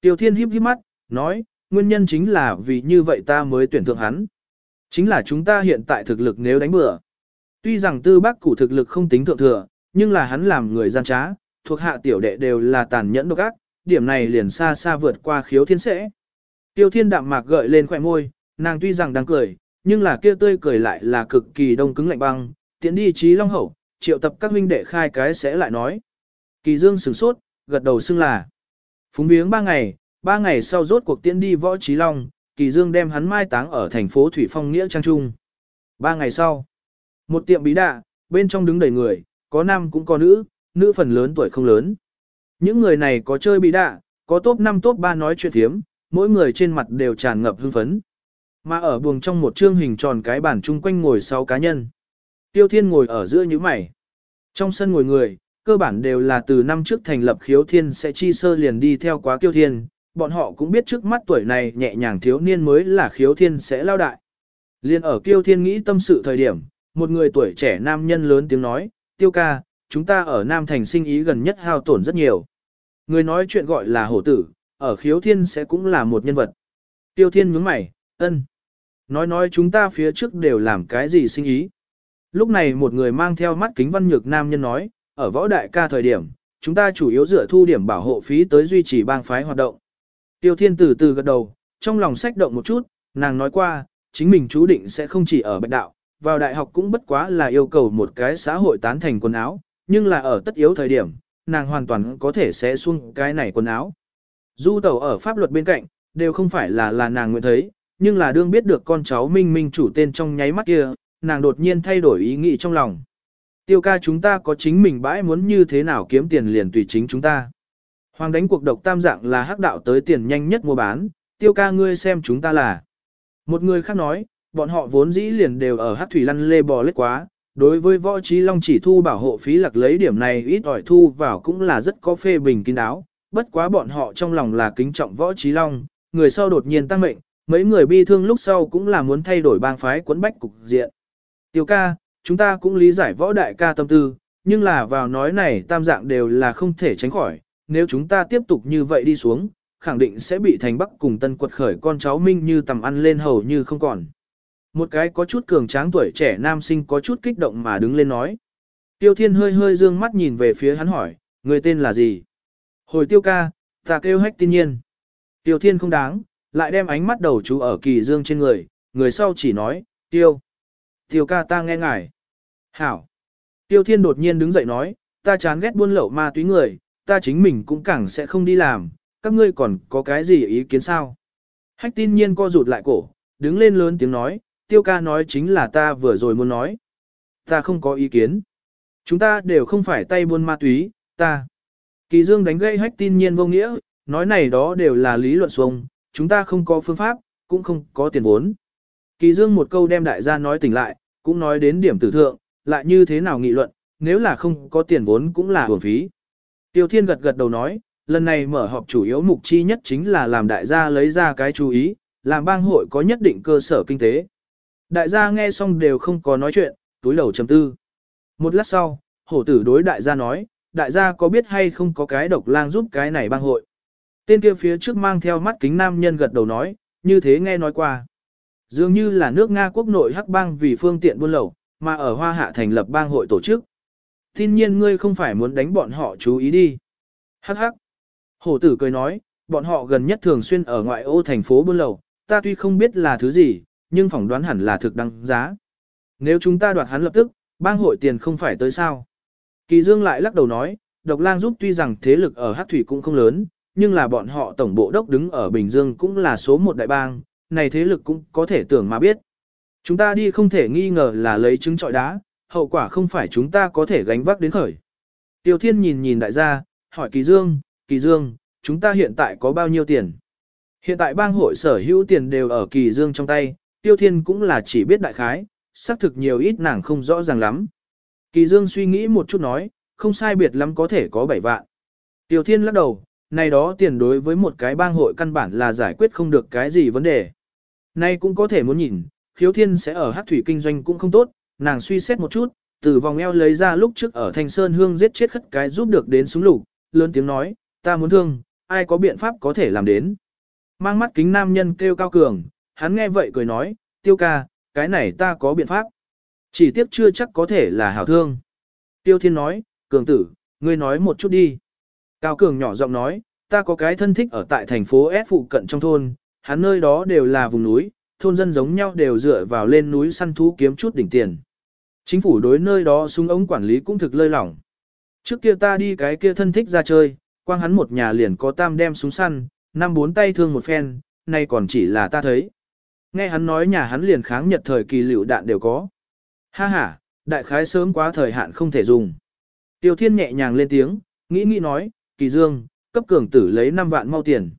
Tiêu Thiên híp híp mắt, nói, nguyên nhân chính là vì như vậy ta mới tuyển thượng hắn. Chính là chúng ta hiện tại thực lực nếu đánh bừa. Tuy rằng tư bác củ thực lực không tính thượng thừa, nhưng là hắn làm người gian trá, thuộc hạ tiểu đệ đều là tàn nhẫn độc ác, điểm này liền xa xa vượt qua khiếu thiên sẽ. Tiêu thiên đạm mạc gợi lên khỏe môi, nàng tuy rằng đang cười, nhưng là kia tươi cười lại là cực kỳ đông cứng lạnh băng, tiện đi trí long hậu, triệu tập các huynh đệ khai cái sẽ lại nói. Kỳ dương sửng sốt, gật đầu xưng là. Phúng viếng ba ngày, ba ngày sau rốt cuộc tiễn đi võ trí long, kỳ dương đem hắn mai táng ở thành phố Thủy Phong Nghĩa Trang Trung. Ba ngày sau, một tiệm bí đạ, bên trong đứng đầy người, có nam cũng có nữ, nữ phần lớn tuổi không lớn. Những người này có chơi bí đạ, có top 5 top 3 nói chuyện thiếm, mỗi người trên mặt đều tràn ngập hưng phấn. Mà ở buồng trong một chương hình tròn cái bàn chung quanh ngồi 6 cá nhân. Tiêu Thiên ngồi ở giữa những mày. Trong sân ngồi người, cơ bản đều là từ năm trước thành lập khiếu thiên sẽ chi sơ liền đi theo quá kiêu thiên, bọn họ cũng biết trước mắt tuổi này nhẹ nhàng thiếu niên mới là khiếu thiên sẽ lao đại. Liên ở kiêu thiên nghĩ tâm sự thời điểm, một người tuổi trẻ nam nhân lớn tiếng nói, tiêu ca, chúng ta ở Nam Thành sinh ý gần nhất hao tổn rất nhiều. Người nói chuyện gọi là hổ tử, ở khiếu thiên sẽ cũng là một nhân vật. Tiêu thiên nhướng mày, ân. Nói nói chúng ta phía trước đều làm cái gì sinh ý. Lúc này một người mang theo mắt kính văn nhược nam nhân nói, ở võ đại ca thời điểm, chúng ta chủ yếu dựa thu điểm bảo hộ phí tới duy trì bang phái hoạt động. Tiêu thiên từ từ gật đầu, trong lòng sách động một chút, nàng nói qua, chính mình chú định sẽ không chỉ ở bạch đạo, vào đại học cũng bất quá là yêu cầu một cái xã hội tán thành quần áo, nhưng là ở tất yếu thời điểm, nàng hoàn toàn có thể sẽ xuống cái này quần áo. Du tẩu ở pháp luật bên cạnh, đều không phải là là nàng nguyện thấy, nhưng là đương biết được con cháu minh minh chủ tên trong nháy mắt kia, nàng đột nhiên thay đổi ý nghĩ trong lòng. Tiêu ca chúng ta có chính mình bãi muốn như thế nào kiếm tiền liền tùy chính chúng ta. Hoàng đánh cuộc độc tam dạng là hắc đạo tới tiền nhanh nhất mua bán, tiêu ca ngươi xem chúng ta là. Một người khác nói, bọn họ vốn dĩ liền đều ở hắc thủy lăn lê bò lết quá, đối với võ trí long chỉ thu bảo hộ phí lạc lấy điểm này ít ỏi thu vào cũng là rất có phê bình kín đáo, bất quá bọn họ trong lòng là kính trọng võ trí long, người sau đột nhiên tăng mệnh, mấy người bi thương lúc sau cũng là muốn thay đổi bang phái quấn bách cục diện. Tiêu ca, chúng ta cũng lý giải võ đại ca tâm tư, nhưng là vào nói này tam dạng đều là không thể tránh khỏi, nếu chúng ta tiếp tục như vậy đi xuống, khẳng định sẽ bị thành bắc cùng tân quật khởi con cháu minh như tầm ăn lên hầu như không còn. Một cái có chút cường tráng tuổi trẻ nam sinh có chút kích động mà đứng lên nói. Tiêu thiên hơi hơi dương mắt nhìn về phía hắn hỏi, người tên là gì? Hồi tiêu ca, ta kêu hách tin nhiên. Tiêu thiên không đáng, lại đem ánh mắt đầu chú ở kỳ dương trên người, người sau chỉ nói, tiêu. Tiêu ca ta nghe ngài. Hảo. Tiêu thiên đột nhiên đứng dậy nói, ta chán ghét buôn lậu ma túy người, ta chính mình cũng càng sẽ không đi làm, các ngươi còn có cái gì ý kiến sao? Hách tin nhiên co rụt lại cổ, đứng lên lớn tiếng nói, tiêu ca nói chính là ta vừa rồi muốn nói. Ta không có ý kiến. Chúng ta đều không phải tay buôn ma túy, ta. Kỳ dương đánh gây hách tin nhiên vô nghĩa, nói này đó đều là lý luận xuông, chúng ta không có phương pháp, cũng không có tiền vốn. Kỳ dương một câu đem đại gia nói tỉnh lại, cũng nói đến điểm tử thượng, lại như thế nào nghị luận, nếu là không có tiền vốn cũng là hưởng phí. Tiêu Thiên gật gật đầu nói, lần này mở họp chủ yếu mục chi nhất chính là làm đại gia lấy ra cái chú ý, làm bang hội có nhất định cơ sở kinh tế. Đại gia nghe xong đều không có nói chuyện, túi đầu trầm tư. Một lát sau, hổ tử đối đại gia nói, đại gia có biết hay không có cái độc lang giúp cái này bang hội. Tên kia phía trước mang theo mắt kính nam nhân gật đầu nói, như thế nghe nói qua. Dường như là nước Nga quốc nội hắc bang vì phương tiện buôn lậu, mà ở Hoa Hạ thành lập bang hội tổ chức. Tin nhiên ngươi không phải muốn đánh bọn họ chú ý đi. Hắc hắc. Hổ tử cười nói, bọn họ gần nhất thường xuyên ở ngoại ô thành phố buôn lậu, ta tuy không biết là thứ gì, nhưng phỏng đoán hẳn là thực đăng giá. Nếu chúng ta đoạt hắn lập tức, bang hội tiền không phải tới sao. Kỳ Dương lại lắc đầu nói, độc lang giúp tuy rằng thế lực ở Hắc Thủy cũng không lớn, nhưng là bọn họ tổng bộ đốc đứng ở Bình Dương cũng là số một đại bang, này thế lực cũng có thể tưởng mà biết. Chúng ta đi không thể nghi ngờ là lấy trứng trọi đá, hậu quả không phải chúng ta có thể gánh vác đến khởi. Tiêu Thiên nhìn nhìn đại gia, hỏi Kỳ Dương, Kỳ Dương, chúng ta hiện tại có bao nhiêu tiền? Hiện tại bang hội sở hữu tiền đều ở Kỳ Dương trong tay, Tiêu Thiên cũng là chỉ biết đại khái, xác thực nhiều ít nàng không rõ ràng lắm. Kỳ Dương suy nghĩ một chút nói, không sai biệt lắm có thể có 7 vạn. Tiêu Thiên lắc đầu, này đó tiền đối với một cái bang hội căn bản là giải quyết không được cái gì vấn đề. Nay cũng có thể muốn nhìn, khiếu thiên sẽ ở hát thủy kinh doanh cũng không tốt, nàng suy xét một chút, từ vòng eo lấy ra lúc trước ở Thanh Sơn Hương giết chết khất cái giúp được đến súng lục, lớn tiếng nói, ta muốn thương, ai có biện pháp có thể làm đến. Mang mắt kính nam nhân kêu cao cường, hắn nghe vậy cười nói, tiêu ca, cái này ta có biện pháp. Chỉ tiếc chưa chắc có thể là hảo thương. Tiêu thiên nói, cường tử, ngươi nói một chút đi. Cao cường nhỏ giọng nói, ta có cái thân thích ở tại thành phố S phụ cận trong thôn, hắn nơi đó đều là vùng núi, thôn dân giống nhau đều dựa vào lên núi săn thú kiếm chút đỉnh tiền. Chính phủ đối nơi đó súng ống quản lý cũng thực lơi lỏng. Trước kia ta đi cái kia thân thích ra chơi, quang hắn một nhà liền có tam đem súng săn, năm bốn tay thương một phen, nay còn chỉ là ta thấy. Nghe hắn nói nhà hắn liền kháng nhật thời kỳ lựu đạn đều có. Ha ha, đại khái sớm quá thời hạn không thể dùng. Tiêu thiên nhẹ nhàng lên tiếng, nghĩ nghĩ nói, kỳ dương, cấp cường tử lấy 5 vạn mau tiền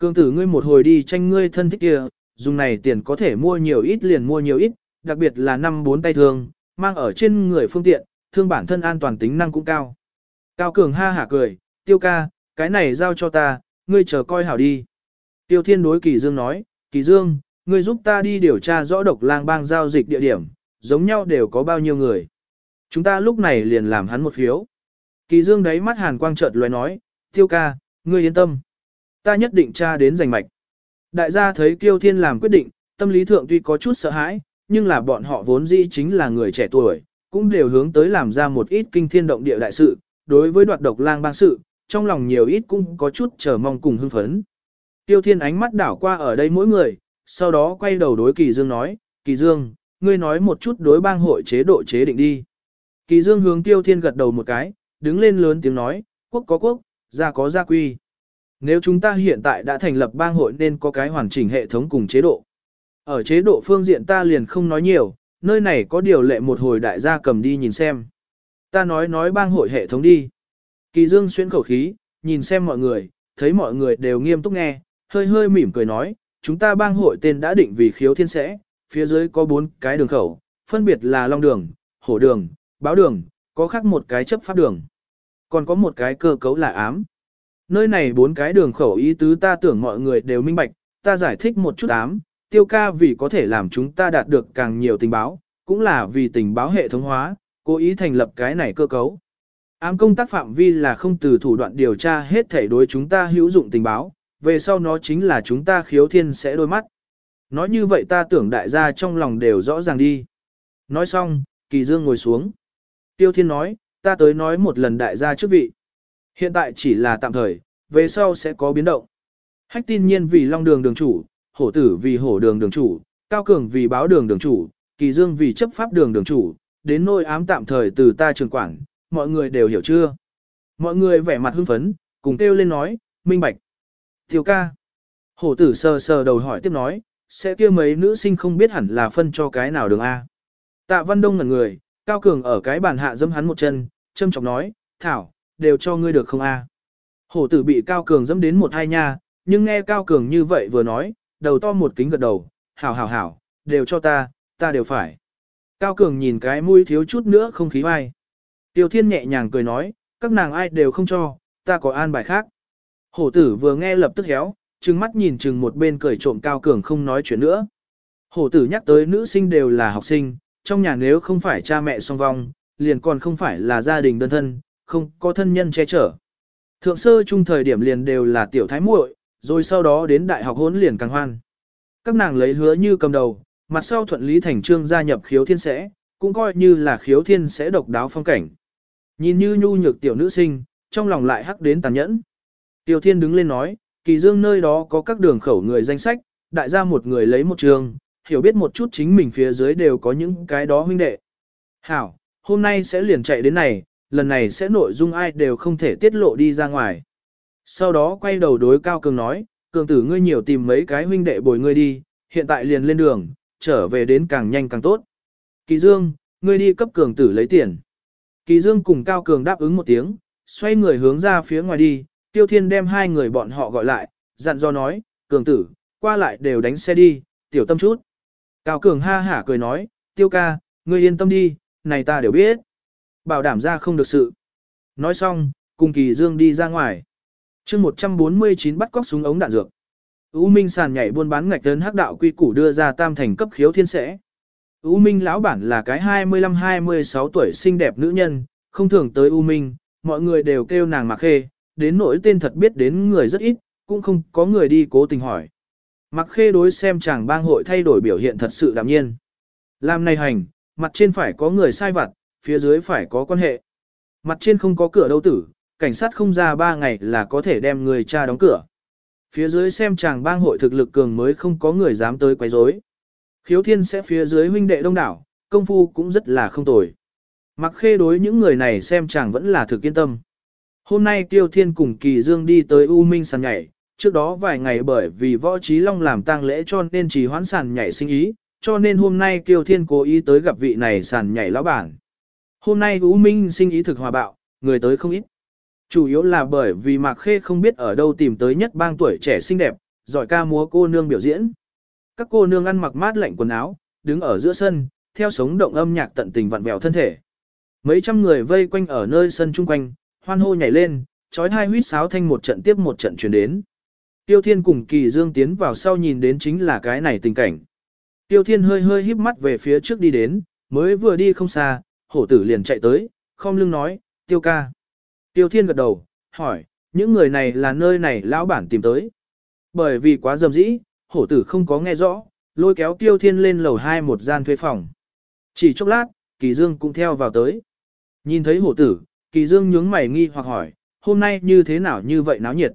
cương tử ngươi một hồi đi tranh ngươi thân thích kia, dùng này tiền có thể mua nhiều ít liền mua nhiều ít, đặc biệt là năm bốn tay thương, mang ở trên người phương tiện, thương bản thân an toàn tính năng cũng cao. Cao cường ha hả cười, tiêu ca, cái này giao cho ta, ngươi chờ coi hảo đi. Tiêu thiên đối kỳ dương nói, kỳ dương, ngươi giúp ta đi điều tra rõ độc lang bang giao dịch địa điểm, giống nhau đều có bao nhiêu người. Chúng ta lúc này liền làm hắn một phiếu. Kỳ dương đấy mắt hàn quang chợt lóe nói, tiêu ca, ngươi yên tâm. Ta nhất định tra đến giành mạch. Đại gia thấy kiêu thiên làm quyết định, tâm lý thượng tuy có chút sợ hãi, nhưng là bọn họ vốn dĩ chính là người trẻ tuổi, cũng đều hướng tới làm ra một ít kinh thiên động địa đại sự, đối với đoạt độc lang bang sự, trong lòng nhiều ít cũng có chút chờ mong cùng hưng phấn. Tiêu thiên ánh mắt đảo qua ở đây mỗi người, sau đó quay đầu đối Kỳ Dương nói, Kỳ Dương, ngươi nói một chút đối bang hội chế độ chế định đi. Kỳ Dương hướng Tiêu Thiên gật đầu một cái, đứng lên lớn tiếng nói, quốc có quốc, gia có gia quy. Nếu chúng ta hiện tại đã thành lập bang hội nên có cái hoàn chỉnh hệ thống cùng chế độ. Ở chế độ phương diện ta liền không nói nhiều, nơi này có điều lệ một hồi đại gia cầm đi nhìn xem. Ta nói nói bang hội hệ thống đi. Kỳ Dương xuyên khẩu khí, nhìn xem mọi người, thấy mọi người đều nghiêm túc nghe, hơi hơi mỉm cười nói, chúng ta bang hội tên đã định vì khiếu thiên sẽ, phía dưới có bốn cái đường khẩu, phân biệt là Long Đường, Hổ Đường, Báo Đường, có khác một cái chấp pháp đường. Còn có một cái cơ cấu là ám. Nơi này bốn cái đường khẩu ý tứ ta tưởng mọi người đều minh bạch, ta giải thích một chút ám, tiêu ca vì có thể làm chúng ta đạt được càng nhiều tình báo, cũng là vì tình báo hệ thống hóa, cố ý thành lập cái này cơ cấu. Ám công tác phạm vi là không từ thủ đoạn điều tra hết thể đối chúng ta hữu dụng tình báo, về sau nó chính là chúng ta khiếu thiên sẽ đôi mắt. Nói như vậy ta tưởng đại gia trong lòng đều rõ ràng đi. Nói xong, Kỳ Dương ngồi xuống. Tiêu Thiên nói, ta tới nói một lần đại gia trước vị. Hiện tại chỉ là tạm thời, về sau sẽ có biến động. Hách tin nhiên vì long đường đường chủ, hổ tử vì hổ đường đường chủ, cao cường vì báo đường đường chủ, kỳ dương vì chấp pháp đường đường chủ, đến nôi ám tạm thời từ ta trường quản, mọi người đều hiểu chưa? Mọi người vẻ mặt hưng phấn, cùng kêu lên nói, minh bạch. Tiểu ca. Hổ tử sờ sờ đầu hỏi tiếp nói, sẽ kia mấy nữ sinh không biết hẳn là phân cho cái nào đường A. Tạ Văn Đông ngẩn người, Cao Cường ở cái bàn hạ dâm hắn một chân, châm chọc nói, Thảo, đều cho ngươi được không A. Hổ tử bị Cao Cường dẫm đến một hai nha, nhưng nghe Cao Cường như vậy vừa nói, đầu to một kính gật đầu, hảo hảo hảo, đều cho ta, ta đều phải. Cao Cường nhìn cái mũi thiếu chút nữa không khí vai. Tiêu Thiên nhẹ nhàng cười nói, các nàng ai đều không cho, ta có an bài khác. Hổ tử vừa nghe lập tức héo, trừng mắt nhìn chừng một bên cười trộm cao cường không nói chuyện nữa. Hổ tử nhắc tới nữ sinh đều là học sinh, trong nhà nếu không phải cha mẹ song vong, liền còn không phải là gia đình đơn thân, không có thân nhân che chở. Thượng sơ trung thời điểm liền đều là tiểu thái muội, rồi sau đó đến đại học hốn liền càng hoan. Các nàng lấy hứa như cầm đầu, mặt sau thuận lý thành trương gia nhập khiếu thiên sẽ, cũng coi như là khiếu thiên sẽ độc đáo phong cảnh. Nhìn như nhu nhược tiểu nữ sinh, trong lòng lại hắc đến tàn nhẫn. Tiêu thiên đứng lên nói, kỳ dương nơi đó có các đường khẩu người danh sách, đại gia một người lấy một trường, hiểu biết một chút chính mình phía dưới đều có những cái đó huynh đệ. Hảo, hôm nay sẽ liền chạy đến này, lần này sẽ nội dung ai đều không thể tiết lộ đi ra ngoài. Sau đó quay đầu đối Cao Cường nói, Cường tử ngươi nhiều tìm mấy cái huynh đệ bồi ngươi đi, hiện tại liền lên đường, trở về đến càng nhanh càng tốt. Kỳ Dương, ngươi đi cấp Cường tử lấy tiền. Kỳ Dương cùng Cao Cường đáp ứng một tiếng, xoay người hướng ra phía ngoài đi, Tiêu Thiên đem hai người bọn họ gọi lại, dặn dò nói, cường tử, qua lại đều đánh xe đi, tiểu tâm chút. Cao cường ha hả cười nói, tiêu ca, ngươi yên tâm đi, này ta đều biết. Bảo đảm ra không được sự. Nói xong, cùng kỳ dương đi ra ngoài. chương 149 bắt cóc súng ống đạn dược. U Minh sàn nhảy buôn bán ngạch tấn hắc đạo quy củ đưa ra tam thành cấp khiếu thiên sẽ. U Minh lão bản là cái 25-26 tuổi xinh đẹp nữ nhân, không thường tới U Minh, mọi người đều kêu nàng mặc khê, đến nỗi tên thật biết đến người rất ít, cũng không có người đi cố tình hỏi. Mặc khê đối xem chàng bang hội thay đổi biểu hiện thật sự đạm nhiên. Làm này hành, mặt trên phải có người sai vặt, phía dưới phải có quan hệ. Mặt trên không có cửa đâu tử, cảnh sát không ra ba ngày là có thể đem người cha đóng cửa. Phía dưới xem chàng bang hội thực lực cường mới không có người dám tới quấy rối. Khiếu thiên sẽ phía dưới huynh đệ đông đảo, công phu cũng rất là không tồi. Mặc khê đối những người này xem chàng vẫn là thực yên tâm. Hôm nay Tiêu Thiên cùng Kỳ Dương đi tới U Minh sàn nhảy, trước đó vài ngày bởi vì võ trí long làm tang lễ cho nên chỉ hoãn sàn nhảy sinh ý, cho nên hôm nay Tiêu Thiên cố ý tới gặp vị này sàn nhảy lão bản. Hôm nay U Minh sinh ý thực hòa bạo, người tới không ít. Chủ yếu là bởi vì Mạc Khê không biết ở đâu tìm tới nhất bang tuổi trẻ xinh đẹp, giỏi ca múa cô nương biểu diễn. Các cô nương ăn mặc mát lạnh quần áo, đứng ở giữa sân, theo sống động âm nhạc tận tình vặn vẹo thân thể. Mấy trăm người vây quanh ở nơi sân chung quanh, hoan hô nhảy lên, trói hai huýt sáo thanh một trận tiếp một trận truyền đến. Tiêu Thiên cùng Kỳ Dương tiến vào sau nhìn đến chính là cái này tình cảnh. Tiêu Thiên hơi hơi híp mắt về phía trước đi đến, mới vừa đi không xa, hổ tử liền chạy tới, không lưng nói, Tiêu ca. Tiêu Thiên gật đầu, hỏi, những người này là nơi này lão bản tìm tới. Bởi vì quá dầm dĩ, hổ tử không có nghe rõ, lôi kéo Tiêu Thiên lên lầu hai một gian thuê phòng. Chỉ chốc lát, Kỳ Dương cũng theo vào tới. Nhìn thấy hổ tử, Kỳ Dương nhướng mày nghi hoặc hỏi, hôm nay như thế nào như vậy náo nhiệt.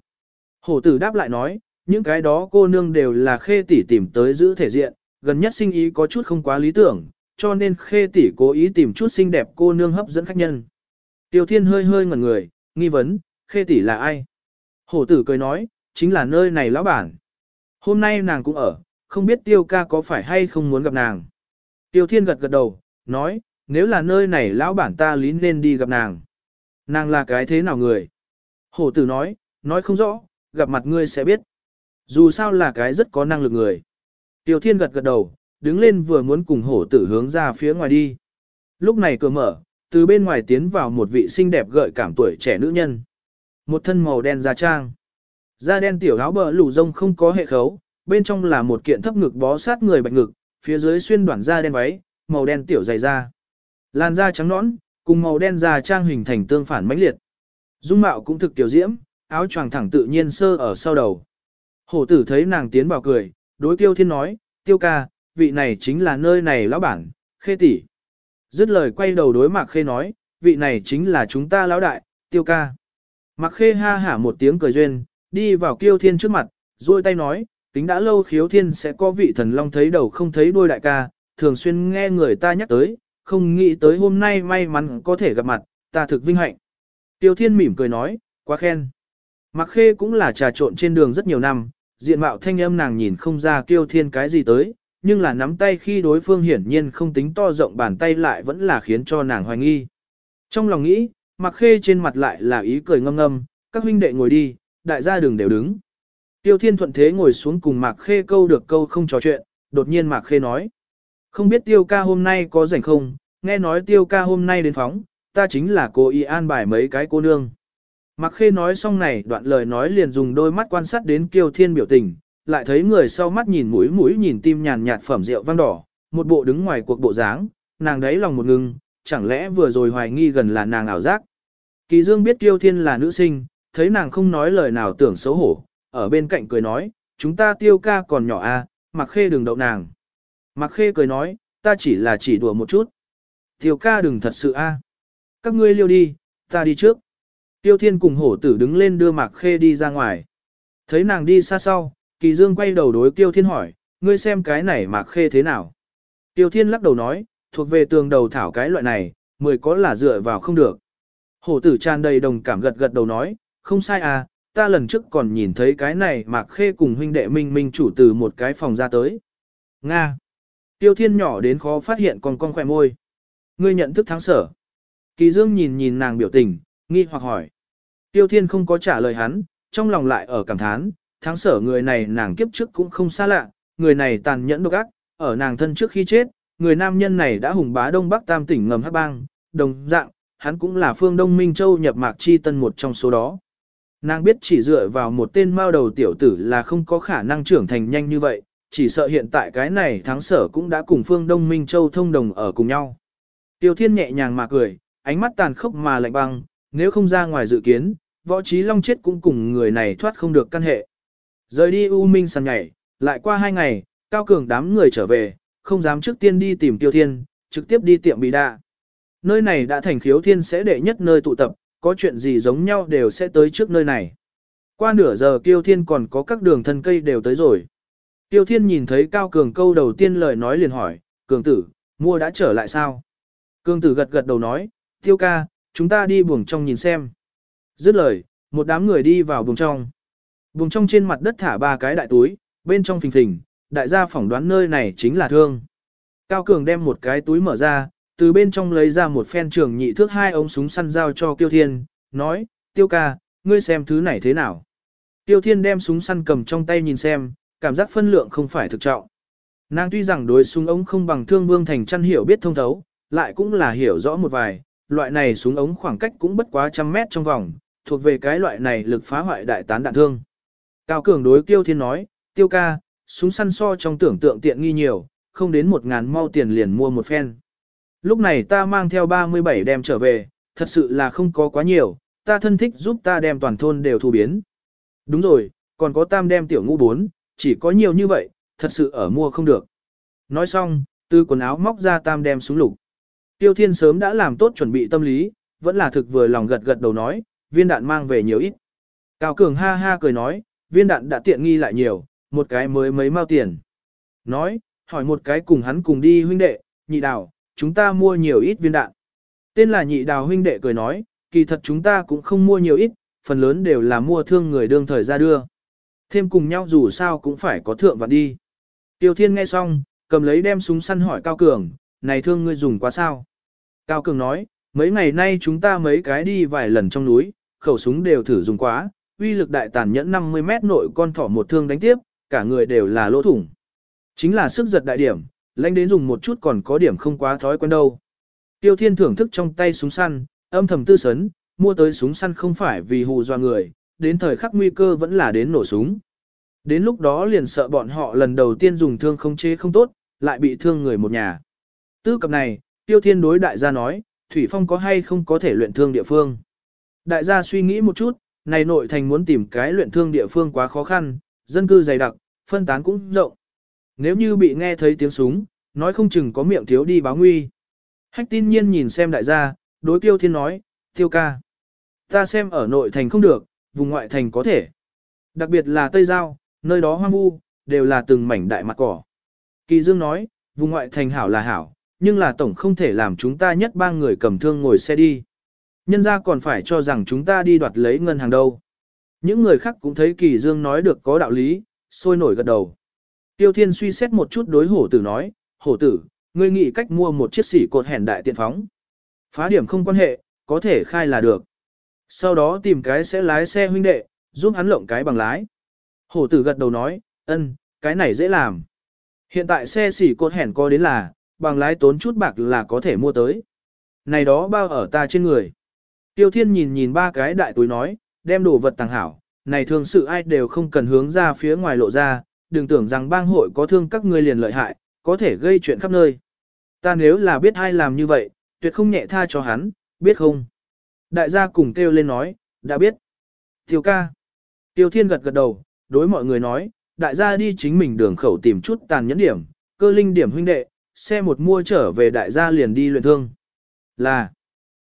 Hổ tử đáp lại nói, những cái đó cô nương đều là khê tỷ tìm tới giữ thể diện, gần nhất sinh ý có chút không quá lý tưởng, cho nên khê tỷ cố ý tìm chút xinh đẹp cô nương hấp dẫn khách nhân. Tiêu Thiên hơi hơi ngẩn người, nghi vấn, khê tỷ là ai? Hổ tử cười nói, chính là nơi này lão bản. Hôm nay nàng cũng ở, không biết tiêu ca có phải hay không muốn gặp nàng. Tiêu Thiên gật gật đầu, nói, nếu là nơi này lão bản ta lý nên đi gặp nàng. Nàng là cái thế nào người? Hổ tử nói, nói không rõ, gặp mặt ngươi sẽ biết. Dù sao là cái rất có năng lực người. Tiêu Thiên gật gật đầu, đứng lên vừa muốn cùng hổ tử hướng ra phía ngoài đi. Lúc này cửa mở, từ bên ngoài tiến vào một vị xinh đẹp gợi cảm tuổi trẻ nữ nhân. Một thân màu đen da trang. Da đen tiểu áo bờ lù rông không có hệ khấu, bên trong là một kiện thấp ngực bó sát người bạch ngực, phía dưới xuyên đoạn da đen váy, màu đen tiểu dày da. Làn da trắng nõn, cùng màu đen da trang hình thành tương phản mãnh liệt. Dung mạo cũng thực tiểu diễm, áo choàng thẳng tự nhiên sơ ở sau đầu. Hổ tử thấy nàng tiến vào cười, đối tiêu thiên nói, tiêu ca, vị này chính là nơi này lão bản, khê tỷ. Dứt lời quay đầu đối mạc khê nói, vị này chính là chúng ta lão đại, tiêu ca. Mạc khê ha hả một tiếng cười duyên, đi vào kiêu thiên trước mặt, duỗi tay nói, tính đã lâu khiếu thiên sẽ có vị thần long thấy đầu không thấy đuôi đại ca, thường xuyên nghe người ta nhắc tới, không nghĩ tới hôm nay may mắn có thể gặp mặt, ta thực vinh hạnh. Tiêu thiên mỉm cười nói, quá khen. Mạc khê cũng là trà trộn trên đường rất nhiều năm, diện mạo thanh âm nàng nhìn không ra kiêu thiên cái gì tới, nhưng là nắm tay khi đối phương hiển nhiên không tính to rộng bàn tay lại vẫn là khiến cho nàng hoài nghi. Trong lòng nghĩ, mặc Khê trên mặt lại là ý cười ngâm ngâm, các huynh đệ ngồi đi, đại gia đường đều đứng. Tiêu Thiên thuận thế ngồi xuống cùng Mạc Khê câu được câu không trò chuyện, đột nhiên Mạc Khê nói. Không biết Tiêu ca hôm nay có rảnh không, nghe nói Tiêu ca hôm nay đến phóng, ta chính là cô y an bài mấy cái cô nương. Mạc Khê nói xong này đoạn lời nói liền dùng đôi mắt quan sát đến Kiều Thiên biểu tình, lại thấy người sau mắt nhìn mũi mũi nhìn tim nhàn nhạt phẩm rượu vang đỏ, một bộ đứng ngoài cuộc bộ dáng, nàng đấy lòng một ngưng, chẳng lẽ vừa rồi hoài nghi gần là nàng ảo giác. Kỳ Dương biết tiêu Thiên là nữ sinh, thấy nàng không nói lời nào tưởng xấu hổ, ở bên cạnh cười nói, chúng ta tiêu ca còn nhỏ a, à, Mạc Khê đừng đậu nàng. Mạc Khê cười nói, ta chỉ là chỉ đùa một chút. Tiêu ca đừng thật sự a. Các ngươi liêu đi, ta đi trước. Tiêu Thiên cùng hổ tử đứng lên đưa Mạc Khê đi ra ngoài. Thấy nàng đi xa sau, Kỳ Dương quay đầu đối Tiêu Thiên hỏi, ngươi xem cái này Mạc Khê thế nào? Tiêu Thiên lắc đầu nói, thuộc về tường đầu thảo cái loại này, mười có là dựa vào không được. Hổ tử tràn đầy đồng cảm gật gật đầu nói, không sai à, ta lần trước còn nhìn thấy cái này Mạc Khê cùng huynh đệ minh minh chủ từ một cái phòng ra tới. Nga. Tiêu Thiên nhỏ đến khó phát hiện còn con khỏe môi. Ngươi nhận thức thắng sở. Kỳ Dương nhìn nhìn nàng biểu tình, nghi hoặc hỏi. Tiêu Thiên không có trả lời hắn, trong lòng lại ở cảm thán, tháng sở người này nàng kiếp trước cũng không xa lạ, người này tàn nhẫn độc ác, ở nàng thân trước khi chết, người nam nhân này đã hùng bá Đông Bắc Tam tỉnh ngầm hắc bang, đồng dạng, hắn cũng là phương Đông Minh Châu nhập mạc chi tân một trong số đó. Nàng biết chỉ dựa vào một tên mao đầu tiểu tử là không có khả năng trưởng thành nhanh như vậy, chỉ sợ hiện tại cái này tháng sở cũng đã cùng phương Đông Minh Châu thông đồng ở cùng nhau. Tiêu Thiên nhẹ nhàng mà cười, ánh mắt tàn khốc mà lạnh băng, nếu không ra ngoài dự kiến, võ trí long chết cũng cùng người này thoát không được căn hệ. Rời đi U Minh sàn nhảy, lại qua hai ngày, cao cường đám người trở về, không dám trước tiên đi tìm tiêu thiên, trực tiếp đi tiệm bì đạ. Nơi này đã thành khiếu thiên sẽ đệ nhất nơi tụ tập, có chuyện gì giống nhau đều sẽ tới trước nơi này. Qua nửa giờ tiêu Thiên còn có các đường thân cây đều tới rồi. Tiêu Thiên nhìn thấy Cao Cường câu đầu tiên lời nói liền hỏi, Cường tử, mua đã trở lại sao? Cường tử gật gật đầu nói, Tiêu ca, chúng ta đi buồng trong nhìn xem. Dứt lời, một đám người đi vào buồng trong. Vùng trong trên mặt đất thả ba cái đại túi, bên trong phình phình, đại gia phỏng đoán nơi này chính là thương. Cao Cường đem một cái túi mở ra, từ bên trong lấy ra một phen trường nhị thước hai ống súng săn giao cho Tiêu Thiên, nói, Tiêu ca, ngươi xem thứ này thế nào. Tiêu Thiên đem súng săn cầm trong tay nhìn xem, cảm giác phân lượng không phải thực trọng. Nàng tuy rằng đối súng ống không bằng thương vương thành chăn hiểu biết thông thấu, lại cũng là hiểu rõ một vài, loại này súng ống khoảng cách cũng bất quá trăm mét trong vòng, thuộc về cái loại này lực phá hoại đại tán đạn thương. Cao Cường đối Tiêu Thiên nói, Tiêu ca, súng săn so trong tưởng tượng tiện nghi nhiều, không đến một ngàn mau tiền liền mua một phen. Lúc này ta mang theo 37 đem trở về, thật sự là không có quá nhiều, ta thân thích giúp ta đem toàn thôn đều thu biến. Đúng rồi, còn có tam đem tiểu ngũ bốn, chỉ có nhiều như vậy, thật sự ở mua không được. Nói xong, từ quần áo móc ra tam đem súng lục. Tiêu Thiên sớm đã làm tốt chuẩn bị tâm lý, vẫn là thực vừa lòng gật gật đầu nói, viên đạn mang về nhiều ít. Cao Cường ha ha cười nói, viên đạn đã tiện nghi lại nhiều, một cái mới mấy mao tiền. Nói, hỏi một cái cùng hắn cùng đi huynh đệ, nhị đào, chúng ta mua nhiều ít viên đạn. Tên là nhị đào huynh đệ cười nói, kỳ thật chúng ta cũng không mua nhiều ít, phần lớn đều là mua thương người đương thời ra đưa. Thêm cùng nhau dù sao cũng phải có thượng vạn đi. Tiêu Thiên nghe xong, cầm lấy đem súng săn hỏi Cao Cường, này thương ngươi dùng quá sao? Cao Cường nói, mấy ngày nay chúng ta mấy cái đi vài lần trong núi, khẩu súng đều thử dùng quá, uy lực đại tàn nhẫn 50 mét nội con thỏ một thương đánh tiếp, cả người đều là lỗ thủng. Chính là sức giật đại điểm, lãnh đến dùng một chút còn có điểm không quá thói quen đâu. Tiêu Thiên thưởng thức trong tay súng săn, âm thầm tư sấn, mua tới súng săn không phải vì hù dọa người, đến thời khắc nguy cơ vẫn là đến nổ súng. Đến lúc đó liền sợ bọn họ lần đầu tiên dùng thương không chế không tốt, lại bị thương người một nhà. Tư cập này, Tiêu Thiên đối đại gia nói, Thủy Phong có hay không có thể luyện thương địa phương. Đại gia suy nghĩ một chút, này nội thành muốn tìm cái luyện thương địa phương quá khó khăn, dân cư dày đặc, phân tán cũng rộng. Nếu như bị nghe thấy tiếng súng, nói không chừng có miệng thiếu đi báo nguy. Hách tin nhiên nhìn xem đại gia, đối Tiêu Thiên nói, Tiêu ca. Ta xem ở nội thành không được, vùng ngoại thành có thể. Đặc biệt là Tây Giao, nơi đó hoang vu, đều là từng mảnh đại mặt cỏ. Kỳ Dương nói, vùng ngoại thành hảo là hảo, nhưng là tổng không thể làm chúng ta nhất ba người cầm thương ngồi xe đi. Nhân ra còn phải cho rằng chúng ta đi đoạt lấy ngân hàng đâu. Những người khác cũng thấy Kỳ Dương nói được có đạo lý, sôi nổi gật đầu. Tiêu Thiên suy xét một chút đối hổ tử nói, hổ tử, ngươi nghĩ cách mua một chiếc xỉ cột hẻn đại tiện phóng. Phá điểm không quan hệ, có thể khai là được. Sau đó tìm cái sẽ lái xe huynh đệ, giúp hắn lộng cái bằng lái. Hổ tử gật đầu nói, ân, cái này dễ làm. Hiện tại xe xỉ cột hẻn có đến là, bằng lái tốn chút bạc là có thể mua tới. Này đó bao ở ta trên người. Tiêu Thiên nhìn nhìn ba cái đại túi nói, đem đồ vật tàng hảo, này thường sự ai đều không cần hướng ra phía ngoài lộ ra, đừng tưởng rằng bang hội có thương các ngươi liền lợi hại, có thể gây chuyện khắp nơi. Ta nếu là biết ai làm như vậy, tuyệt không nhẹ tha cho hắn, biết không? Đại gia cùng kêu lên nói, đã biết. Tiêu ca. Tiêu thiên gật gật đầu, đối mọi người nói, đại gia đi chính mình đường khẩu tìm chút tàn nhẫn điểm, cơ linh điểm huynh đệ, xe một mua trở về đại gia liền đi luyện thương. Là.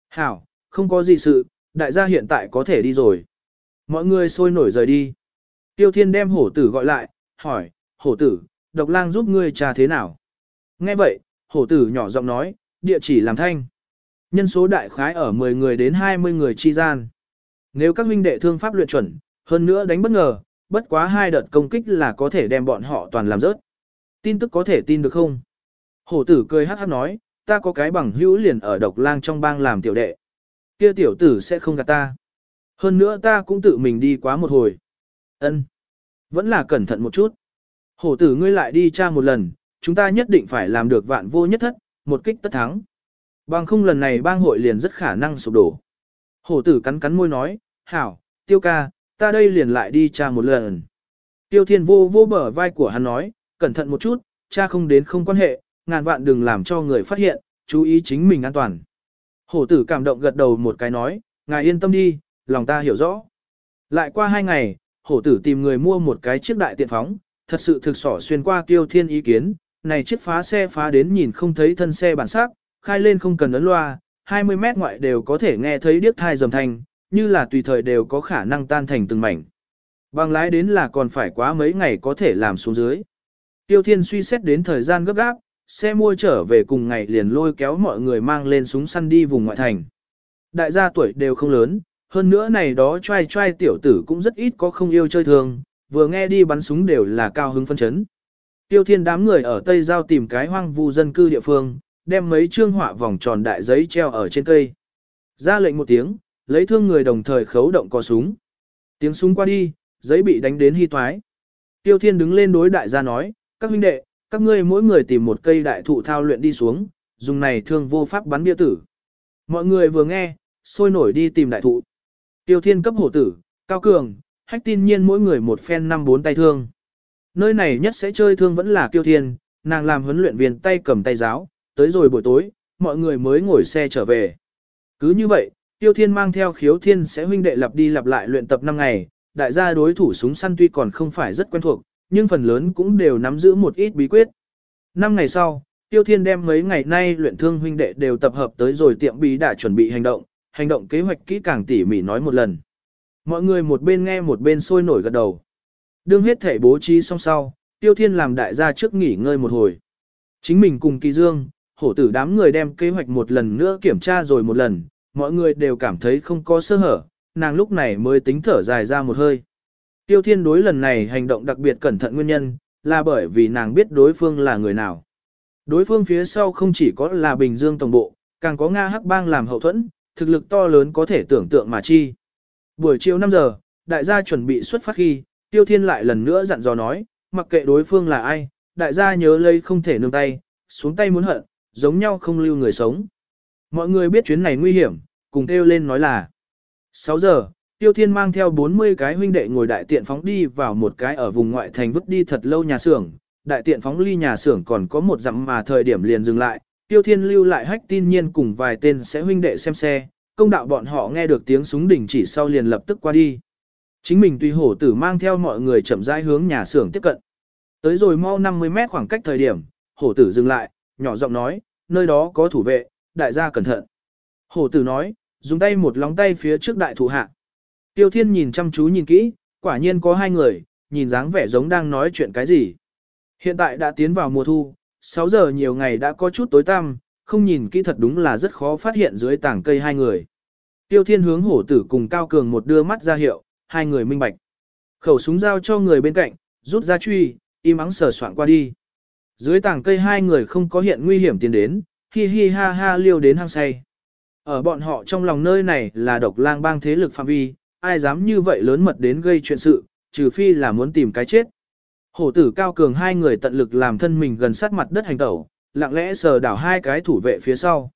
Hảo, không có gì sự, đại gia hiện tại có thể đi rồi. Mọi người sôi nổi rời đi. Tiêu thiên đem hổ tử gọi lại, hỏi, hổ tử, độc lang giúp ngươi trà thế nào? Nghe vậy, hổ tử nhỏ giọng nói, địa chỉ làm thanh. Nhân số đại khái ở 10 người đến 20 người chi gian. Nếu các huynh đệ thương pháp luyện chuẩn, hơn nữa đánh bất ngờ, bất quá hai đợt công kích là có thể đem bọn họ toàn làm rớt. Tin tức có thể tin được không? Hổ tử cười hát hát nói, ta có cái bằng hữu liền ở độc lang trong bang làm tiểu đệ. Kia tiểu tử sẽ không gạt ta. Hơn nữa ta cũng tự mình đi quá một hồi. Ân, Vẫn là cẩn thận một chút. Hổ tử ngươi lại đi tra một lần, chúng ta nhất định phải làm được vạn vô nhất thất, một kích tất thắng. Bằng không lần này bang hội liền rất khả năng sụp đổ. Hổ tử cắn cắn môi nói, hảo, tiêu ca, ta đây liền lại đi tra một lần. Tiêu thiên vô vô bờ vai của hắn nói, cẩn thận một chút, cha không đến không quan hệ, ngàn vạn đừng làm cho người phát hiện, chú ý chính mình an toàn. Hổ tử cảm động gật đầu một cái nói, ngài yên tâm đi, lòng ta hiểu rõ. Lại qua hai ngày, hổ tử tìm người mua một cái chiếc đại tiện phóng, thật sự thực sỏ xuyên qua Tiêu thiên ý kiến, này chiếc phá xe phá đến nhìn không thấy thân xe bản sắc, khai lên không cần ấn loa, 20 mét ngoại đều có thể nghe thấy điếc thai dầm thanh, như là tùy thời đều có khả năng tan thành từng mảnh. Bằng lái đến là còn phải quá mấy ngày có thể làm xuống dưới. Tiêu Thiên suy xét đến thời gian gấp gáp, xe mua trở về cùng ngày liền lôi kéo mọi người mang lên súng săn đi vùng ngoại thành. Đại gia tuổi đều không lớn, hơn nữa này đó trai trai tiểu tử cũng rất ít có không yêu chơi thường, vừa nghe đi bắn súng đều là cao hứng phân chấn. Tiêu Thiên đám người ở Tây Giao tìm cái hoang vu dân cư địa phương, đem mấy trương họa vòng tròn đại giấy treo ở trên cây. Ra lệnh một tiếng, lấy thương người đồng thời khấu động có súng. Tiếng súng qua đi, giấy bị đánh đến hy toái. Tiêu Thiên đứng lên đối đại gia nói, các huynh đệ, các ngươi mỗi người tìm một cây đại thụ thao luyện đi xuống, dùng này thương vô pháp bắn bia tử. Mọi người vừa nghe, sôi nổi đi tìm đại thụ. Tiêu Thiên cấp hổ tử, cao cường, hách tin nhiên mỗi người một phen năm bốn tay thương. Nơi này nhất sẽ chơi thương vẫn là Tiêu Thiên, nàng làm huấn luyện viên tay cầm tay giáo, tới rồi buổi tối, mọi người mới ngồi xe trở về. Cứ như vậy, Tiêu Thiên mang theo khiếu thiên sẽ huynh đệ lặp đi lặp lại luyện tập 5 ngày, đại gia đối thủ súng săn tuy còn không phải rất quen thuộc, nhưng phần lớn cũng đều nắm giữ một ít bí quyết. năm ngày sau, Tiêu Thiên đem mấy ngày nay luyện thương huynh đệ đều tập hợp tới rồi tiệm bí đã chuẩn bị hành động, hành động kế hoạch kỹ càng tỉ mỉ nói một lần. Mọi người một bên nghe một bên sôi nổi gật đầu. Đương hết thể bố trí xong sau, Tiêu Thiên làm đại gia trước nghỉ ngơi một hồi. Chính mình cùng Kỳ Dương, hổ tử đám người đem kế hoạch một lần nữa kiểm tra rồi một lần, mọi người đều cảm thấy không có sơ hở, nàng lúc này mới tính thở dài ra một hơi. Tiêu Thiên đối lần này hành động đặc biệt cẩn thận nguyên nhân, là bởi vì nàng biết đối phương là người nào. Đối phương phía sau không chỉ có là Bình Dương Tổng Bộ, càng có Nga Hắc Bang làm hậu thuẫn, thực lực to lớn có thể tưởng tượng mà chi. Buổi chiều 5 giờ, đại gia chuẩn bị xuất phát khi, Tiêu Thiên lại lần nữa dặn dò nói, mặc kệ đối phương là ai, đại gia nhớ lấy không thể nương tay, xuống tay muốn hận, giống nhau không lưu người sống. Mọi người biết chuyến này nguy hiểm, cùng kêu lên nói là 6 giờ, Tiêu Thiên mang theo 40 cái huynh đệ ngồi đại tiện phóng đi vào một cái ở vùng ngoại thành vứt đi thật lâu nhà xưởng. Đại tiện phóng ly nhà xưởng còn có một dặm mà thời điểm liền dừng lại, Tiêu Thiên lưu lại hách tin nhiên cùng vài tên sẽ huynh đệ xem xe, công đạo bọn họ nghe được tiếng súng đỉnh chỉ sau liền lập tức qua đi. Chính mình tùy hổ tử mang theo mọi người chậm rãi hướng nhà xưởng tiếp cận. Tới rồi mau 50 mét khoảng cách thời điểm, hổ tử dừng lại, nhỏ giọng nói, nơi đó có thủ vệ, đại gia cẩn thận. Hổ tử nói, dùng tay một lóng tay phía trước đại thủ hạ. Tiêu Thiên nhìn chăm chú nhìn kỹ, quả nhiên có hai người, nhìn dáng vẻ giống đang nói chuyện cái gì. Hiện tại đã tiến vào mùa thu, 6 giờ nhiều ngày đã có chút tối tăm, không nhìn kỹ thật đúng là rất khó phát hiện dưới tảng cây hai người. Tiêu Thiên hướng hổ tử cùng Cao Cường một đưa mắt ra hiệu, hai người minh bạch. Khẩu súng giao cho người bên cạnh, rút ra truy, im ắng sờ soạn qua đi. Dưới tảng cây hai người không có hiện nguy hiểm tiến đến, hi hi ha ha liêu đến hang say. Ở bọn họ trong lòng nơi này là độc lang bang thế lực phạm vi, ai dám như vậy lớn mật đến gây chuyện sự, trừ phi là muốn tìm cái chết. Hổ tử cao cường hai người tận lực làm thân mình gần sát mặt đất hành tẩu, lặng lẽ sờ đảo hai cái thủ vệ phía sau.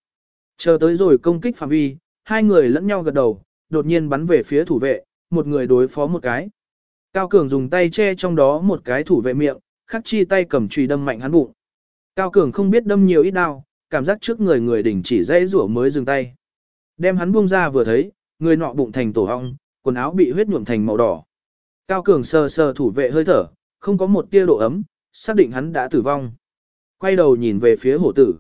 Chờ tới rồi công kích phạm vi, hai người lẫn nhau gật đầu, đột nhiên bắn về phía thủ vệ, một người đối phó một cái. Cao cường dùng tay che trong đó một cái thủ vệ miệng, khắc chi tay cầm chùy đâm mạnh hắn bụng. Cao cường không biết đâm nhiều ít đau, cảm giác trước người người đỉnh chỉ dây rủa mới dừng tay. Đem hắn buông ra vừa thấy, người nọ bụng thành tổ hong, quần áo bị huyết nhuộm thành màu đỏ. Cao cường sờ sờ thủ vệ hơi thở, không có một tia độ ấm, xác định hắn đã tử vong. Quay đầu nhìn về phía hổ tử.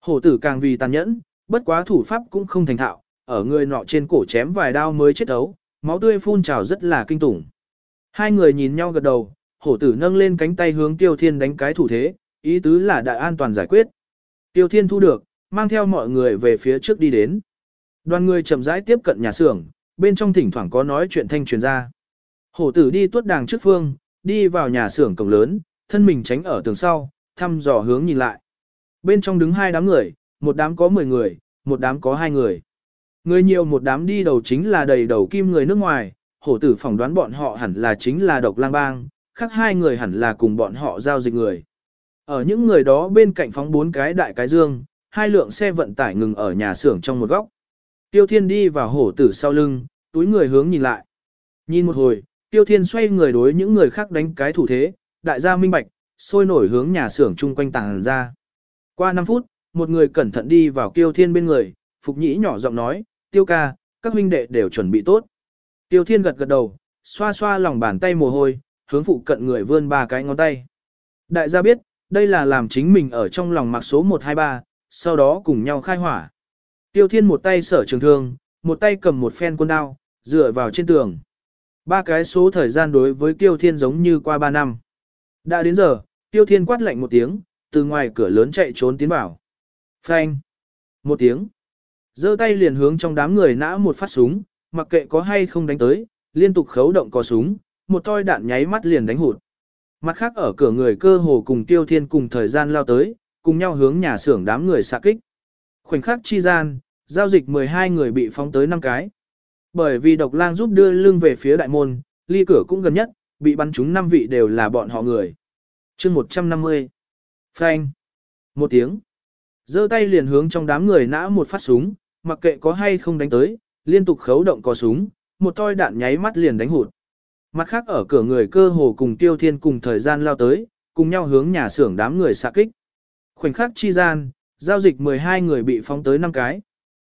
Hổ tử càng vì tàn nhẫn, bất quá thủ pháp cũng không thành thạo, ở người nọ trên cổ chém vài đao mới chết ấu, máu tươi phun trào rất là kinh tủng. Hai người nhìn nhau gật đầu, hổ tử nâng lên cánh tay hướng tiêu thiên đánh cái thủ thế, ý tứ là đại an toàn giải quyết. Tiêu thiên thu được, mang theo mọi người về phía trước đi đến. Đoàn người chậm rãi tiếp cận nhà xưởng, bên trong thỉnh thoảng có nói chuyện thanh truyền ra. Hổ tử đi tuốt đàng trước phương, đi vào nhà xưởng cổng lớn, thân mình tránh ở tường sau, thăm dò hướng nhìn lại. Bên trong đứng hai đám người, một đám có 10 người, một đám có hai người. Người nhiều một đám đi đầu chính là đầy đầu kim người nước ngoài, hổ tử phỏng đoán bọn họ hẳn là chính là độc lang bang, khác hai người hẳn là cùng bọn họ giao dịch người. Ở những người đó bên cạnh phóng bốn cái đại cái dương, hai lượng xe vận tải ngừng ở nhà xưởng trong một góc. Tiêu Thiên đi vào hổ tử sau lưng, túi người hướng nhìn lại. Nhìn một hồi, Tiêu Thiên xoay người đối những người khác đánh cái thủ thế, đại gia minh bạch, sôi nổi hướng nhà xưởng chung quanh tàng ra. Qua 5 phút, một người cẩn thận đi vào Tiêu Thiên bên người, Phục Nhĩ nhỏ giọng nói, Tiêu ca, các huynh đệ đều chuẩn bị tốt. Tiêu Thiên gật gật đầu, xoa xoa lòng bàn tay mồ hôi, hướng phụ cận người vươn ba cái ngón tay. Đại gia biết, đây là làm chính mình ở trong lòng mặc số 123, sau đó cùng nhau khai hỏa. Tiêu thiên một tay sở trường thương, một tay cầm một phen quân đao, dựa vào trên tường. Ba cái số thời gian đối với Tiêu thiên giống như qua ba năm. Đã đến giờ, Tiêu thiên quát lạnh một tiếng, từ ngoài cửa lớn chạy trốn tiến vào. Phanh! Một tiếng. giơ tay liền hướng trong đám người nã một phát súng, mặc kệ có hay không đánh tới, liên tục khấu động có súng, một toi đạn nháy mắt liền đánh hụt. Mặt khác ở cửa người cơ hồ cùng Tiêu Thiên cùng thời gian lao tới, cùng nhau hướng nhà xưởng đám người xạ kích. Khoảnh khắc chi gian, giao dịch 12 người bị phóng tới 5 cái. Bởi vì độc lang giúp đưa lưng về phía đại môn, ly cửa cũng gần nhất, bị bắn trúng 5 vị đều là bọn họ người. chương 150. Phanh. Một tiếng. giơ tay liền hướng trong đám người nã một phát súng, mặc kệ có hay không đánh tới, liên tục khấu động có súng, một toi đạn nháy mắt liền đánh hụt. Mặt khác ở cửa người cơ hồ cùng tiêu thiên cùng thời gian lao tới, cùng nhau hướng nhà xưởng đám người xạ kích. Khoảnh khắc chi gian, giao dịch 12 người bị phóng tới 5 cái.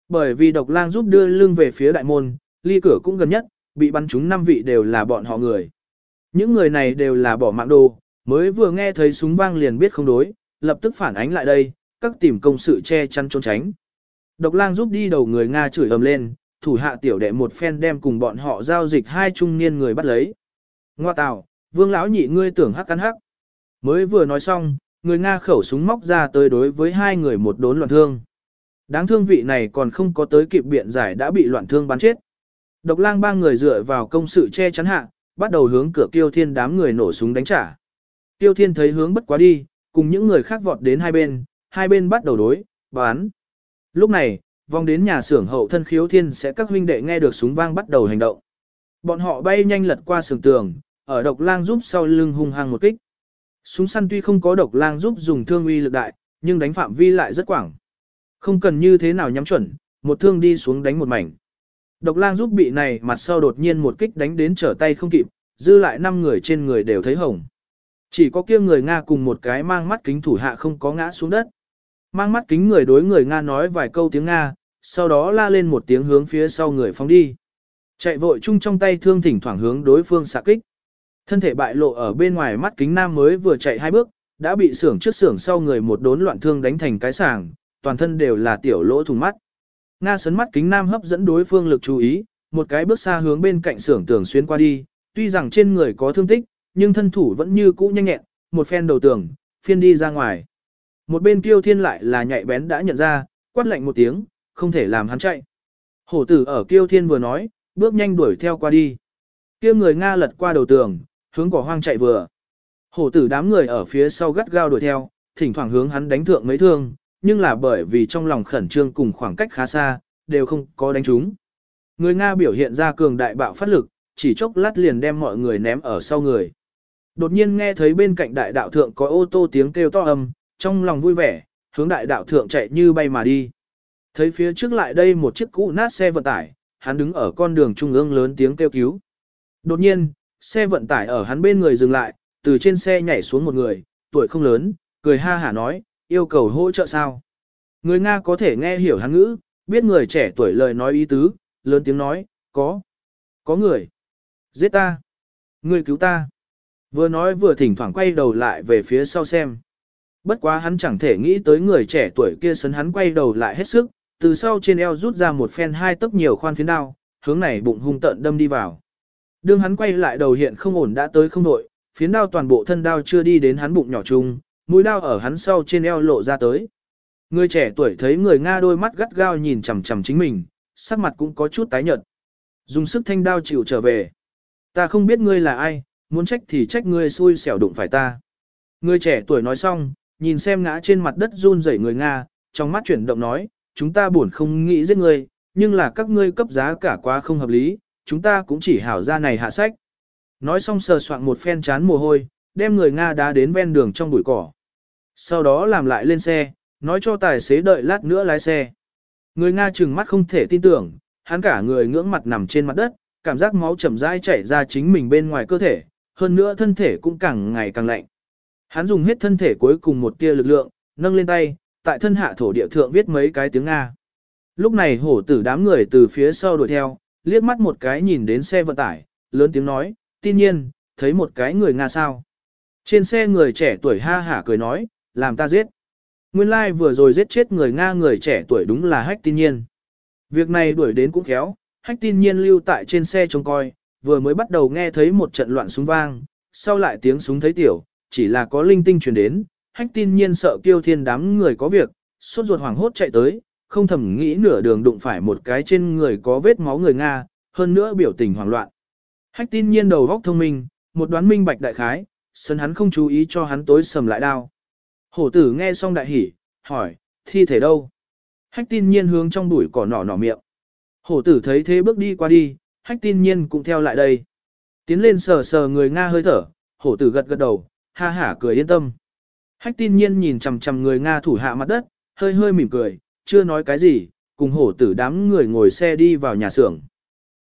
Bởi vì độc lang giúp đưa lưng về phía đại môn, ly cửa cũng gần nhất, bị bắn trúng 5 vị đều là bọn họ người. Những người này đều là bỏ mạng đồ, mới vừa nghe thấy súng vang liền biết không đối, lập tức phản ánh lại đây, các tìm công sự che chắn trốn tránh. Độc lang giúp đi đầu người Nga chửi ầm lên, thủ hạ tiểu đệ một phen đem cùng bọn họ giao dịch hai trung niên người bắt lấy. Ngoa tào, vương lão nhị ngươi tưởng hắc cắn hắc. Mới vừa nói xong, người Nga khẩu súng móc ra tới đối với hai người một đốn loạn thương. Đáng thương vị này còn không có tới kịp biện giải đã bị loạn thương bắn chết. Độc lang ba người dựa vào công sự che chắn hạ, bắt đầu hướng cửa tiêu thiên đám người nổ súng đánh trả. Tiêu thiên thấy hướng bất quá đi, cùng những người khác vọt đến hai bên, hai bên bắt đầu đối, bán. Lúc này, vòng đến nhà xưởng hậu thân khiếu thiên sẽ các huynh đệ nghe được súng vang bắt đầu hành động. Bọn họ bay nhanh lật qua sườn tường, ở độc lang giúp sau lưng hung hăng một kích. Súng săn tuy không có độc lang giúp dùng thương uy lực đại, nhưng đánh phạm vi lại rất quảng. Không cần như thế nào nhắm chuẩn, một thương đi xuống đánh một mảnh. Độc lang giúp bị này mặt sau đột nhiên một kích đánh đến trở tay không kịp, dư lại 5 người trên người đều thấy hồng. Chỉ có kia người Nga cùng một cái mang mắt kính thủ hạ không có ngã xuống đất. Mang mắt kính người đối người Nga nói vài câu tiếng Nga, sau đó la lên một tiếng hướng phía sau người phóng đi. Chạy vội chung trong tay thương thỉnh thoảng hướng đối phương xạ kích. Thân thể bại lộ ở bên ngoài mắt kính nam mới vừa chạy hai bước, đã bị xưởng trước xưởng sau người một đốn loạn thương đánh thành cái sàng, toàn thân đều là tiểu lỗ thủng mắt. Nga sấn mắt kính nam hấp dẫn đối phương lực chú ý, một cái bước xa hướng bên cạnh xưởng tường xuyên qua đi, tuy rằng trên người có thương tích, nhưng thân thủ vẫn như cũ nhanh nhẹn, một phen đầu tường, phiên đi ra ngoài. Một bên Kiêu thiên lại là nhạy bén đã nhận ra, quát lạnh một tiếng, không thể làm hắn chạy. Hổ tử ở kiêu thiên vừa nói, bước nhanh đuổi theo qua đi. kia người Nga lật qua đầu tường, hướng cỏ hoang chạy vừa. Hổ tử đám người ở phía sau gắt gao đuổi theo, thỉnh thoảng hướng hắn đánh thượng mấy thương, nhưng là bởi vì trong lòng khẩn trương cùng khoảng cách khá xa, đều không có đánh trúng. Người Nga biểu hiện ra cường đại bạo phát lực, chỉ chốc lát liền đem mọi người ném ở sau người. Đột nhiên nghe thấy bên cạnh đại đạo thượng có ô tô tiếng kêu to âm, trong lòng vui vẻ, hướng đại đạo thượng chạy như bay mà đi. Thấy phía trước lại đây một chiếc cũ nát xe vận tải, hắn đứng ở con đường trung ương lớn tiếng kêu cứu. Đột nhiên, xe vận tải ở hắn bên người dừng lại, từ trên xe nhảy xuống một người, tuổi không lớn, cười ha hả nói, yêu cầu hỗ trợ sao. Người Nga có thể nghe hiểu hắn ngữ, biết người trẻ tuổi lời nói ý tứ, lớn tiếng nói, có, có người. Giết ta. Người cứu ta. Vừa nói vừa thỉnh thoảng quay đầu lại về phía sau xem. Bất quá hắn chẳng thể nghĩ tới người trẻ tuổi kia sấn hắn quay đầu lại hết sức, từ sau trên eo rút ra một phen hai tấc nhiều khoan phiến đao, hướng này bụng hung tận đâm đi vào. Đương hắn quay lại đầu hiện không ổn đã tới không đội, phiến đao toàn bộ thân đao chưa đi đến hắn bụng nhỏ chung, mũi đao ở hắn sau trên eo lộ ra tới. Người trẻ tuổi thấy người Nga đôi mắt gắt gao nhìn chằm chằm chính mình, sắc mặt cũng có chút tái nhợt. Dùng sức thanh đao chịu trở về. Ta không biết ngươi là ai, muốn trách thì trách ngươi xui xẻo đụng phải ta. Người trẻ tuổi nói xong, nhìn xem ngã trên mặt đất run rẩy người Nga, trong mắt chuyển động nói, chúng ta buồn không nghĩ giết ngươi, nhưng là các ngươi cấp giá cả quá không hợp lý, chúng ta cũng chỉ hảo ra này hạ sách. Nói xong sờ soạn một phen chán mồ hôi, đem người Nga đá đến ven đường trong bụi cỏ. Sau đó làm lại lên xe, nói cho tài xế đợi lát nữa lái xe. Người Nga chừng mắt không thể tin tưởng, hắn cả người ngưỡng mặt nằm trên mặt đất, cảm giác máu chậm rãi chảy ra chính mình bên ngoài cơ thể, hơn nữa thân thể cũng càng ngày càng lạnh. Hắn dùng hết thân thể cuối cùng một tia lực lượng, nâng lên tay, tại thân hạ thổ địa thượng viết mấy cái tiếng Nga. Lúc này hổ tử đám người từ phía sau đuổi theo, liếc mắt một cái nhìn đến xe vận tải, lớn tiếng nói, tin nhiên, thấy một cái người Nga sao. Trên xe người trẻ tuổi ha hả cười nói, làm ta giết. Nguyên lai like vừa rồi giết chết người Nga người trẻ tuổi đúng là hách tin nhiên. Việc này đuổi đến cũng khéo, hách tin nhiên lưu tại trên xe trông coi, vừa mới bắt đầu nghe thấy một trận loạn súng vang, sau lại tiếng súng thấy tiểu, chỉ là có linh tinh truyền đến, hách tin nhiên sợ kiêu thiên đám người có việc, suốt ruột hoảng hốt chạy tới, không thầm nghĩ nửa đường đụng phải một cái trên người có vết máu người Nga, hơn nữa biểu tình hoảng loạn. Hách tin nhiên đầu góc thông minh, một đoán minh bạch đại khái, sân hắn không chú ý cho hắn tối sầm lại đao. Hổ tử nghe xong đại hỉ, hỏi, thi thể đâu? Hách tin nhiên hướng trong bụi cỏ nỏ nỏ miệng. Hổ tử thấy thế bước đi qua đi, hách tin nhiên cũng theo lại đây. Tiến lên sờ sờ người Nga hơi thở, hổ tử gật gật đầu, ha hả cười yên tâm. Hách tin nhiên nhìn chằm chằm người Nga thủ hạ mặt đất, hơi hơi mỉm cười, chưa nói cái gì, cùng hổ tử đám người ngồi xe đi vào nhà xưởng.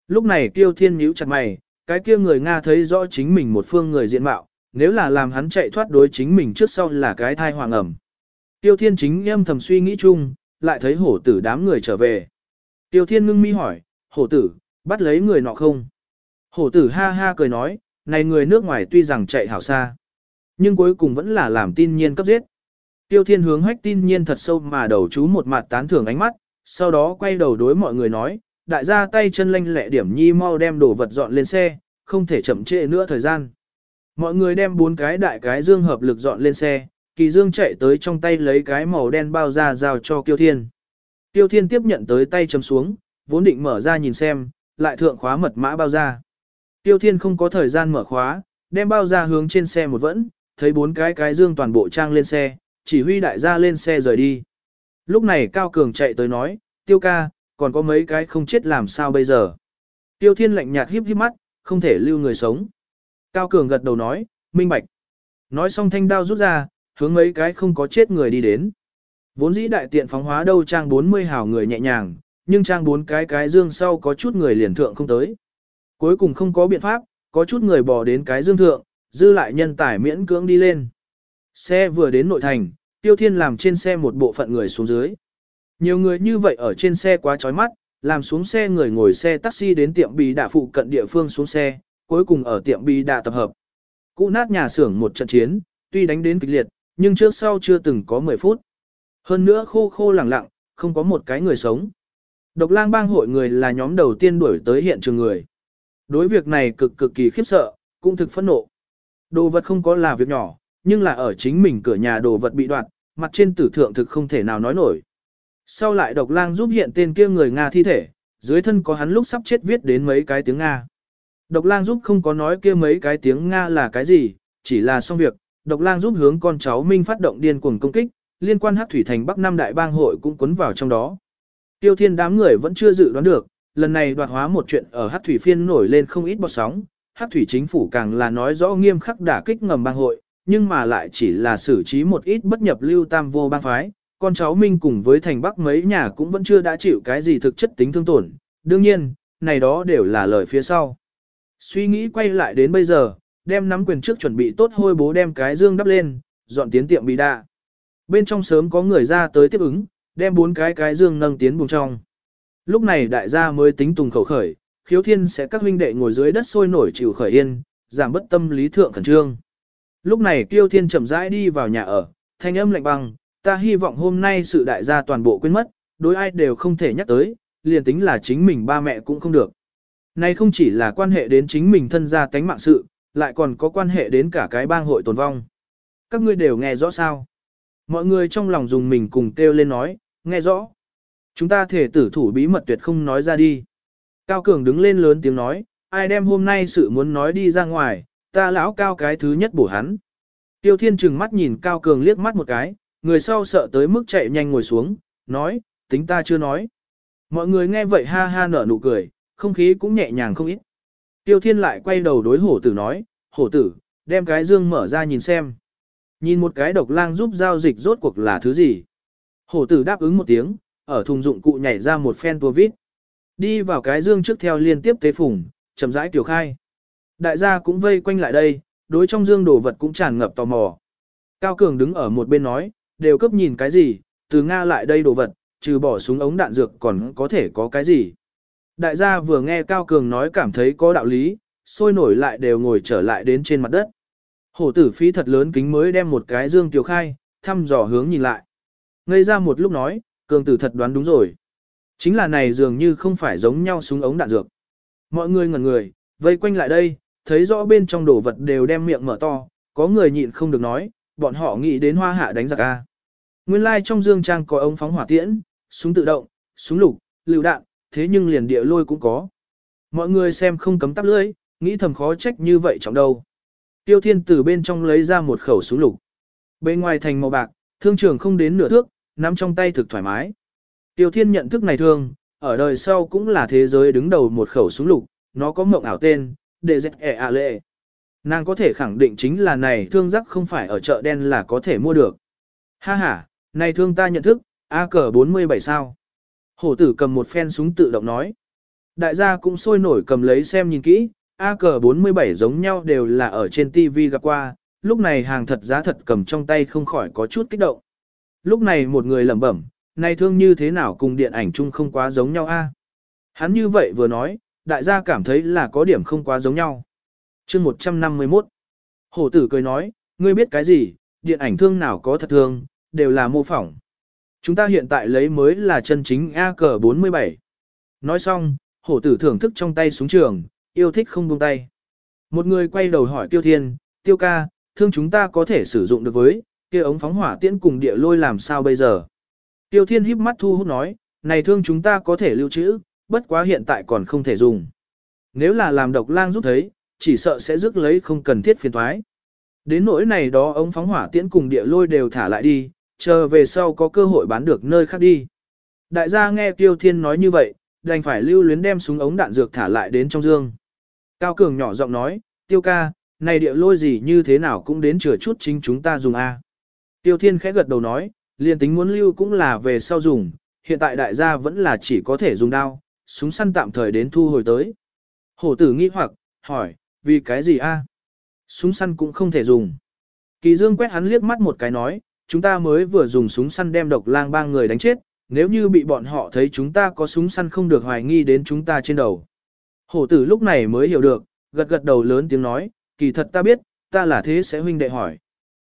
Lúc này Kiêu Thiên nhíu chặt mày, cái kia người Nga thấy rõ chính mình một phương người diện mạo, nếu là làm hắn chạy thoát đối chính mình trước sau là cái thai hoàng ẩm. Tiêu Thiên chính em thầm suy nghĩ chung, lại thấy hổ tử đám người trở về. Tiêu Thiên ngưng mi hỏi, hổ tử, bắt lấy người nọ không? Hổ tử ha ha cười nói, này người nước ngoài tuy rằng chạy hảo xa, nhưng cuối cùng vẫn là làm tin nhiên cấp giết. Tiêu Thiên hướng hách tin nhiên thật sâu mà đầu chú một mặt tán thưởng ánh mắt, sau đó quay đầu đối mọi người nói, đại gia tay chân lanh lẹ điểm nhi mau đem đồ vật dọn lên xe, không thể chậm trễ nữa thời gian. Mọi người đem bốn cái đại cái dương hợp lực dọn lên xe, kỳ dương chạy tới trong tay lấy cái màu đen bao ra giao cho Kiêu Thiên. Kiêu Thiên tiếp nhận tới tay chấm xuống, vốn định mở ra nhìn xem, lại thượng khóa mật mã bao ra. Tiêu Thiên không có thời gian mở khóa, đem bao ra hướng trên xe một vẫn, thấy bốn cái cái dương toàn bộ trang lên xe, chỉ huy đại gia lên xe rời đi. Lúc này Cao Cường chạy tới nói, Tiêu ca, còn có mấy cái không chết làm sao bây giờ. Tiêu Thiên lạnh nhạt híp híp mắt, không thể lưu người sống. Cao Cường gật đầu nói, minh bạch. Nói xong thanh đao rút ra, hướng mấy cái không có chết người đi đến. Vốn dĩ đại tiện phóng hóa đâu trang 40 hào người nhẹ nhàng, nhưng trang bốn cái cái dương sau có chút người liền thượng không tới. Cuối cùng không có biện pháp, có chút người bỏ đến cái dương thượng, dư lại nhân tải miễn cưỡng đi lên. Xe vừa đến nội thành, Tiêu Thiên làm trên xe một bộ phận người xuống dưới. Nhiều người như vậy ở trên xe quá chói mắt, làm xuống xe người ngồi xe taxi đến tiệm bì đạ phụ cận địa phương xuống xe, cuối cùng ở tiệm bi đà tập hợp. Cụ nát nhà xưởng một trận chiến, tuy đánh đến kịch liệt, nhưng trước sau chưa từng có 10 phút. Hơn nữa khô khô lẳng lặng, không có một cái người sống. Độc lang bang hội người là nhóm đầu tiên đuổi tới hiện trường người. Đối việc này cực cực kỳ khiếp sợ, cũng thực phẫn nộ. Đồ vật không có là việc nhỏ, nhưng là ở chính mình cửa nhà đồ vật bị đoạt, mặt trên tử thượng thực không thể nào nói nổi. Sau lại độc lang giúp hiện tên kia người Nga thi thể, dưới thân có hắn lúc sắp chết viết đến mấy cái tiếng Nga. Độc lang giúp không có nói kia mấy cái tiếng Nga là cái gì, chỉ là xong việc, độc lang giúp hướng con cháu Minh phát động điên cuồng công kích, liên quan Hắc Thủy Thành Bắc Nam Đại bang hội cũng cuốn vào trong đó. Tiêu Thiên đám người vẫn chưa dự đoán được, lần này đoạt hóa một chuyện ở Hắc Thủy Phiên nổi lên không ít bọt sóng, Hắc Thủy chính phủ càng là nói rõ nghiêm khắc đả kích ngầm bang hội, nhưng mà lại chỉ là xử trí một ít bất nhập lưu tam vô bang phái, con cháu Minh cùng với thành Bắc mấy nhà cũng vẫn chưa đã chịu cái gì thực chất tính thương tổn, đương nhiên, này đó đều là lời phía sau. Suy nghĩ quay lại đến bây giờ, đem nắm quyền trước chuẩn bị tốt hôi bố đem cái dương đắp lên, dọn tiến tiệm bị đạ. Bên trong sớm có người ra tới tiếp ứng, đem bốn cái cái dương nâng tiến bùng trong. Lúc này đại gia mới tính tùng khẩu khởi, khiếu thiên sẽ các huynh đệ ngồi dưới đất sôi nổi chịu khởi yên, giảm bất tâm lý thượng khẩn trương. Lúc này kiêu thiên chậm rãi đi vào nhà ở, thanh âm lạnh băng, ta hy vọng hôm nay sự đại gia toàn bộ quên mất, đối ai đều không thể nhắc tới, liền tính là chính mình ba mẹ cũng không được. Này không chỉ là quan hệ đến chính mình thân gia tánh mạng sự, lại còn có quan hệ đến cả cái bang hội tồn vong. Các ngươi đều nghe rõ sao? Mọi người trong lòng dùng mình cùng kêu lên nói, nghe rõ. Chúng ta thể tử thủ bí mật tuyệt không nói ra đi. Cao Cường đứng lên lớn tiếng nói, ai đem hôm nay sự muốn nói đi ra ngoài, ta lão cao cái thứ nhất bổ hắn. Tiêu Thiên trừng mắt nhìn Cao Cường liếc mắt một cái, người sau sợ tới mức chạy nhanh ngồi xuống, nói, tính ta chưa nói. Mọi người nghe vậy ha ha nở nụ cười, không khí cũng nhẹ nhàng không ít. Tiêu Thiên lại quay đầu đối hổ tử nói, hổ tử, đem cái dương mở ra nhìn xem. Nhìn một cái độc lang giúp giao dịch rốt cuộc là thứ gì. Hổ tử đáp ứng một tiếng, ở thùng dụng cụ nhảy ra một phen tua vít. Đi vào cái dương trước theo liên tiếp tế phủng, chậm rãi tiểu khai. Đại gia cũng vây quanh lại đây, đối trong dương đồ vật cũng tràn ngập tò mò. Cao Cường đứng ở một bên nói, đều cấp nhìn cái gì, từ Nga lại đây đồ vật, trừ bỏ súng ống đạn dược còn có thể có cái gì. Đại gia vừa nghe Cao Cường nói cảm thấy có đạo lý, sôi nổi lại đều ngồi trở lại đến trên mặt đất. Hổ tử phí thật lớn kính mới đem một cái dương tiểu khai, thăm dò hướng nhìn lại. Ngây ra một lúc nói, cường tử thật đoán đúng rồi. Chính là này dường như không phải giống nhau súng ống đạn dược. Mọi người ngẩn người, vây quanh lại đây, thấy rõ bên trong đồ vật đều đem miệng mở to, có người nhịn không được nói, bọn họ nghĩ đến hoa hạ đánh giặc A. Nguyên lai like trong dương trang có ống phóng hỏa tiễn, súng tự động, súng lục, lựu đạn, thế nhưng liền địa lôi cũng có. Mọi người xem không cấm tắp lưỡi, nghĩ thầm khó trách như vậy trọng đâu. Tiêu thiên từ bên trong lấy ra một khẩu súng lục. Bên ngoài thành màu bạc, thương trường không đến nửa thước, nắm trong tay thực thoải mái. Tiêu thiên nhận thức này thương, ở đời sau cũng là thế giới đứng đầu một khẩu súng lục, nó có mộng ảo tên, để dẹt ẻ ạ lệ. Nàng có thể khẳng định chính là này thương giác không phải ở chợ đen là có thể mua được. Ha ha, này thương ta nhận thức, A cờ 47 sao. Hổ tử cầm một phen súng tự động nói. Đại gia cũng sôi nổi cầm lấy xem nhìn kỹ, A cờ 47 giống nhau đều là ở trên TV gặp qua, lúc này hàng thật giá thật cầm trong tay không khỏi có chút kích động. Lúc này một người lẩm bẩm, này thương như thế nào cùng điện ảnh chung không quá giống nhau a? Hắn như vậy vừa nói, đại gia cảm thấy là có điểm không quá giống nhau. chương 151 Hổ tử cười nói, ngươi biết cái gì, điện ảnh thương nào có thật thương, đều là mô phỏng. Chúng ta hiện tại lấy mới là chân chính AK-47. Nói xong, hổ tử thưởng thức trong tay súng trường, yêu thích không buông tay. Một người quay đầu hỏi Tiêu Thiên, Tiêu ca, thương chúng ta có thể sử dụng được với, kia ống phóng hỏa tiễn cùng địa lôi làm sao bây giờ? Tiêu Thiên híp mắt thu hút nói, này thương chúng ta có thể lưu trữ, bất quá hiện tại còn không thể dùng. Nếu là làm độc lang giúp thấy, chỉ sợ sẽ rước lấy không cần thiết phiền thoái. Đến nỗi này đó ống phóng hỏa tiễn cùng địa lôi đều thả lại đi, chờ về sau có cơ hội bán được nơi khác đi. Đại gia nghe Tiêu Thiên nói như vậy, đành phải lưu luyến đem súng ống đạn dược thả lại đến trong dương. Cao Cường nhỏ giọng nói, Tiêu ca, này địa lôi gì như thế nào cũng đến chừa chút chính chúng ta dùng A. Tiêu Thiên khẽ gật đầu nói, liền tính muốn lưu cũng là về sau dùng, hiện tại đại gia vẫn là chỉ có thể dùng đao, súng săn tạm thời đến thu hồi tới. Hổ tử nghi hoặc, hỏi, vì cái gì a? Súng săn cũng không thể dùng. Kỳ Dương quét hắn liếc mắt một cái nói, chúng ta mới vừa dùng súng săn đem độc lang ba người đánh chết, nếu như bị bọn họ thấy chúng ta có súng săn không được hoài nghi đến chúng ta trên đầu. Hổ tử lúc này mới hiểu được, gật gật đầu lớn tiếng nói, kỳ thật ta biết, ta là thế sẽ huynh đệ hỏi.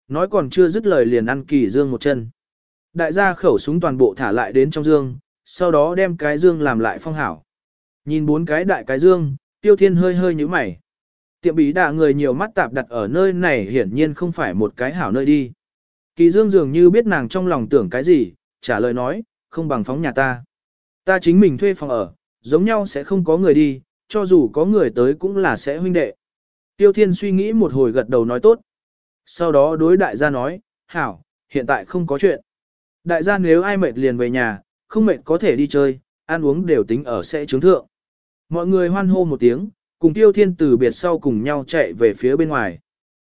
Nói còn chưa dứt lời liền ăn kỳ dương một chân. Đại gia khẩu súng toàn bộ thả lại đến trong dương, sau đó đem cái dương làm lại phong hảo. Nhìn bốn cái đại cái dương, tiêu thiên hơi hơi nhíu mày. Tiệm bí đà người nhiều mắt tạp đặt ở nơi này hiển nhiên không phải một cái hảo nơi đi. Kỳ dương dường như biết nàng trong lòng tưởng cái gì, trả lời nói, không bằng phóng nhà ta. Ta chính mình thuê phòng ở, giống nhau sẽ không có người đi, cho dù có người tới cũng là sẽ huynh đệ. Tiêu thiên suy nghĩ một hồi gật đầu nói tốt. Sau đó đối đại gia nói, hảo, hiện tại không có chuyện. Đại gia nếu ai mệt liền về nhà, không mệt có thể đi chơi, ăn uống đều tính ở sẽ trướng thượng. Mọi người hoan hô một tiếng, cùng tiêu thiên từ biệt sau cùng nhau chạy về phía bên ngoài.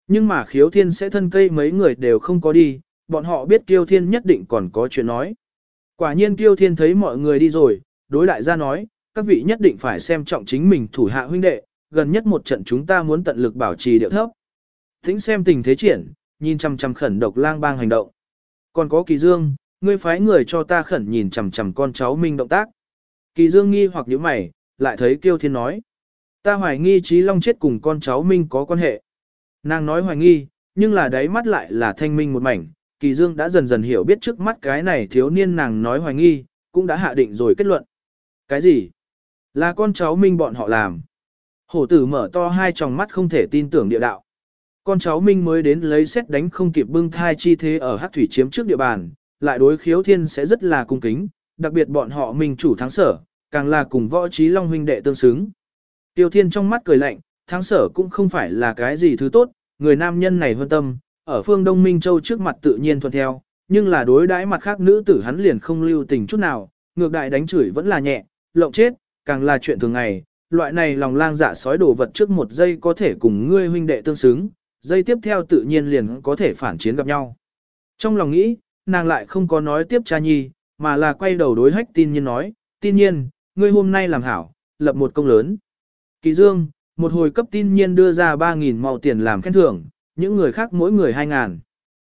Nhưng mà khiếu thiên sẽ thân cây mấy người đều không có đi, bọn họ biết Kiêu thiên nhất định còn có chuyện nói. Quả nhiên Kiêu thiên thấy mọi người đi rồi, đối đại gia nói, các vị nhất định phải xem trọng chính mình thủ hạ huynh đệ, gần nhất một trận chúng ta muốn tận lực bảo trì điệu thấp. Thính xem tình thế triển, nhìn chằm chằm khẩn độc lang bang hành động. Còn có kỳ dương, ngươi phái người cho ta khẩn nhìn chằm chằm con cháu Minh động tác. Kỳ Dương nghi hoặc nhíu mày, lại thấy Kiêu Thiên nói. Ta hoài nghi Trí Long chết cùng con cháu Minh có quan hệ. Nàng nói hoài nghi, nhưng là đáy mắt lại là thanh minh một mảnh. Kỳ Dương đã dần dần hiểu biết trước mắt cái này thiếu niên nàng nói hoài nghi, cũng đã hạ định rồi kết luận. Cái gì? Là con cháu Minh bọn họ làm. Hổ tử mở to hai tròng mắt không thể tin tưởng địa đạo. Con cháu Minh mới đến lấy xét đánh không kịp bưng thai chi thế ở Hắc Thủy chiếm trước địa bàn, lại đối khiếu thiên sẽ rất là cung kính, đặc biệt bọn họ minh chủ thắng sở, càng là cùng võ trí long huynh đệ tương xứng. Tiêu thiên trong mắt cười lạnh, tháng sở cũng không phải là cái gì thứ tốt, người nam nhân này hơn tâm, ở phương Đông Minh Châu trước mặt tự nhiên thuận theo, nhưng là đối đãi mặt khác nữ tử hắn liền không lưu tình chút nào, ngược đại đánh chửi vẫn là nhẹ, lộng chết, càng là chuyện thường ngày, loại này lòng lang dạ sói đồ vật trước một giây có thể cùng ngươi huynh đệ tương xứng, giây tiếp theo tự nhiên liền có thể phản chiến gặp nhau. Trong lòng nghĩ, nàng lại không có nói tiếp cha nhi, mà là quay đầu đối hách tin nhiên nói, tin nhiên, ngươi hôm nay làm hảo, lập một công lớn. Kỳ dương, một hồi cấp tin nhiên đưa ra 3.000 màu tiền làm khen thưởng, những người khác mỗi người 2.000.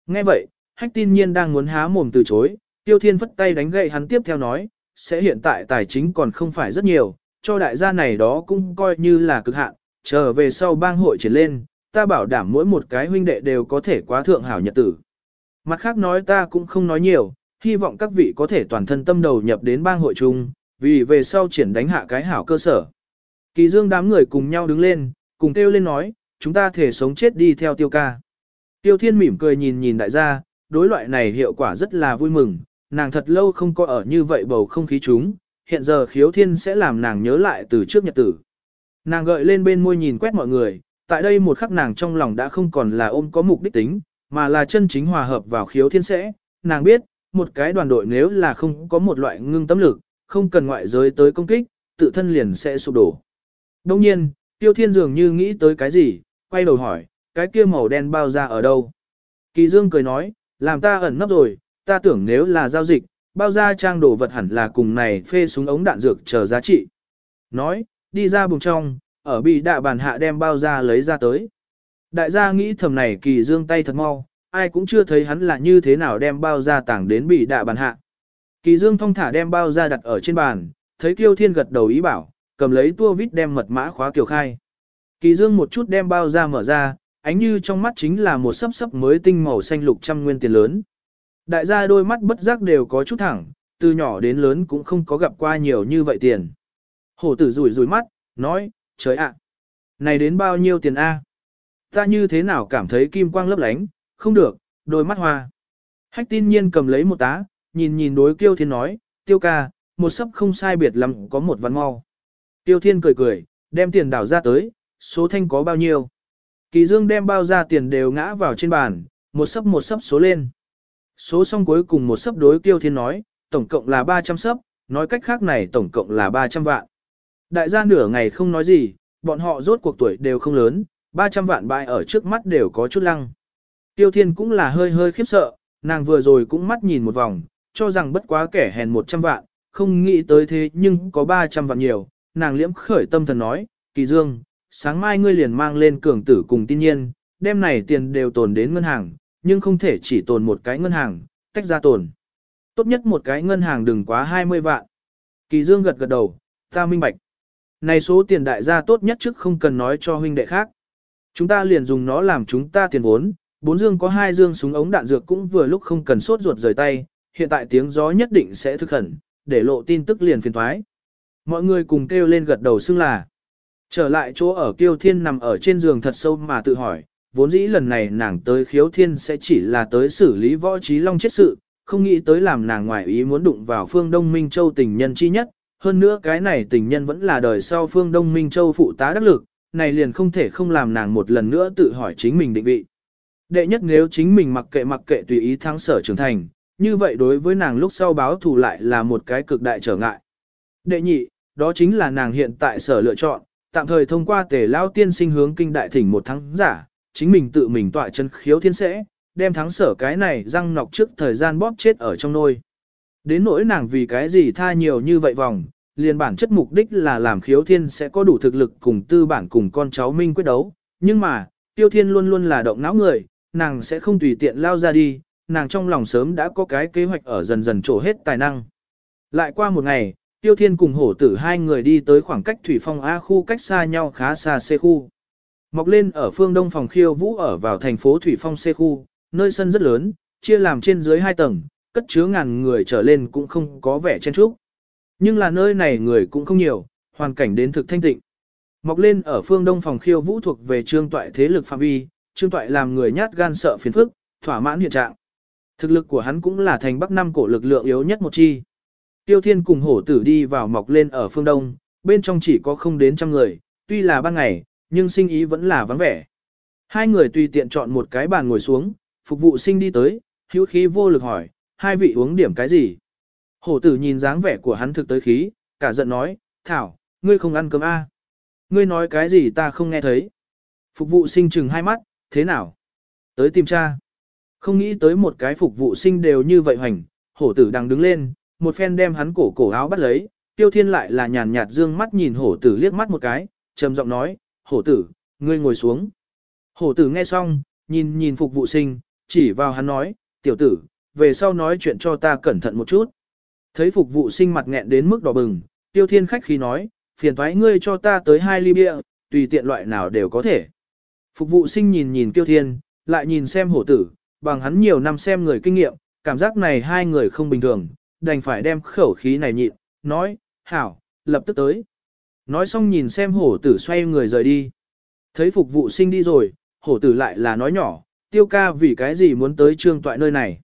Nghe vậy, hách tin nhiên đang muốn há mồm từ chối, tiêu thiên phất tay đánh gậy hắn tiếp theo nói, sẽ hiện tại tài chính còn không phải rất nhiều, cho đại gia này đó cũng coi như là cực hạn, chờ về sau bang hội triển lên, ta bảo đảm mỗi một cái huynh đệ đều có thể quá thượng hảo nhật tử. Mặt khác nói ta cũng không nói nhiều, hy vọng các vị có thể toàn thân tâm đầu nhập đến bang hội chung, vì về sau triển đánh hạ cái hảo cơ sở. Kỳ dương đám người cùng nhau đứng lên, cùng kêu lên nói, chúng ta thể sống chết đi theo tiêu ca. Tiêu thiên mỉm cười nhìn nhìn đại gia, đối loại này hiệu quả rất là vui mừng, nàng thật lâu không có ở như vậy bầu không khí chúng, hiện giờ khiếu thiên sẽ làm nàng nhớ lại từ trước nhật tử. Nàng gợi lên bên môi nhìn quét mọi người, tại đây một khắc nàng trong lòng đã không còn là ôm có mục đích tính, mà là chân chính hòa hợp vào khiếu thiên sẽ. Nàng biết, một cái đoàn đội nếu là không có một loại ngưng tâm lực, không cần ngoại giới tới công kích, tự thân liền sẽ sụp đổ. Đông nhiên, tiêu thiên dường như nghĩ tới cái gì, quay đầu hỏi, cái kia màu đen bao ra ở đâu? Kỳ dương cười nói, làm ta ẩn nấp rồi, ta tưởng nếu là giao dịch, bao ra trang đồ vật hẳn là cùng này phê súng ống đạn dược chờ giá trị. Nói, đi ra bùng trong, ở bị đạ bàn hạ đem bao ra lấy ra tới. Đại gia nghĩ thầm này kỳ dương tay thật mau, ai cũng chưa thấy hắn là như thế nào đem bao ra tảng đến bị đạ bàn hạ. Kỳ dương thong thả đem bao ra đặt ở trên bàn, thấy tiêu Thiên gật đầu ý bảo, cầm lấy tua vít đem mật mã khóa kiều khai. Kỳ dương một chút đem bao ra mở ra, ánh như trong mắt chính là một sấp sấp mới tinh màu xanh lục trăm nguyên tiền lớn. Đại gia đôi mắt bất giác đều có chút thẳng, từ nhỏ đến lớn cũng không có gặp qua nhiều như vậy tiền. Hổ tử rủi rủi mắt, nói, trời ạ, này đến bao nhiêu tiền a? Ta như thế nào cảm thấy kim quang lấp lánh, không được, đôi mắt hoa. Hách tin nhiên cầm lấy một tá, nhìn nhìn đối kiêu thiên nói, tiêu ca, một sấp không sai biệt lắm có một văn mau. Tiêu thiên cười cười, đem tiền đảo ra tới, số thanh có bao nhiêu. Kỳ dương đem bao ra tiền đều ngã vào trên bàn, một sấp một sấp số lên. Số xong cuối cùng một sấp đối Tiêu thiên nói, tổng cộng là 300 sấp, nói cách khác này tổng cộng là 300 vạn. Đại gia nửa ngày không nói gì, bọn họ rốt cuộc tuổi đều không lớn, 300 vạn bại ở trước mắt đều có chút lăng. Tiêu thiên cũng là hơi hơi khiếp sợ, nàng vừa rồi cũng mắt nhìn một vòng, cho rằng bất quá kẻ hèn 100 vạn, không nghĩ tới thế nhưng có 300 vạn nhiều, nàng liễm khởi tâm thần nói, kỳ dương, sáng mai ngươi liền mang lên cường tử cùng tin nhiên, đêm này tiền đều tồn đến ngân hàng, nhưng không thể chỉ tồn một cái ngân hàng, tách ra tồn. Tốt nhất một cái ngân hàng đừng quá 20 vạn. Kỳ dương gật gật đầu, ta minh bạch. Này số tiền đại gia tốt nhất trước không cần nói cho huynh đệ khác. Chúng ta liền dùng nó làm chúng ta tiền vốn, bốn dương có hai dương súng ống đạn dược cũng vừa lúc không cần sốt ruột rời tay, hiện tại tiếng gió nhất định sẽ thực khẩn, để lộ tin tức liền phiền thoái. Mọi người cùng kêu lên gật đầu xưng là. Trở lại chỗ ở kiêu thiên nằm ở trên giường thật sâu mà tự hỏi, vốn dĩ lần này nàng tới khiếu thiên sẽ chỉ là tới xử lý võ trí long chết sự, không nghĩ tới làm nàng ngoại ý muốn đụng vào phương Đông Minh Châu tình nhân chi nhất, hơn nữa cái này tình nhân vẫn là đời sau phương Đông Minh Châu phụ tá đắc lực, này liền không thể không làm nàng một lần nữa tự hỏi chính mình định vị. Đệ nhất nếu chính mình mặc kệ mặc kệ tùy ý thắng sở trưởng thành, như vậy đối với nàng lúc sau báo thù lại là một cái cực đại trở ngại. Đệ nhị, đó chính là nàng hiện tại sở lựa chọn, tạm thời thông qua tề lao tiên sinh hướng kinh đại thỉnh một tháng giả, chính mình tự mình tọa chân khiếu thiên sẽ, đem thắng sở cái này răng nọc trước thời gian bóp chết ở trong nôi. Đến nỗi nàng vì cái gì tha nhiều như vậy vòng, liền bản chất mục đích là làm khiếu thiên sẽ có đủ thực lực cùng tư bản cùng con cháu minh quyết đấu, nhưng mà, tiêu thiên luôn luôn là động não người, nàng sẽ không tùy tiện lao ra đi, nàng trong lòng sớm đã có cái kế hoạch ở dần dần trổ hết tài năng. Lại qua một ngày, Tiêu Thiên cùng hổ tử hai người đi tới khoảng cách thủy phong A khu cách xa nhau khá xa C khu. Mọc lên ở phương đông phòng khiêu vũ ở vào thành phố thủy phong C khu, nơi sân rất lớn, chia làm trên dưới hai tầng, cất chứa ngàn người trở lên cũng không có vẻ chen trúc. Nhưng là nơi này người cũng không nhiều, hoàn cảnh đến thực thanh tịnh. Mọc lên ở phương đông phòng khiêu vũ thuộc về trương toại thế lực phạm vi, trương toại làm người nhát gan sợ phiền phức, thỏa mãn hiện trạng. Thực lực của hắn cũng là thành bắc năm cổ lực lượng yếu nhất một chi. Tiêu Thiên cùng hổ tử đi vào mọc lên ở phương đông, bên trong chỉ có không đến trăm người, tuy là ban ngày, nhưng sinh ý vẫn là vắng vẻ. Hai người tùy tiện chọn một cái bàn ngồi xuống, phục vụ sinh đi tới, hữu khí vô lực hỏi, hai vị uống điểm cái gì? Hổ tử nhìn dáng vẻ của hắn thực tới khí, cả giận nói, Thảo, ngươi không ăn cơm a? À? Ngươi nói cái gì ta không nghe thấy. Phục vụ sinh chừng hai mắt, thế nào? Tới tìm cha. Không nghĩ tới một cái phục vụ sinh đều như vậy hoành, hổ tử đang đứng lên, một phen đem hắn cổ cổ áo bắt lấy, tiêu thiên lại là nhàn nhạt dương mắt nhìn hổ tử liếc mắt một cái, trầm giọng nói, hổ tử, ngươi ngồi xuống. Hổ tử nghe xong, nhìn nhìn phục vụ sinh, chỉ vào hắn nói, tiểu tử, về sau nói chuyện cho ta cẩn thận một chút. Thấy phục vụ sinh mặt nghẹn đến mức đỏ bừng, tiêu thiên khách khi nói, phiền thoái ngươi cho ta tới hai ly bia, tùy tiện loại nào đều có thể. Phục vụ sinh nhìn nhìn Tiêu Thiên, lại nhìn xem hổ tử, bằng hắn nhiều năm xem người kinh nghiệm, cảm giác này hai người không bình thường, đành phải đem khẩu khí này nhịn, nói, hảo, lập tức tới. Nói xong nhìn xem hổ tử xoay người rời đi. Thấy phục vụ sinh đi rồi, hổ tử lại là nói nhỏ, tiêu ca vì cái gì muốn tới trương toại nơi này.